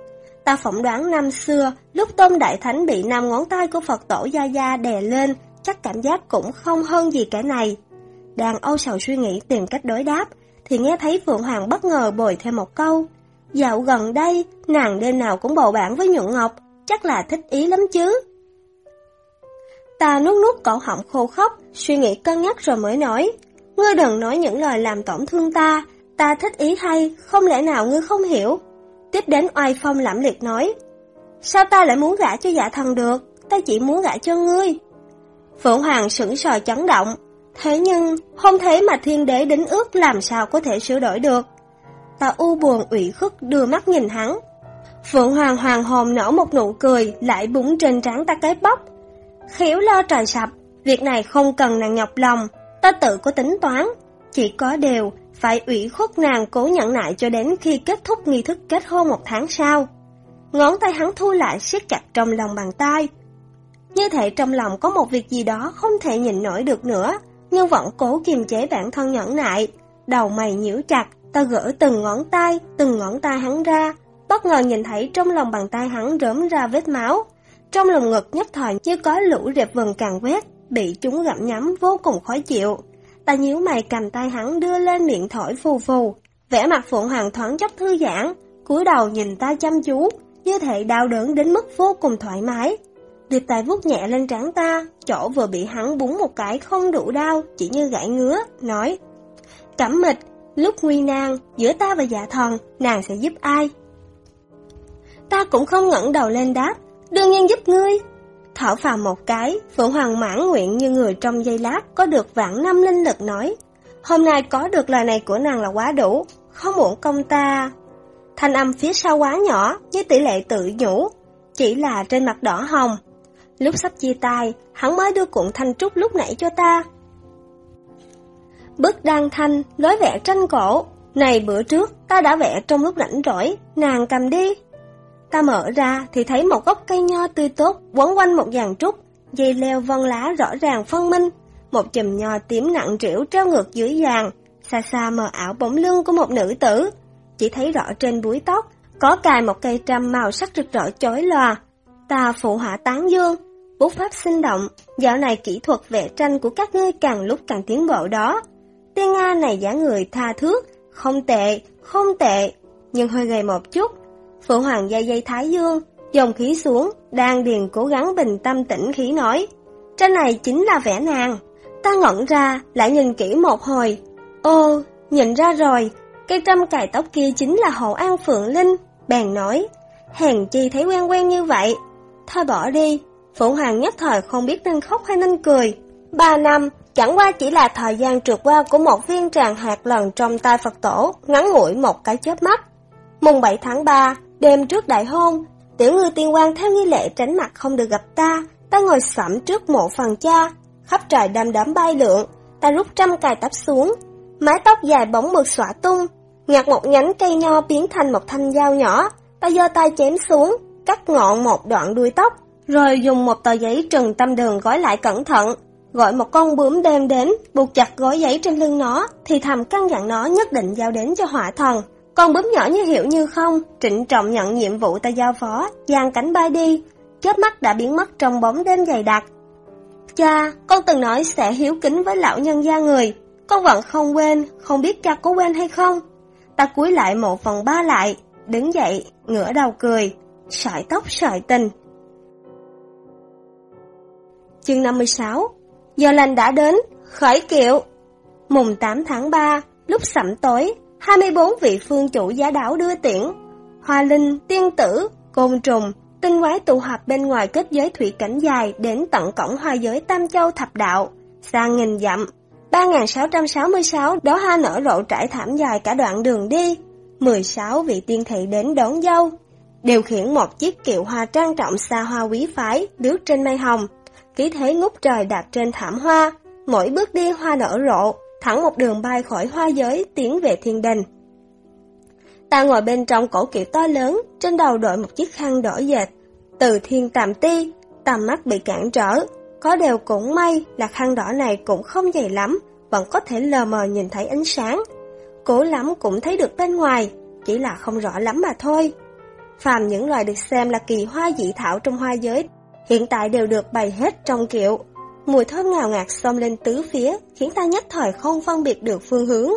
Ta phỏng đoán năm xưa, lúc Tôn Đại Thánh bị năm ngón tay của Phật tổ Gia Gia đè lên, chắc cảm giác cũng không hơn gì cái này. Đang âu sầu suy nghĩ tìm cách đối đáp, thì nghe thấy Phượng Hoàng bất ngờ bồi thêm một câu. Dạo gần đây, nàng đêm nào cũng bầu bạn với Nhuận Ngọc, chắc là thích ý lắm chứ. Ta nuốt nuốt cổ họng khô khóc, suy nghĩ cân nhắc rồi mới nói. Ngươi đừng nói những lời làm tổn thương ta, ta thích ý hay, không lẽ nào ngươi không hiểu. Tiếp đến oai phong lãm liệt nói. Sao ta lại muốn gả cho dạ thần được, ta chỉ muốn gả cho ngươi. Phượng Hoàng sững sờ chấn động. Thế nhưng, không thấy mà thiên đế đính ước làm sao có thể sửa đổi được. Ta u buồn ủy khuất đưa mắt nhìn hắn. Phượng Hoàng hoàng hồn nở một nụ cười, lại búng trên trán ta cái bóc. khiếu lo trời sập, việc này không cần nàng nhọc lòng, ta tự có tính toán. Chỉ có điều, phải ủy khuất nàng cố nhẫn nại cho đến khi kết thúc nghi thức kết hôn một tháng sau. Ngón tay hắn thu lại siết chặt trong lòng bàn tay. Như thể trong lòng có một việc gì đó không thể nhìn nổi được nữa, nhưng vẫn cố kiềm chế bản thân nhẫn nại. Đầu mày nhíu chặt, ta gỡ từng ngón tay, từng ngón tay hắn ra, bất ngờ nhìn thấy trong lòng bàn tay hắn rớm ra vết máu. Trong lòng ngực nhất thời như có lũ rệp vần càng quét, bị chúng gặm nhắm vô cùng khó chịu. Ta nhíu mày cầm tay hắn đưa lên miệng thổi phù phù, vẻ mặt Phượng Hoàng thoáng chốc thư giãn, cúi đầu nhìn ta chăm chú, như thể đau đớn đến mức vô cùng thoải mái. Điệp tài vuốt nhẹ lên trán ta, chỗ vừa bị hắn búng một cái không đủ đau, chỉ như gãi ngứa, nói Cẩm mịch, lúc nguy nan, giữa ta và dạ thần, nàng sẽ giúp ai? Ta cũng không ngẩng đầu lên đáp, đương nhiên giúp ngươi. Thở phào một cái, Phượng Hoàng mãn nguyện như người trong giây lát có được vạn năm linh lực nói. Hôm nay có được lời này của nàng là quá đủ, không muộn công ta. Thanh âm phía sau quá nhỏ, với tỷ lệ tự nhủ, chỉ là trên mặt đỏ hồng. Lúc sắp chia tay, hắn mới đưa cuộn thanh trúc lúc nãy cho ta. Bức đan thanh, lối vẽ tranh cổ. Này bữa trước, ta đã vẽ trong lúc rảnh rỗi, nàng cầm đi. Ta mở ra thì thấy một gốc cây nho tươi tốt quấn quanh một dàn trúc, dây leo vân lá rõ ràng phân minh. Một chùm nho tím nặng trĩu treo ngược dưới dàn, xa xa mờ ảo bóng lưng của một nữ tử. Chỉ thấy rõ trên búi tóc, có cài một cây trăm màu sắc rực rỡ chói lòa. Ta phụ họa tán dương, bút pháp sinh động, dạo này kỹ thuật vẽ tranh của các ngươi càng lúc càng tiến bộ đó. Tiên Nga này giả người tha thước, không tệ, không tệ, nhưng hơi gầy một chút, Phượng Hoàng dây dây thái dương, dòng khí xuống, đang điền cố gắng bình tâm tĩnh khí nói. Tranh này chính là vẽ nàng. Ta ngẩn ra, lại nhìn kỹ một hồi. Ô, nhìn ra rồi, cây trăm cài tóc kia chính là Hậu An Phượng Linh. Bèn nói, hèn chi thấy quen quen như vậy. Thôi bỏ đi, Phượng Hoàng nhất thời không biết nên khóc hay nên cười. Ba năm, chẳng qua chỉ là thời gian trượt qua của một viên tràng hạt lần trong tay Phật tổ, ngắn ngủi một cái chớp mắt. Mùng 7 tháng 3, Đêm trước đại hôn, tiểu ngư tiên quan theo nghi lệ tránh mặt không được gặp ta, ta ngồi sẫm trước mộ phần cha, khắp trời đầm đám bay lượn, ta rút trăm cài tắp xuống, mái tóc dài bóng mượt xõa tung, nhặt một nhánh cây nho biến thành một thanh dao nhỏ, ta giơ tay chém xuống, cắt ngọn một đoạn đuôi tóc, rồi dùng một tờ giấy trần tâm đường gói lại cẩn thận, gọi một con bướm đem đến, buộc chặt gói giấy trên lưng nó, thì thầm căn dặn nó nhất định giao đến cho hỏa thần. Con bướm nhỏ như hiểu như không, trịnh trọng nhận nhiệm vụ ta giao phó, giang cánh bay đi, chớp mắt đã biến mất trong bóng đêm dày đặc. Cha, con từng nói sẽ hiếu kính với lão nhân gia người, con vẫn không quên, không biết cha có quên hay không. Ta cúi lại một phần ba lại, đứng dậy, ngửa đầu cười, sợi tóc sợi tình. Chương 56 Giờ lành đã đến, khởi kiệu. Mùng 8 tháng 3, lúc sẩm tối, 24 vị phương chủ giá đảo đưa tiễn, hoa linh, tiên tử, côn trùng, tinh quái tụ hợp bên ngoài kết giới thủy cảnh dài đến tận cổng hoa giới Tam Châu Thập Đạo, xa nghìn dặm. 3666 đó hoa nở rộ trải thảm dài cả đoạn đường đi, 16 vị tiên thị đến đón dâu, điều khiển một chiếc kiệu hoa trang trọng xa hoa quý phái, lướt trên mây hồng, khí thế ngút trời đặt trên thảm hoa, mỗi bước đi hoa nở rộ, thẳng một đường bay khỏi hoa giới tiến về thiên đình. Ta ngồi bên trong cổ kiệu to lớn, trên đầu đội một chiếc khăn đỏ dệt. Từ thiên tạm ti, tầm mắt bị cản trở. Có điều cũng may là khăn đỏ này cũng không dày lắm, vẫn có thể lờ mờ nhìn thấy ánh sáng. Cố lắm cũng thấy được bên ngoài, chỉ là không rõ lắm mà thôi. Phàm những loài được xem là kỳ hoa dị thảo trong hoa giới, hiện tại đều được bày hết trong kiệu. Mùi thơm ngào ngạt xông lên tứ phía, khiến ta nhất thời không phân biệt được phương hướng.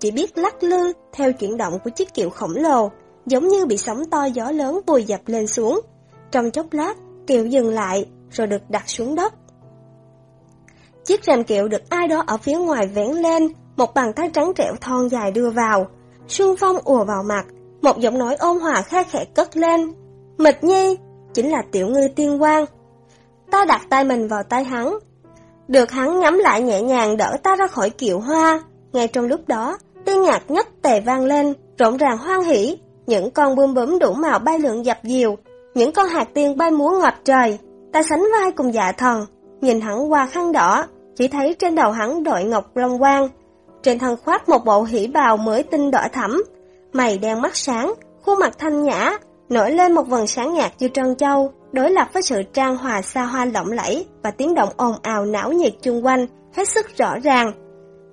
Chỉ biết lắc lư theo chuyển động của chiếc kiệu khổng lồ, giống như bị sóng to gió lớn vùi dập lên xuống. Trong chốc lát, kiệu dừng lại, rồi được đặt xuống đất. Chiếc rèm kiệu được ai đó ở phía ngoài vén lên, một bàn tay trắng trẻo thon dài đưa vào. Xuân phong ùa vào mặt, một giọng nói ôn hòa kha khẽ cất lên. Mịch nhi, chính là tiểu ngư tiên quang. Ta đặt tay mình vào tay hắn, được hắn nhắm lại nhẹ nhàng đỡ ta ra khỏi kiệu hoa. Ngay trong lúc đó, tiếng nhạc nhất tề vang lên, rộn ràng hoan hỉ. Những con bươm bướm đủ màu bay lượn dập dìu, những con hạt tiên bay múa ngập trời. Ta sánh vai cùng dạ thần, nhìn hắn qua khăn đỏ, chỉ thấy trên đầu hắn đội ngọc long quang. Trên thân khoác một bộ hỉ bào mới tinh đỏ thẫm, mày đen mắt sáng, khuôn mặt thanh nhã, nổi lên một vầng sáng nhạt như trân châu, đối lập với sự trang hòa xa hoa lộng lẫy và tiếng động ồn ào não nhiệt chung quanh hết sức rõ ràng.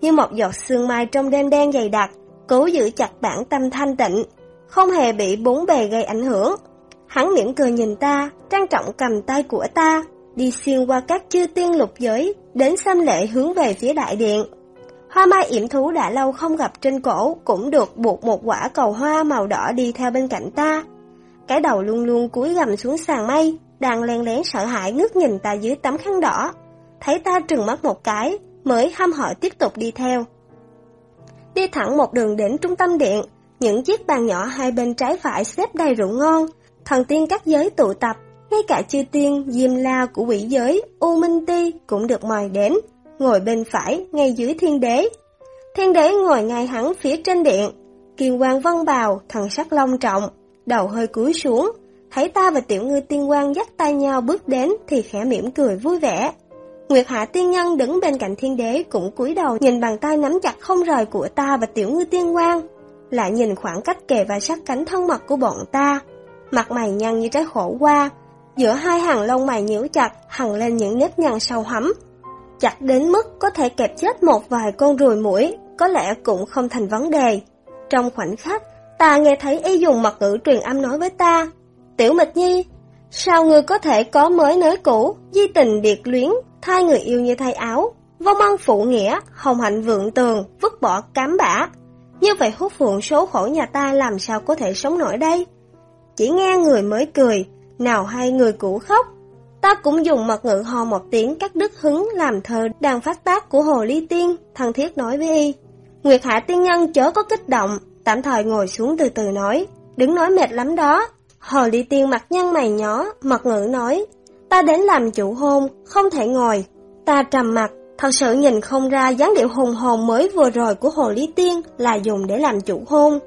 Như một giọt sương mai trong đêm đen dày đặc, cố giữ chặt bản tâm thanh tịnh, không hề bị bốn bề gây ảnh hưởng. Hắn mỉm cười nhìn ta, trang trọng cầm tay của ta, đi xuyên qua các chư tiên lục giới, đến xâm lệ hướng về phía đại điện. Hoa mai yểm thú đã lâu không gặp trên cổ, cũng được buộc một quả cầu hoa màu đỏ đi theo bên cạnh ta. Cái đầu luôn luôn cúi gầm xuống sàn mây, đang len lén sợ hãi ngước nhìn ta dưới tấm khăn đỏ. Thấy ta trừng mắt một cái, mới hăm hỏi tiếp tục đi theo. Đi thẳng một đường đến trung tâm điện, những chiếc bàn nhỏ hai bên trái phải xếp đầy rượu ngon, thần tiên các giới tụ tập, ngay cả chư tiên, diêm la của quỷ giới, U Minh Ti cũng được mời đến, ngồi bên phải, ngay dưới thiên đế. Thiên đế ngồi ngay hắn phía trên điện, kiên quang vân bào, thần sắc long trọng, đầu hơi cúi xuống, thấy ta và tiểu ngư tiên quang dắt tay nhau bước đến thì khẽ mỉm cười vui vẻ. Nguyệt Hạ Tiên Nhân đứng bên cạnh thiên đế cũng cúi đầu nhìn bàn tay nắm chặt không rời của ta và tiểu ngư tiên quang, lại nhìn khoảng cách kề và sát cánh thân mật của bọn ta. Mặt mày nhăn như trái khổ qua, giữa hai hàng lông mày nhíu chặt hằn lên những nếp nhăn sâu hắm. Chặt đến mức có thể kẹp chết một vài con ruồi mũi, có lẽ cũng không thành vấn đề. Trong khoảnh khắc, ta nghe thấy y dùng mật ngữ truyền âm nói với ta, Tiểu Mịch Nhi, sao người có thể có mới nới cũ, di tình biệt luyến, thay người yêu như thay áo, vong ân phụ nghĩa, hồng hạnh vượng tường, vứt bỏ cám bã. Như vậy hút phượng số khổ nhà ta làm sao có thể sống nổi đây? Chỉ nghe người mới cười, nào hay người cũ khóc. Ta cũng dùng mật ngữ hò một tiếng các đức hứng làm thơ đang phát tác của Hồ Ly Tiên, thân thiết nói với y. Nguyệt Hạ Tiên Nhân chớ có kích động, tạm thời ngồi xuống từ từ nói, đứng nói mệt lắm đó. Hồ Ly Tiên mặt nhăn mày nhỏ, mật ngữ nói, ta đến làm chủ hôn, không thể ngồi. Ta trầm mặt, thật sự nhìn không ra dáng điệu hùng hồn mới vừa rồi của Hồ ly Tiên là dùng để làm chủ hôn.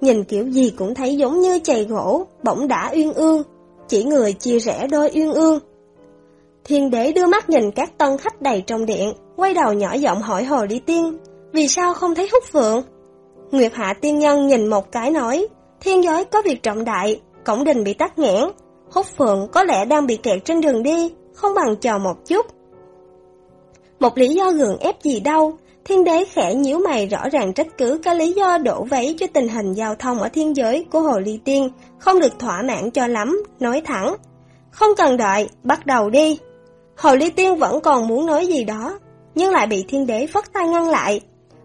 Nhìn kiểu gì cũng thấy giống như chày gỗ, bỗng đã uyên ương, chỉ người chia rẽ đôi uyên ương. Thiên đế đưa mắt nhìn các tân khách đầy trong điện, quay đầu nhỏ giọng hỏi Hồ ly Tiên, vì sao không thấy hút phượng? Nguyệt Hạ Tiên Nhân nhìn một cái nói, thiên giới có việc trọng đại, cổng đình bị tắt nghẽn, Húc phượng có lẽ đang bị kẹt trên đường đi, không bằng chờ một chút. Một lý do gượng ép gì đâu, thiên đế khẽ nhíu mày rõ ràng trách cứ cái lý do đổ vấy cho tình hình giao thông ở thiên giới của Hồ Ly Tiên, không được thỏa mãn cho lắm, nói thẳng. Không cần đợi, bắt đầu đi. Hồ Ly Tiên vẫn còn muốn nói gì đó, nhưng lại bị thiên đế phất tay ngăn lại.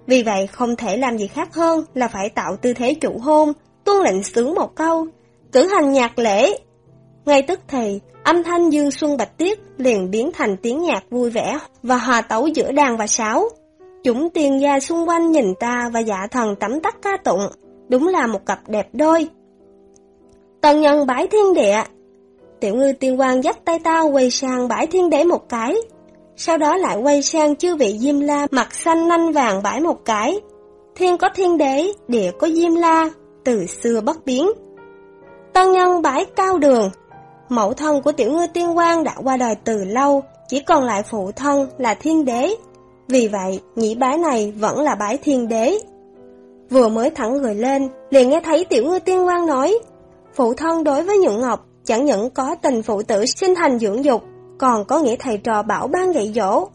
Vì vậy không thể làm gì khác hơn là phải tạo tư thế chủ hôn, tuân lệnh sướng một câu, cử hành nhạc lễ. Ngay tức thì, âm thanh Dương Xuân Bạch Tiết liền biến thành tiếng nhạc vui vẻ và hòa tấu giữa đàn và sáo. Chúng tiền gia xung quanh nhìn ta và dạ thần tắm tắt ca tụng, đúng là một cặp đẹp đôi. Tần nhân bãi thiên địa, tiểu ngư tiên quang dắt tay tao quay sang bãi thiên đế một cái, sau đó lại quay sang chư vị Diêm La mặt xanh nanh vàng bãi một cái. Thiên có thiên đế, địa có Diêm La, từ xưa bất biến. Tân nhân bãi cao đường, mẫu thân của tiểu ngư tiên quang đã qua đời từ lâu, chỉ còn lại phụ thân là thiên đế. Vì vậy, nhĩ bái này vẫn là bái thiên đế. Vừa mới thẳng người lên, liền nghe thấy tiểu ngư tiên quang nói, phụ thân đối với những Ngọc chẳng những có tình phụ tử sinh thành dưỡng dục, còn có nghĩa thầy trò bảo ban dạy dỗ.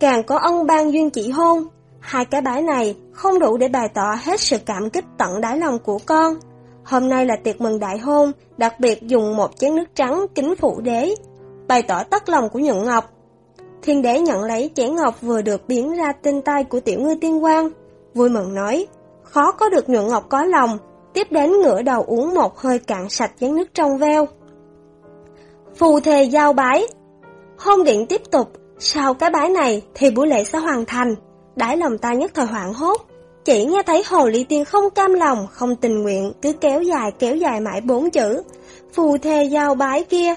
Càng có ân ban duyên chỉ hôn, hai cái bái này không đủ để bày tỏ hết sự cảm kích tận đáy lòng của con. Hôm nay là tiệc mừng đại hôn, đặc biệt dùng một chén nước trắng kính phụ đế, bày tỏ tất lòng của Nhuận Ngọc. Thiên đế nhận lấy chén ngọc vừa được biến ra tinh tay của tiểu ngư tiên quang, vui mừng nói, khó có được Nhuận Ngọc có lòng, tiếp đến ngửa đầu uống một hơi cạn sạch chén nước trong veo. Phù thề giao bái Hôn điện tiếp tục, sau cái bái này thì buổi lễ sẽ hoàn thành. Đãi lòng ta nhất thời hoảng hốt, chỉ nghe thấy Hồ Ly Tiên không cam lòng, không tình nguyện, cứ kéo dài kéo dài mãi bốn chữ. Phù thề giao bái kia,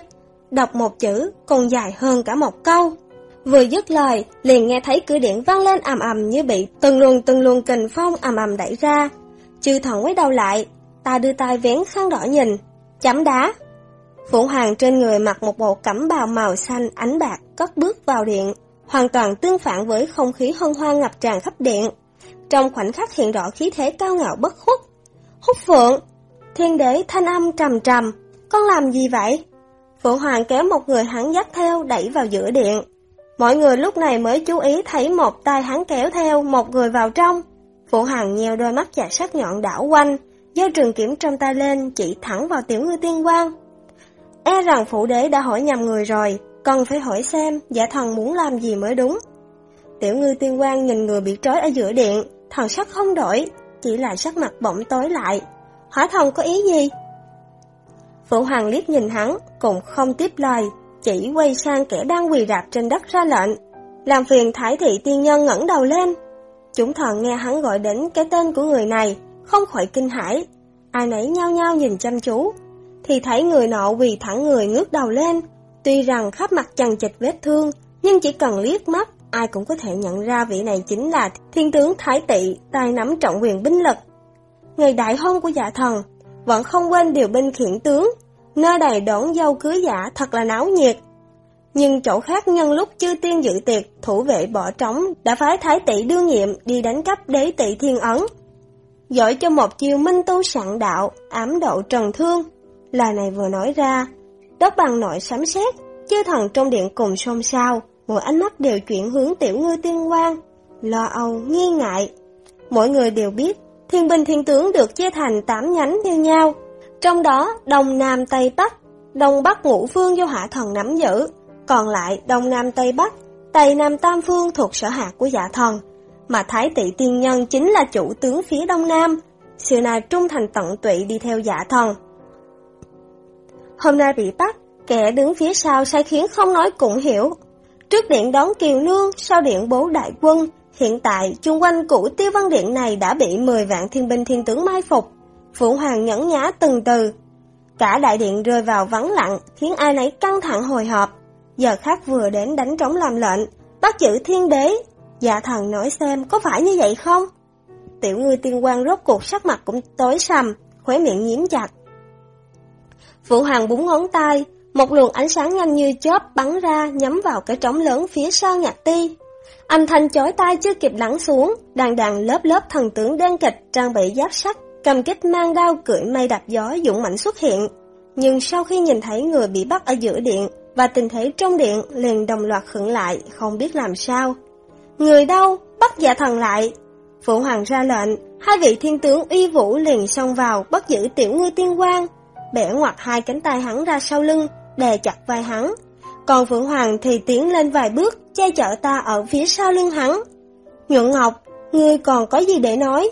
đọc một chữ còn dài hơn cả một câu. Vừa dứt lời, liền nghe thấy cửa điện vang lên ầm ầm như bị từng luồng từng luồng kình phong ầm ầm đẩy ra. Chư thần quay đầu lại, ta đưa tay vén khăn đỏ nhìn, chấm đá. Vũ Hoàng trên người mặc một bộ cẩm bào màu xanh ánh bạc cất bước vào điện, hoàn toàn tương phản với không khí hân hoan ngập tràn khắp điện. Trong khoảnh khắc hiện rõ khí thế cao ngạo bất khuất. Húc Phượng! Thiên đế thanh âm trầm trầm. Con làm gì vậy? Vũ Hoàng kéo một người hắn dắt theo đẩy vào giữa điện. Mọi người lúc này mới chú ý thấy một tay hắn kéo theo một người vào trong. Vũ Hoàng nheo đôi mắt giả sắc nhọn đảo quanh, giơ trường kiếm trong tay lên chỉ thẳng vào tiểu ngư tiên quang. E rằng phụ đế đã hỏi nhầm người rồi, cần phải hỏi xem giả thần muốn làm gì mới đúng. Tiểu ngư tiên quan nhìn người bị trói ở giữa điện, thần sắc không đổi, chỉ là sắc mặt bỗng tối lại. Hỏa thần có ý gì? Phụ hoàng liếc nhìn hắn, cũng không tiếp lời, chỉ quay sang kẻ đang quỳ rạp trên đất ra lệnh. Làm phiền thái thị tiên nhân ngẩng đầu lên. Chúng thần nghe hắn gọi đến cái tên của người này, không khỏi kinh hãi. Ai nấy nhao nhao nhìn chăm chú, thì thấy người nọ quỳ thẳng người ngước đầu lên. Tuy rằng khắp mặt chằng chịch vết thương, nhưng chỉ cần liếc mắt, ai cũng có thể nhận ra vị này chính là thiên tướng Thái Tị, tay nắm trọng quyền binh lực. Ngày đại hôn của dạ thần, vẫn không quên điều binh khiển tướng, nơi đầy đón dâu cưới giả thật là náo nhiệt. Nhưng chỗ khác nhân lúc chư tiên dự tiệc, thủ vệ bỏ trống đã phái thái tỷ đương nhiệm đi đánh cắp đế tỷ thiên ấn. Giỏi cho một chiêu minh tu sẵn đạo, ám độ trần thương. Lời này vừa nói ra, đất bằng nội sấm sét, chư thần trong điện cùng xôn xao, mỗi ánh mắt đều chuyển hướng tiểu ngư tiên quang, lo âu, nghi ngại. Mỗi người đều biết, thiên binh thiên tướng được chia thành tám nhánh như nhau, trong đó Đông Nam Tây Bắc, Đông Bắc ngũ phương do hạ thần nắm giữ, còn lại Đông Nam Tây Bắc, Tây Nam Tam phương thuộc sở hạt của dạ thần, mà Thái tỷ Tiên Nhân chính là chủ tướng phía Đông Nam, xưa nay trung thành tận tụy đi theo dạ thần. Hôm nay bị bắt, kẻ đứng phía sau sai khiến không nói cũng hiểu. Trước điện đón Kiều Nương, sau điện bố đại quân, hiện tại chung quanh củ tiêu văn điện này đã bị 10 vạn thiên binh thiên tướng mai phục. phụ Hoàng nhẫn nhã từng từ. Cả đại điện rơi vào vắng lặng, khiến ai nấy căng thẳng hồi hộp. Giờ khác vừa đến đánh trống làm lệnh, bắt giữ thiên đế. Dạ thần nói xem có phải như vậy không? Tiểu ngư tiên quan rốt cuộc sắc mặt cũng tối sầm, khóe miệng nhím chặt. Vũ Hoàng búng ngón tay, một luồng ánh sáng nhanh như chớp bắn ra nhắm vào cái trống lớn phía sau nhạc ti. Âm thanh chói tai chưa kịp lắng xuống, đàn đàn lớp lớp thần tướng đen kịch trang bị giáp sắt cầm kích mang đao cưỡi mây đạp gió dũng mạnh xuất hiện. Nhưng sau khi nhìn thấy người bị bắt ở giữa điện và tình thế trong điện liền đồng loạt khựng lại, không biết làm sao. Người đâu? Bắt giả thần lại! Phụ hoàng ra lệnh, hai vị thiên tướng uy vũ liền xông vào bắt giữ tiểu ngư tiên quang, bẻ ngoặt hai cánh tay hắn ra sau lưng, đè chặt vai hắn. Còn Phượng Hoàng thì tiến lên vài bước, che chở ta ở phía sau lưng hắn. Nhuận Ngọc, ngươi còn có gì để nói?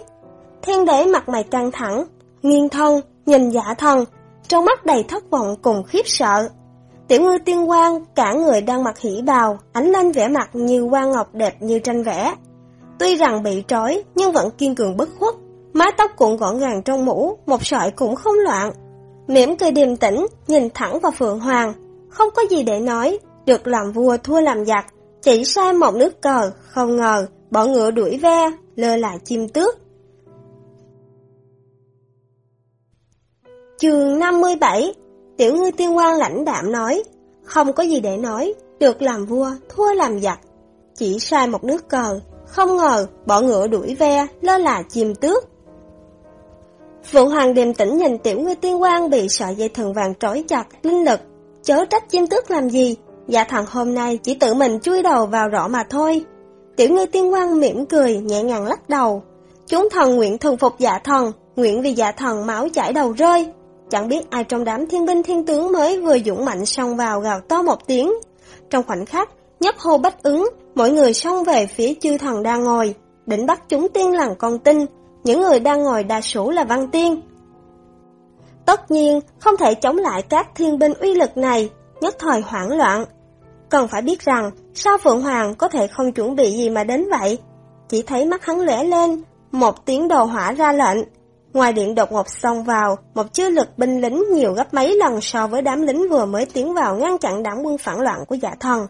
Thiên đế mặt mày căng thẳng, nghiêng thân, nhìn giả thần, trong mắt đầy thất vọng cùng khiếp sợ. Tiểu ngư tiên quang, cả người đang mặc hỉ bào, ánh lên vẻ mặt như hoa ngọc đẹp như tranh vẽ. Tuy rằng bị trói, nhưng vẫn kiên cường bất khuất, mái tóc cuộn gọn gàng trong mũ, một sợi cũng không loạn. Mỉm cười điềm tĩnh, nhìn thẳng vào Phượng Hoàng, không có gì để nói, được làm vua thua làm giặc, chỉ sai một nước cờ, không ngờ, bỏ ngựa đuổi ve, lơ là chim tước, Trường 57 Tiểu ngư tiên quan lãnh đạm nói Không có gì để nói Được làm vua, thua làm giặc. Chỉ sai một nước cờ Không ngờ, bỏ ngựa đuổi ve Lơ là chìm tước. Vũ Hoàng điềm tĩnh nhìn tiểu ngư tiên quan Bị sợi dây thần vàng trói chặt Linh lực, chớ trách chim tước làm gì? Dạ thằng hôm nay chỉ tự mình chui đầu vào rõ mà thôi. Tiểu ngư tiên quan mỉm cười Nhẹ nhàng lắc đầu. Chúng thần nguyện thần phục dạ thần Nguyện vì dạ thần máu chảy đầu rơi. Chẳng biết ai trong đám thiên binh thiên tướng mới vừa dũng mạnh xông vào gào to một tiếng. Trong khoảnh khắc, nhấp hô bách ứng, mỗi người xông về phía chư thần đang ngồi, định bắt chúng tiên lằn con tin, những người đang ngồi đa số là văn tiên. Tất nhiên, không thể chống lại các thiên binh uy lực này, nhất thời hoảng loạn. Cần phải biết rằng, sao Phượng Hoàng có thể không chuẩn bị gì mà đến vậy? Chỉ thấy mắt hắn lẻ lên, một tiếng đồ hỏa ra lệnh, Ngoài điện đột ngột xông vào, một chư lực binh lính nhiều gấp mấy lần so với đám lính vừa mới tiến vào ngăn chặn đám quân phản loạn của giả thần.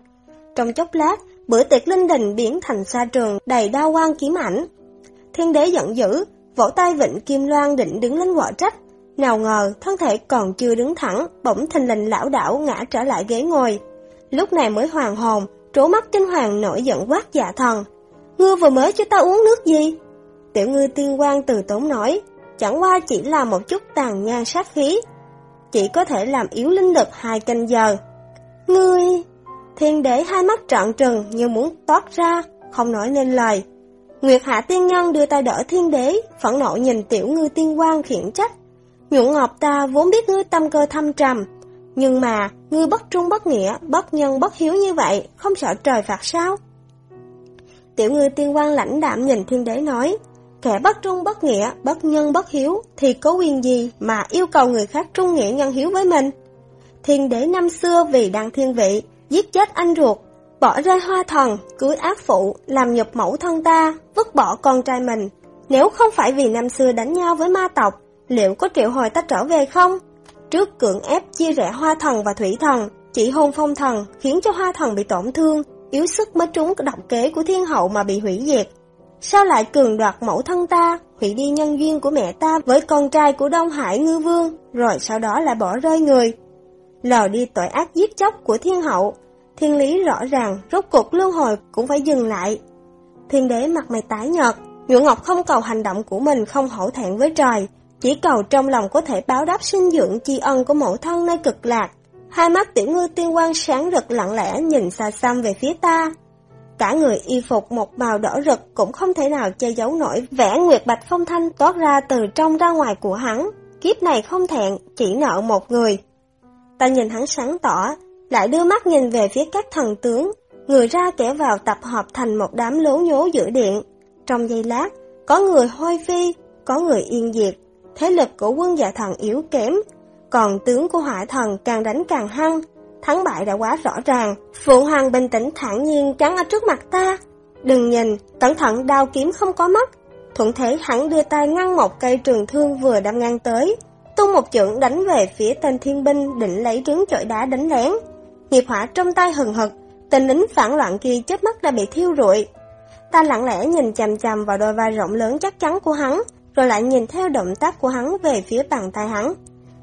Trong chốc lát, bữa tiệc linh đình biến thành xa trường đầy đao quan kiếm ảnh. Thiên đế giận dữ, vỗ tay vịnh kim loan định đứng lên quở trách. Nào ngờ, thân thể còn chưa đứng thẳng, bỗng thình lình lão đảo ngã trở lại ghế ngồi. Lúc này mới hoàng hồn, trố mắt kinh hoàng nổi giận quát dạ thần. Ngươi vừa mới cho ta uống nước gì? Tiểu ngư tiên quan từ tốn nói, chẳng qua chỉ là một chút tàn nhang sát khí, chỉ có thể làm yếu linh lực hai canh giờ. Ngươi! Thiên đế hai mắt trợn trừng như muốn toát ra, không nói nên lời. Nguyệt Hạ Tiên Nhân đưa tay đỡ thiên đế, phẫn nộ nhìn tiểu ngư tiên quan khiển trách. Nhuận Ngọc ta vốn biết ngươi tâm cơ thâm trầm, nhưng mà ngươi bất trung bất nghĩa, bất nhân bất hiếu như vậy, không sợ trời phạt sao? Tiểu ngư tiên quan lãnh đạm nhìn thiên đế nói, kẻ bất trung bất nghĩa, bất nhân bất hiếu thì có quyền gì mà yêu cầu người khác trung nghĩa nhân hiếu với mình? Thiên đế năm xưa vì đăng thiên vị, giết chết anh ruột, bỏ rơi hoa thần, cưới ác phụ, làm nhục mẫu thân ta, vứt bỏ con trai mình. Nếu không phải vì năm xưa đánh nhau với ma tộc, liệu có triệu hồi ta trở về không? Trước cưỡng ép chia rẽ hoa thần và thủy thần, chỉ hôn phong thần khiến cho hoa thần bị tổn thương, yếu sức mới trúng độc kế của thiên hậu mà bị hủy diệt. Sao lại cường đoạt mẫu thân ta, hủy đi nhân duyên của mẹ ta với con trai của Đông Hải Ngư Vương, rồi sau đó lại bỏ rơi người? Lờ đi tội ác giết chóc của thiên hậu, thiên lý rõ ràng, rốt cuộc luân hồi cũng phải dừng lại. Thiên đế mặt mày tái nhợt, Nhuận Ngọc không cầu hành động của mình không hổ thẹn với trời, chỉ cầu trong lòng có thể báo đáp sinh dưỡng chi ân của mẫu thân nơi cực lạc. Hai mắt tiểu ngư tiên quang sáng rực lặng lẽ nhìn xa xăm về phía ta. Cả người y phục một màu đỏ rực cũng không thể nào che giấu nổi vẻ nguyệt bạch không thanh toát ra từ trong ra ngoài của hắn. Kiếp này không thẹn, chỉ nợ một người. Ta nhìn hắn sáng tỏ, lại đưa mắt nhìn về phía các thần tướng, người ra kẻ vào tập hợp thành một đám lố nhố giữa điện. Trong giây lát, có người hôi phi, có người yên diệt, thế lực của quân dạ thần yếu kém, còn tướng của hỏa thần càng đánh càng hăng, thắng bại đã quá rõ ràng. phụ Hoàng bình tĩnh thản nhiên chắn ở trước mặt ta. Đừng nhìn, cẩn thận đao kiếm không có mắt. Thuận thế hắn đưa tay ngăn một cây trường thương vừa đâm ngang tới, tung một chưởng đánh về phía tên thiên binh định lấy trứng chọi đá đánh lén. Nghiệp hỏa trong tay hừng hực, tình lính phản loạn kia chớp mắt đã bị thiêu rụi. Ta lặng lẽ nhìn chằm chằm vào đôi vai rộng lớn chắc chắn của hắn, rồi lại nhìn theo động tác của hắn về phía bàn tay hắn.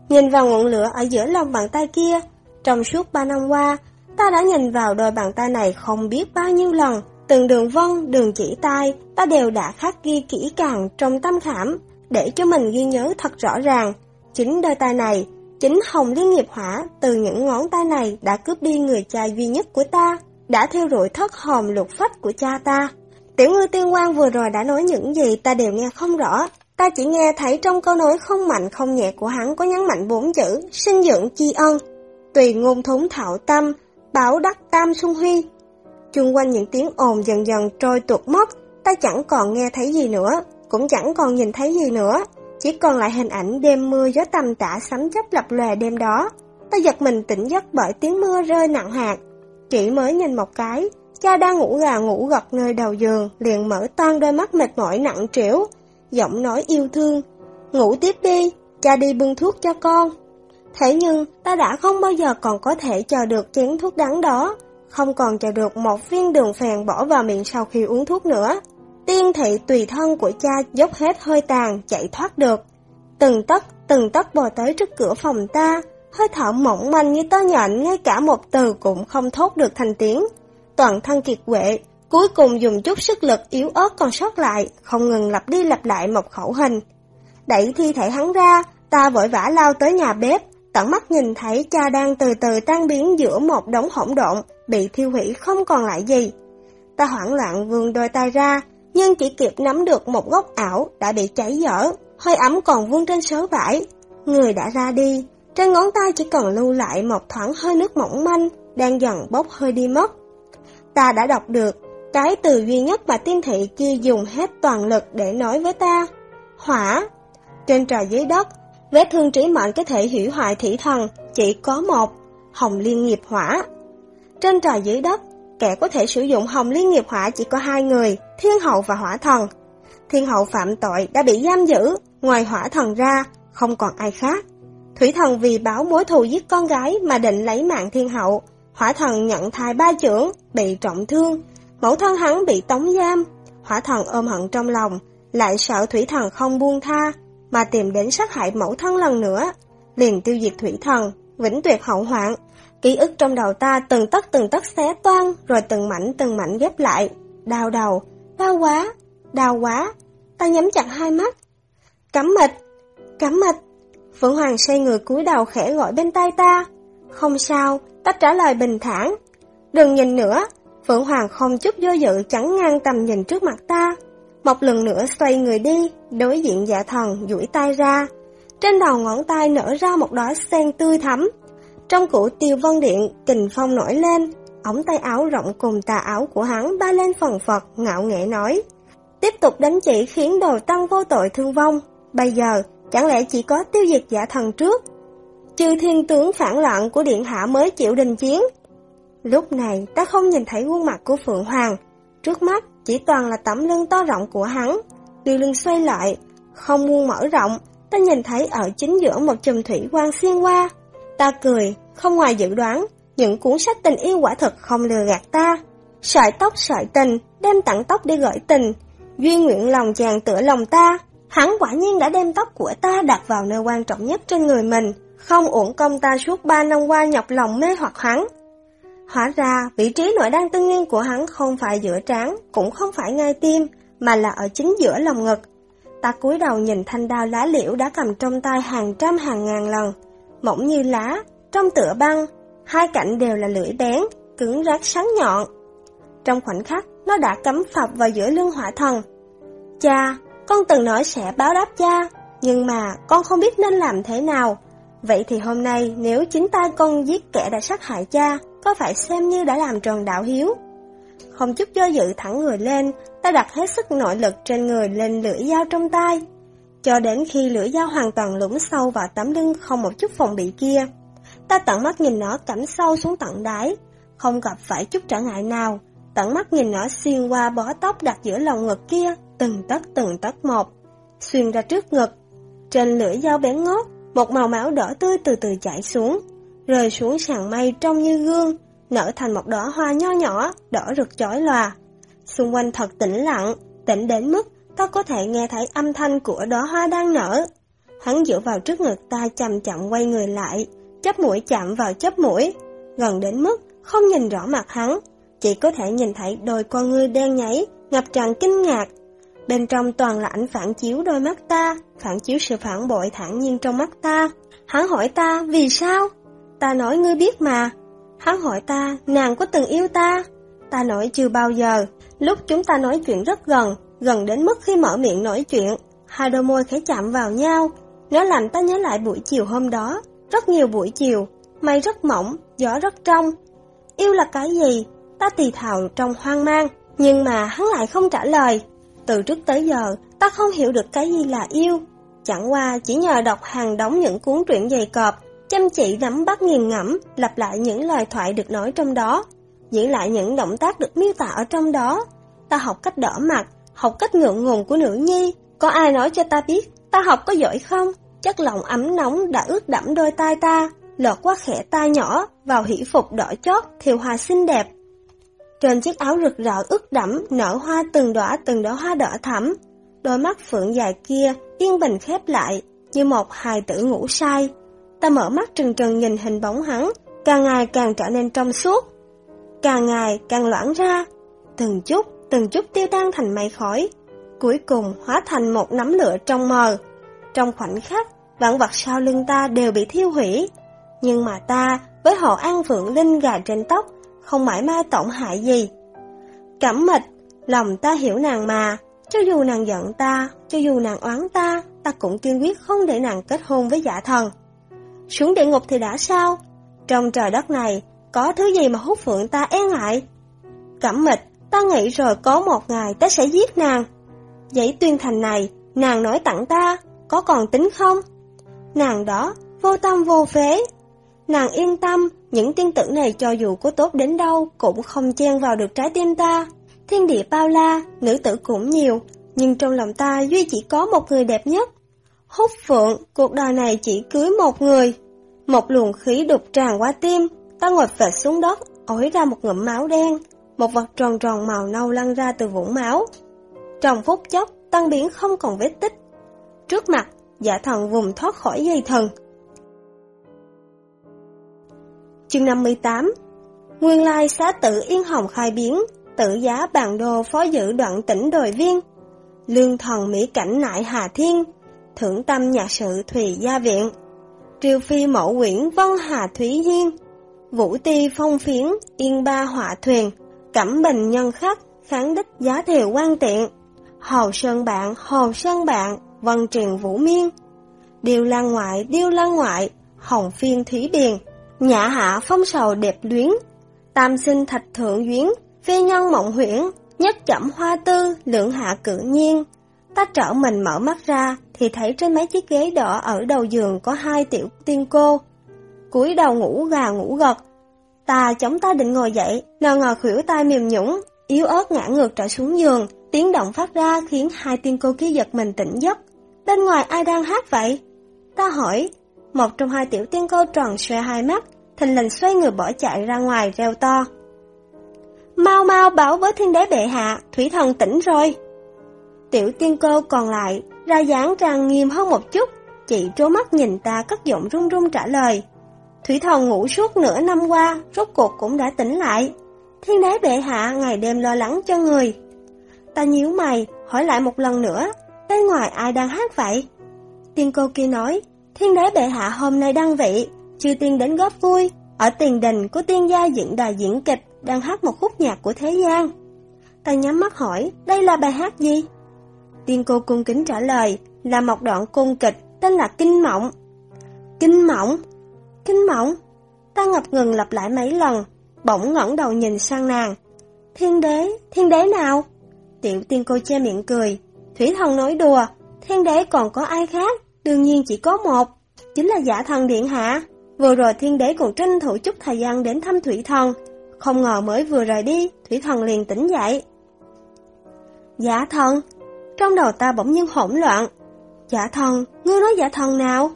Nhìn vào ngọn lửa ở giữa lòng bàn tay kia, trong suốt ba năm qua, ta đã nhìn vào đôi bàn tay này không biết bao nhiêu lần, từng đường vân, đường chỉ tay, ta đều đã khắc ghi kỹ càng trong tâm khảm, để cho mình ghi nhớ thật rõ ràng. Chính đôi tay này, chính Hồng Liên Nghiệp Hỏa từ những ngón tay này đã cướp đi người cha duy nhất của ta, đã theo đuổi thất hồn lục phách của cha ta. Tiểu ngư tiên quan vừa rồi đã nói những gì ta đều nghe không rõ, Ta chỉ nghe thấy trong câu nói không mạnh không nhẹ của hắn có nhấn mạnh bốn chữ sinh dưỡng chi ân, tùy ngôn thống thạo tâm, bảo đắc tam sung huy. Chung quanh những tiếng ồn dần dần trôi tuột mất, ta chẳng còn nghe thấy gì nữa, cũng chẳng còn nhìn thấy gì nữa, chỉ còn lại hình ảnh đêm mưa gió tầm tã sấm chớp lập lòe đêm đó. Ta giật mình tỉnh giấc bởi tiếng mưa rơi nặng hạt, chỉ mới nhìn một cái, cha đang ngủ gà ngủ gật nơi đầu giường, liền mở toan đôi mắt mệt mỏi nặng trĩu, giọng nói yêu thương. Ngủ tiếp đi, cha đi bưng thuốc cho con. Thế nhưng, ta đã không bao giờ còn có thể chờ được chén thuốc đắng đó, không còn chờ được một viên đường phèn bỏ vào miệng sau khi uống thuốc nữa. Tiên thị tùy thân của cha dốc hết hơi tàn, chạy thoát được. Từng tấc, từng tấc bò tới trước cửa phòng ta, hơi thở mỏng manh như tơ nhện ngay cả một từ cũng không thốt được thành tiếng. Toàn thân kiệt quệ, Cuối cùng dùng chút sức lực yếu ớt còn sót lại, không ngừng lặp đi lặp lại một khẩu hình. Đẩy thi thể hắn ra, ta vội vã lao tới nhà bếp, tận mắt nhìn thấy cha đang từ từ tan biến giữa một đống hỗn độn, bị thiêu hủy không còn lại gì. Ta hoảng loạn vươn đôi tay ra, nhưng chỉ kịp nắm được một góc ảo đã bị cháy dở, hơi ấm còn vương trên sớ vải. Người đã ra đi, trên ngón tay chỉ còn lưu lại một thoáng hơi nước mỏng manh, đang dần bốc hơi đi mất. Ta đã đọc được cái từ duy nhất mà tiên thị kia dùng hết toàn lực để nói với ta. Hỏa. Trên trời dưới đất, vết thương trí mệnh có thể hủy hoại thị thần, chỉ có một, hồng liên nghiệp hỏa. Trên trời dưới đất, kẻ có thể sử dụng hồng liên nghiệp hỏa chỉ có hai người, thiên hậu và hỏa thần. Thiên hậu phạm tội đã bị giam giữ, ngoài hỏa thần ra, không còn ai khác. Thủy thần vì báo mối thù giết con gái mà định lấy mạng thiên hậu. Hỏa thần nhận thai ba trưởng, bị trọng thương, Mẫu thân hắn bị tống giam, hỏa thần ôm hận trong lòng, lại sợ thủy thần không buông tha, mà tìm đến sát hại mẫu thân lần nữa, liền tiêu diệt thủy thần, vĩnh tuyệt hậu hoạn. Ký ức trong đầu ta từng tất từng tất xé toan, rồi từng mảnh từng mảnh ghép lại. Đau đầu, đau quá, đau quá, ta nhắm chặt hai mắt. Cắm mịch, cắm mịch. Phượng Hoàng xoay người cúi đầu khẽ gọi bên tay ta. Không sao, ta trả lời bình thản. Đừng nhìn nữa, Phượng Hoàng không chút do dự chắn ngang tầm nhìn trước mặt ta. một lần nữa xoay người đi, đối diện dạ thần duỗi tay ra. Trên đầu ngón tay nở ra một đóa sen tươi thắm. Trong củ tiêu vân điện, kình phong nổi lên, ống tay áo rộng cùng tà áo của hắn ba lên phần phật, ngạo nghệ nói. Tiếp tục đánh chỉ khiến đồ tăng vô tội thương vong. Bây giờ, chẳng lẽ chỉ có tiêu diệt giả thần trước? Chư thiên tướng phản loạn của Điện Hạ mới chịu đình chiến. Lúc này, ta không nhìn thấy khuôn mặt của Phượng Hoàng. Trước mắt, chỉ toàn là tấm lưng to rộng của hắn. Điều lưng xoay lại, không muôn mở rộng, ta nhìn thấy ở chính giữa một chùm thủy quang xuyên qua. Ta cười, không ngoài dự đoán, những cuốn sách tình yêu quả thật không lừa gạt ta. Sợi tóc sợi tình, đem tặng tóc đi gửi tình. duy nguyện lòng chàng tựa lòng ta. Hắn quả nhiên đã đem tóc của ta đặt vào nơi quan trọng nhất trên người mình. Không uổng công ta suốt ba năm qua nhọc lòng mê hoặc hắn. Hóa ra, vị trí nội đan tương nguyên của hắn không phải giữa trán, cũng không phải ngay tim, mà là ở chính giữa lòng ngực. Ta cúi đầu nhìn thanh đao lá liễu đã cầm trong tay hàng trăm hàng ngàn lần, mỏng như lá, trong tựa băng, hai cạnh đều là lưỡi bén, cứng rác sáng nhọn. Trong khoảnh khắc, nó đã cắm phập vào giữa lưng hỏa thần. Cha, con từng nói sẽ báo đáp cha, nhưng mà con không biết nên làm thế nào. Vậy thì hôm nay nếu chính tay con giết kẻ đã sát hại cha, có phải xem như đã làm tròn đạo hiếu? Không chút do dự thẳng người lên, ta đặt hết sức nội lực trên người lên lưỡi dao trong tay. Cho đến khi lưỡi dao hoàn toàn lũng sâu vào tấm lưng không một chút phòng bị kia. Ta tận mắt nhìn nó cắm sâu xuống tận đáy, không gặp phải chút trở ngại nào. Tận mắt nhìn nó xuyên qua bó tóc đặt giữa lòng ngực kia, từng tấc từng tấc một, xuyên ra trước ngực. Trên lưỡi dao bén ngót, một màu máu đỏ tươi từ từ chảy xuống, rơi xuống sàn mây trông như gương, nở thành một đóa hoa nho nhỏ, đỏ rực chói lòa. Xung quanh thật tĩnh lặng, tĩnh đến mức ta có thể nghe thấy âm thanh của đóa hoa đang nở. Hắn dựa vào trước ngực ta chậm chậm quay người lại, chớp mũi chạm vào chớp mũi, gần đến mức không nhìn rõ mặt hắn, chỉ có thể nhìn thấy đôi con ngươi đen nháy, ngập tràn kinh ngạc. Bên trong toàn là ảnh phản chiếu đôi mắt ta, phản chiếu sự phản bội thản nhiên trong mắt ta. Hắn hỏi ta, vì sao? Ta nói ngươi biết mà. Hắn hỏi ta, nàng có từng yêu ta? Ta nói chưa bao giờ. Lúc chúng ta nói chuyện rất gần, gần đến mức khi mở miệng nói chuyện, hai đôi môi khẽ chạm vào nhau. Nó làm ta nhớ lại buổi chiều hôm đó, rất nhiều buổi chiều, mây rất mỏng, gió rất trong. Yêu là cái gì? Ta tì thào trong hoang mang, nhưng mà hắn lại không trả lời. Từ trước tới giờ, ta không hiểu được cái gì là yêu. Chẳng qua chỉ nhờ đọc hàng đóng những cuốn truyện dày cọp, chăm chỉ nắm bắt nghiền ngẫm, lặp lại những lời thoại được nói trong đó, diễn lại những động tác được miêu tả ở trong đó. Ta học cách đỏ mặt, học cách ngượng ngùng của nữ nhi. Có ai nói cho ta biết, ta học có giỏi không? Chất lòng ấm nóng đã ướt đẫm đôi tai ta, lọt qua khẽ tai nhỏ, vào hỷ phục đỏ chót, thiều hòa xinh đẹp. Trên chiếc áo rực rỡ ướt đẫm, nở hoa từng đóa từng đóa hoa đỏ thắm. Đôi mắt phượng dài kia, yên bình khép lại, như một hài tử ngủ say. Ta mở mắt trừng trừng nhìn hình bóng hắn, càng ngày càng trở nên trong suốt. Càng ngày càng loãng ra, từng chút, từng chút tiêu tan thành mây khói. Cuối cùng hóa thành một nắm lửa trong mờ. Trong khoảnh khắc, vạn vật sau lưng ta đều bị thiêu hủy. Nhưng mà ta, với họ an phượng linh gà trên tóc, không mãi mai tổn hại gì. Cẩm mịch, lòng ta hiểu nàng mà, cho dù nàng giận ta, cho dù nàng oán ta, ta cũng kiên quyết không để nàng kết hôn với giả thần. Xuống địa ngục thì đã sao? Trong trời đất này, có thứ gì mà hút phượng ta e ngại? Cẩm mịch, ta nghĩ rồi có một ngày ta sẽ giết nàng. Giấy tuyên thành này, nàng nói tặng ta, có còn tính không? Nàng đó, vô tâm vô phế. Nàng yên tâm, những tiên tử này cho dù có tốt đến đâu cũng không chen vào được trái tim ta. Thiên địa bao la, nữ tử cũng nhiều, nhưng trong lòng ta duy chỉ có một người đẹp nhất. húc phượng, cuộc đời này chỉ cưới một người. Một luồng khí đục tràn qua tim, ta ngồi phệt xuống đất, ổi ra một ngụm máu đen. Một vật tròn tròn màu nâu lăn ra từ vũng máu. Trong phút chốc, tăng biến không còn vết tích. Trước mặt, giả thần vùng thoát khỏi dây thần. Chương 58 Nguyên lai xá tử Yên Hồng khai biến, tự giá bàn đồ phó giữ đoạn tỉnh đồi viên. Lương thần Mỹ cảnh nại Hà Thiên, thưởng tâm nhạc sự Thùy Gia Viện. Triều phi mẫu quyển Vân Hà Thúy Hiên, Vũ ti phong phiến Yên Ba Họa Thuyền, Cẩm Bình Nhân Khắc, Kháng đích giá thiều quan tiện. Hầu Sơn bạn, Hầu Sơn bạn, Vân Truyền Vũ Miên. Điêu lan ngoại, điêu lan ngoại, Hồng Phiên Thủy Điền, Nhã hạ phong sầu đẹp luyến, Tam sinh thạch thượng duyến, Phi nhân mộng huyễn, Nhất chậm hoa tư, lượng hạ cự nhiên. Ta trở mình mở mắt ra, thì thấy trên mấy chiếc ghế đỏ ở đầu giường có hai tiểu tiên cô. cúi đầu ngủ gà ngủ gật. Ta chống ta định ngồi dậy, nào ngờ khuỷu tay mềm nhũng, yếu ớt ngã ngược trở xuống giường, tiếng động phát ra khiến hai tiên cô kia giật mình tỉnh giấc. Bên ngoài ai đang hát vậy? Ta hỏi, một trong hai tiểu tiên cô tròn xoe hai mắt, thình lình xoay người bỏ chạy ra ngoài reo to. Mau mau bảo với thiên đế bệ hạ, thủy thần tỉnh rồi. Tiểu tiên cô còn lại, ra dáng trang nghiêm hơn một chút, chị trố mắt nhìn ta cất giọng run run trả lời. Thủy thần ngủ suốt nửa năm qua, rốt cuộc cũng đã tỉnh lại. Thiên đế bệ hạ ngày đêm lo lắng cho người. Ta nhíu mày, hỏi lại một lần nữa, bên ngoài ai đang hát vậy? Tiên cô kia nói, thiên đế bệ hạ hôm nay đăng vị, chư tiên đến góp vui, ở tiền đình của tiên gia dựng đài diễn kịch, đang hát một khúc nhạc của thế gian. Ta nhắm mắt hỏi, đây là bài hát gì? Tiên cô cung kính trả lời, là một đoạn cung kịch tên là Kinh Mộng. Kinh Mộng? Kinh Mộng? Ta ngập ngừng lặp lại mấy lần, bỗng ngẩng đầu nhìn sang nàng. Thiên đế, thiên đế nào? Tiểu tiên cô che miệng cười. Thủy thần nói đùa, thiên đế còn có ai khác, đương nhiên chỉ có một, chính là giả thần điện hạ. Vừa rồi thiên đế còn tranh thủ chút thời gian đến thăm thủy thần, không ngờ mới vừa rời đi, thủy thần liền tỉnh dậy. Giả thần? Trong đầu ta bỗng nhiên hỗn loạn. Giả thần, ngươi nói giả thần nào?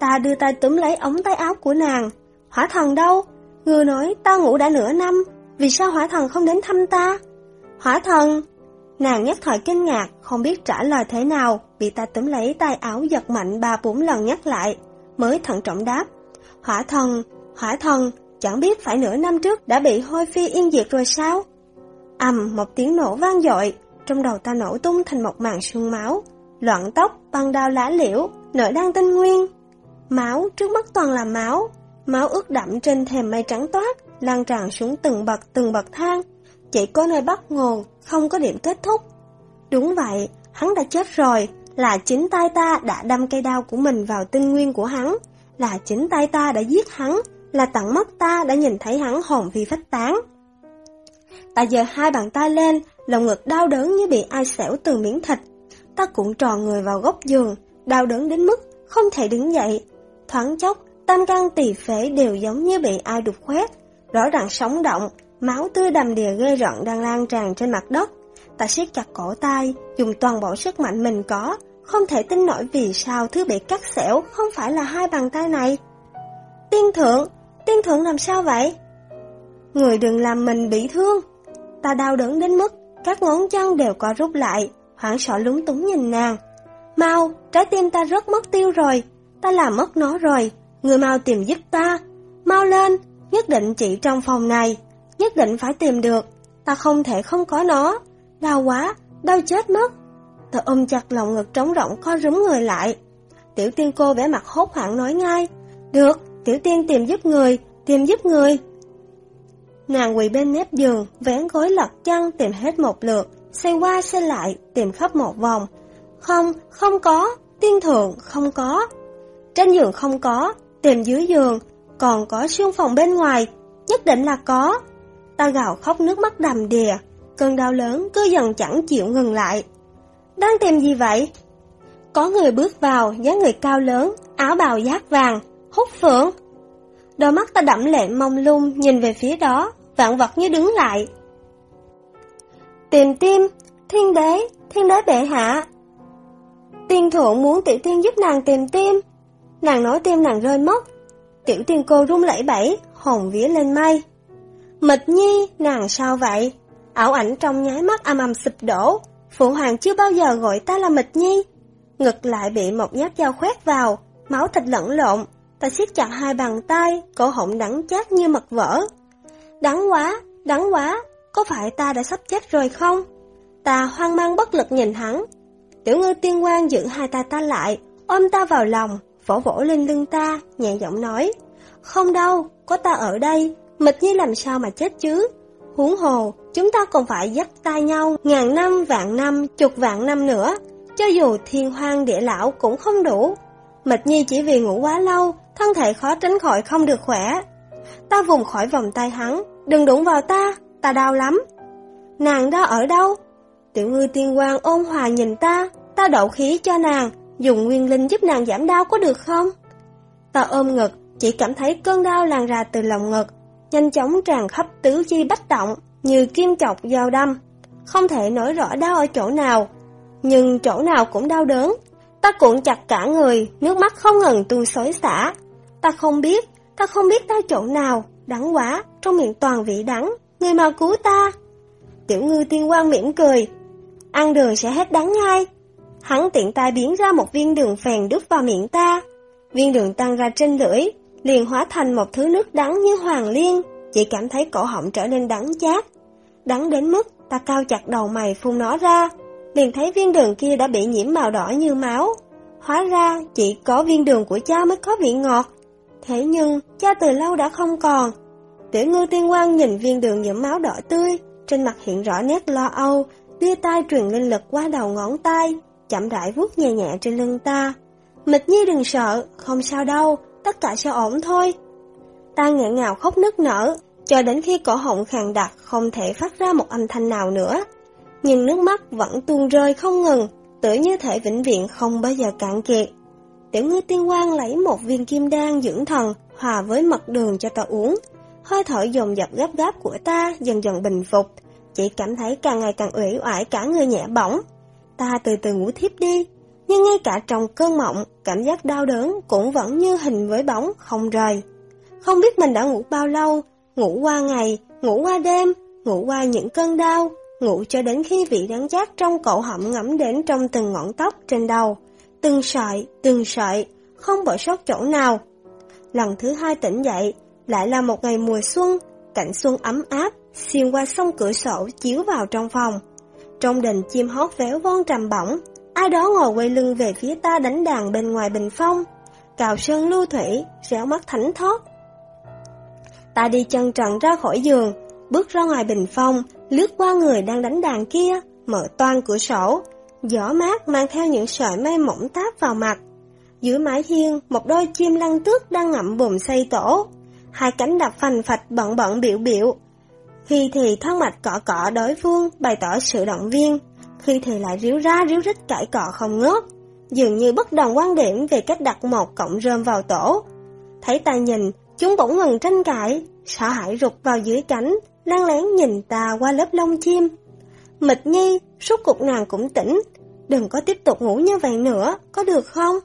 Ta đưa tay túm lấy ống tay áo của nàng. Hỏa thần đâu? người nói ta ngủ đã nửa năm, vì sao hỏa thần không đến thăm ta? Hỏa thần! Nàng nhất thời kinh ngạc, không biết trả lời thế nào, bị ta túm lấy tay áo giật mạnh ba bốn lần nhắc lại, mới thận trọng đáp. Hỏa thần, hỏa thần, chẳng biết phải nửa năm trước đã bị hôi phi yên diệt rồi sao? ầm một tiếng nổ vang dội, trong đầu ta nổ tung thành một màn sương máu, loạn tóc, băng đao lá liễu, nở đang tinh nguyên. Máu, trước mắt toàn là máu, máu ướt đậm trên thềm mây trắng toát, lan tràn xuống từng bậc từng bậc thang, chỉ có nơi bắt nguồn, không có điểm kết thúc. Đúng vậy, hắn đã chết rồi, là chính tay ta đã đâm cây đao của mình vào tinh nguyên của hắn, là chính tay ta đã giết hắn, là tận mắt ta đã nhìn thấy hắn hồn phi phách tán. Ta giơ hai bàn tay lên, lòng ngực đau đớn như bị ai xẻo từ miếng thịt. Ta cũng tròn người vào góc giường, đau đớn đến mức không thể đứng dậy. Thoáng chốc, tam gan tỳ phế đều giống như bị ai đục khoét, rõ ràng sống động, máu tươi đầm đìa ghê rợn đang lan tràn trên mặt đất. Ta siết chặt cổ tay, dùng toàn bộ sức mạnh mình có, không thể tin nổi vì sao thứ bị cắt xẻo không phải là hai bàn tay này. Tiên thượng, tiên thượng làm sao vậy? Người đừng làm mình bị thương. Ta đau đớn đến mức các ngón chân đều co rút lại, hoảng sợ lúng túng nhìn nàng. Mau, trái tim ta rất mất tiêu rồi, ta làm mất nó rồi, người mau tìm giúp ta. Mau lên, nhất định chỉ trong phòng này, nhất định phải tìm được, ta không thể không có nó. Đau quá, đau chết mất. Ta ôm chặt lòng ngực trống rỗng co rúm người lại. Tiểu tiên cô vẻ mặt hốt hoảng nói ngay, được, tiểu tiên tìm giúp người, tìm giúp người. Nàng quỳ bên mép giường, vén gối lật chân tìm hết một lượt, xoay qua xoay lại, tìm khắp một vòng. Không, không có, tiên thượng, không có. Trên giường không có, tìm dưới giường, còn có xương phòng bên ngoài, nhất định là có. Ta gào khóc nước mắt đầm đìa, cơn đau lớn cứ dần chẳng chịu ngừng lại. Đang tìm gì vậy? Có người bước vào, dáng người cao lớn, áo bào giác vàng, hút phượng. Đôi mắt ta đẫm lệ mông lung nhìn về phía đó, vạn vật như đứng lại. Tìm tim, thiên đế, thiên đế bệ hạ. Tiên thượng muốn tiểu tiên giúp nàng tìm tim. Nàng nói tim nàng rơi mất. Tiểu tiên cô rung lẫy bẫy, hồn vía lên mây. Mịch nhi, nàng sao vậy? Ảo ảnh trong nháy mắt âm âm sụp đổ. Phụ hoàng chưa bao giờ gọi ta là mịch nhi. Ngực lại bị một nhát dao khoét vào, máu thịt lẫn lộn. Ta siết chặt hai bàn tay, cổ họng đắng chát như mật vỡ. Đắng quá, đắng quá, có phải ta đã sắp chết rồi không? Ta hoang mang bất lực nhìn hắn. Tiểu ngư tiên quan giữ hai tay ta lại, ôm ta vào lòng, vỗ vỗ lên lưng ta, nhẹ giọng nói. Không đâu, có ta ở đây, mịch nhi làm sao mà chết chứ? Huống hồ, chúng ta còn phải dắt tay nhau ngàn năm, vạn năm, chục vạn năm nữa. Cho dù thiên hoang địa lão cũng không đủ. Mịch Nhi chỉ vì ngủ quá lâu, thân thể khó tránh khỏi không được khỏe. Ta vùng khỏi vòng tay hắn, đừng đụng vào ta, ta đau lắm. Nàng đó ở đâu? Tiểu ngư tiên quang ôn hòa nhìn ta, ta đậu khí cho nàng, dùng nguyên linh giúp nàng giảm đau có được không? Ta ôm ngực, chỉ cảm thấy cơn đau làn ra từ lòng ngực, nhanh chóng tràn khắp tứ chi bách động, như kim chọc dao đâm. Không thể nói rõ đau ở chỗ nào, nhưng chỗ nào cũng đau đớn. Ta cuộn chặt cả người, nước mắt không ngừng tuôn xối xả. Ta không biết, ta không biết đau chỗ nào, đắng quá, trong miệng toàn vị đắng, người mà cứu ta. Tiểu ngư tiên quang mỉm cười, ăn đường sẽ hết đắng ngay. Hắn tiện tay biến ra một viên đường phèn đút vào miệng ta. Viên đường tăng ra trên lưỡi, liền hóa thành một thứ nước đắng như hoàng liên, chỉ cảm thấy cổ họng trở nên đắng chát. Đắng đến mức ta cao chặt đầu mày phun nó ra, liền thấy viên đường kia đã bị nhiễm màu đỏ như máu. Hóa ra chỉ có viên đường của cha mới có vị ngọt. Thế nhưng cha từ lâu đã không còn. Tiểu ngư tiên quang nhìn viên đường nhiễm máu đỏ tươi, trên mặt hiện rõ nét lo âu, đưa tay truyền linh lực qua đầu ngón tay, chậm rãi vuốt nhẹ nhẹ trên lưng ta. Mịch nhi đừng sợ, không sao đâu, tất cả sẽ ổn thôi. Ta nghẹn ngào khóc nức nở, cho đến khi cổ họng khàn đặc không thể phát ra một âm thanh nào nữa. Nhưng nước mắt vẫn tuôn rơi không ngừng, tự như thể vĩnh viễn không bao giờ cạn kiệt. Tiểu ngư tiên quang lấy một viên kim đan dưỡng thần hòa với mật đường cho ta uống. Hơi thở dồn dập gấp gáp của ta dần dần bình phục, chỉ cảm thấy càng ngày càng ủy oải cả người nhẹ bỏng. Ta từ từ ngủ thiếp đi, nhưng ngay cả trong cơn mộng, cảm giác đau đớn cũng vẫn như hình với bóng, không rời. Không biết mình đã ngủ bao lâu, ngủ qua ngày, ngủ qua đêm, ngủ qua những cơn đau, ngủ cho đến khi vị đắng chát trong cổ họng ngấm đến trong từng ngọn tóc trên đầu, từng sợi, từng sợi, không bỏ sót chỗ nào. Lần thứ hai tỉnh dậy, lại là một ngày mùa xuân, cảnh xuân ấm áp, xuyên qua sông cửa sổ chiếu vào trong phòng. Trong đình chim hót véo von trầm bổng, ai đó ngồi quay lưng về phía ta đánh đàn bên ngoài bình phong. Cào sơn lưu thủy, réo mắt thảnh thót. Ta đi chân trần ra khỏi giường, bước ra ngoài bình phong, lướt qua người đang đánh đàn kia, mở toan cửa sổ. Gió mát mang theo những sợi mây mỏng táp vào mặt. Dưới mái hiên, một đôi chim lăng tước đang ngậm bùm xây tổ. Hai cánh đập phành phạch bận bận biểu biểu, khi thì thân mạch cọ cọ đối phương bày tỏ sự động viên, khi thì lại ríu ra ríu rít cãi cọ không ngớt, dường như bất đồng quan điểm về cách đặt một cọng rơm vào tổ. Thấy ta nhìn, chúng bỗng ngừng tranh cãi, sợ hãi rụt vào dưới cánh, lăn lén nhìn ta qua lớp lông chim. Mịch nhi, suốt cuộc nàng cũng tỉnh, đừng có tiếp tục ngủ như vậy nữa, có được không?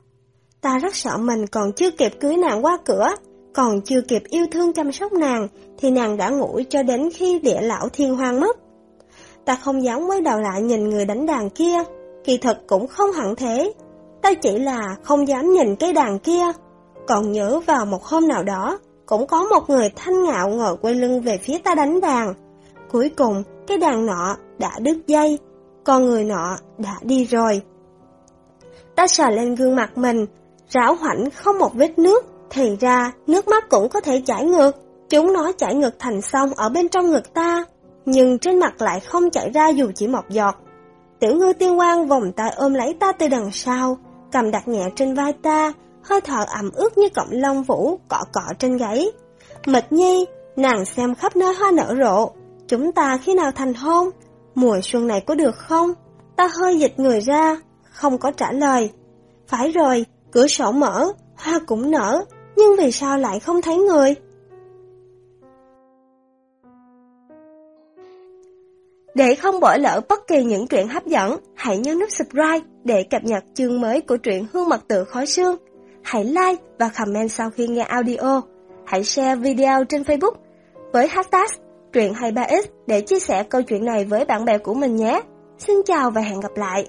Ta rất sợ mình còn chưa kịp cưới nàng qua cửa, còn chưa kịp yêu thương chăm sóc nàng, thì nàng đã ngủ cho đến khi địa lão thiên hoang mất. Ta không dám quay đầu lại nhìn người đánh đàn kia, kỳ thật cũng không hẳn thế. Ta chỉ là không dám nhìn cái đàn kia. Còn nhớ vào một hôm nào đó, cũng có một người thanh ngạo ngồi quay lưng về phía ta đánh đàn. Cuối cùng, cái đàn nọ đã đứt dây, con người nọ đã đi rồi. Ta sờ lên gương mặt mình, ráo hoảnh không một vết nước, thì ra, nước mắt cũng có thể chảy ngược. Chúng nó chảy ngược thành sông ở bên trong ngực ta, nhưng trên mặt lại không chảy ra dù chỉ một giọt. Tiểu ngư tiên quang vòng tay ôm lấy ta từ đằng sau, cầm đặt nhẹ trên vai ta, hơi thở ẩm ướt như cọng lông vũ cọ cọ trên gáy. Mịch nhi, nàng xem khắp nơi hoa nở rộ, chúng ta khi nào thành hôn? Mùa xuân này có được không? Ta hơi dịch người ra, không có trả lời. Phải rồi, cửa sổ mở, hoa cũng nở, nhưng vì sao lại không thấy người? Để không bỏ lỡ bất kỳ những truyện hấp dẫn, hãy nhấn nút subscribe để cập nhật chương mới của truyện Hương Mật Tự Khói Sương. Hãy like và comment sau khi nghe audio. Hãy share video trên Facebook với hashtag truyện 23x để chia sẻ câu chuyện này với bạn bè của mình nhé. Xin chào và hẹn gặp lại!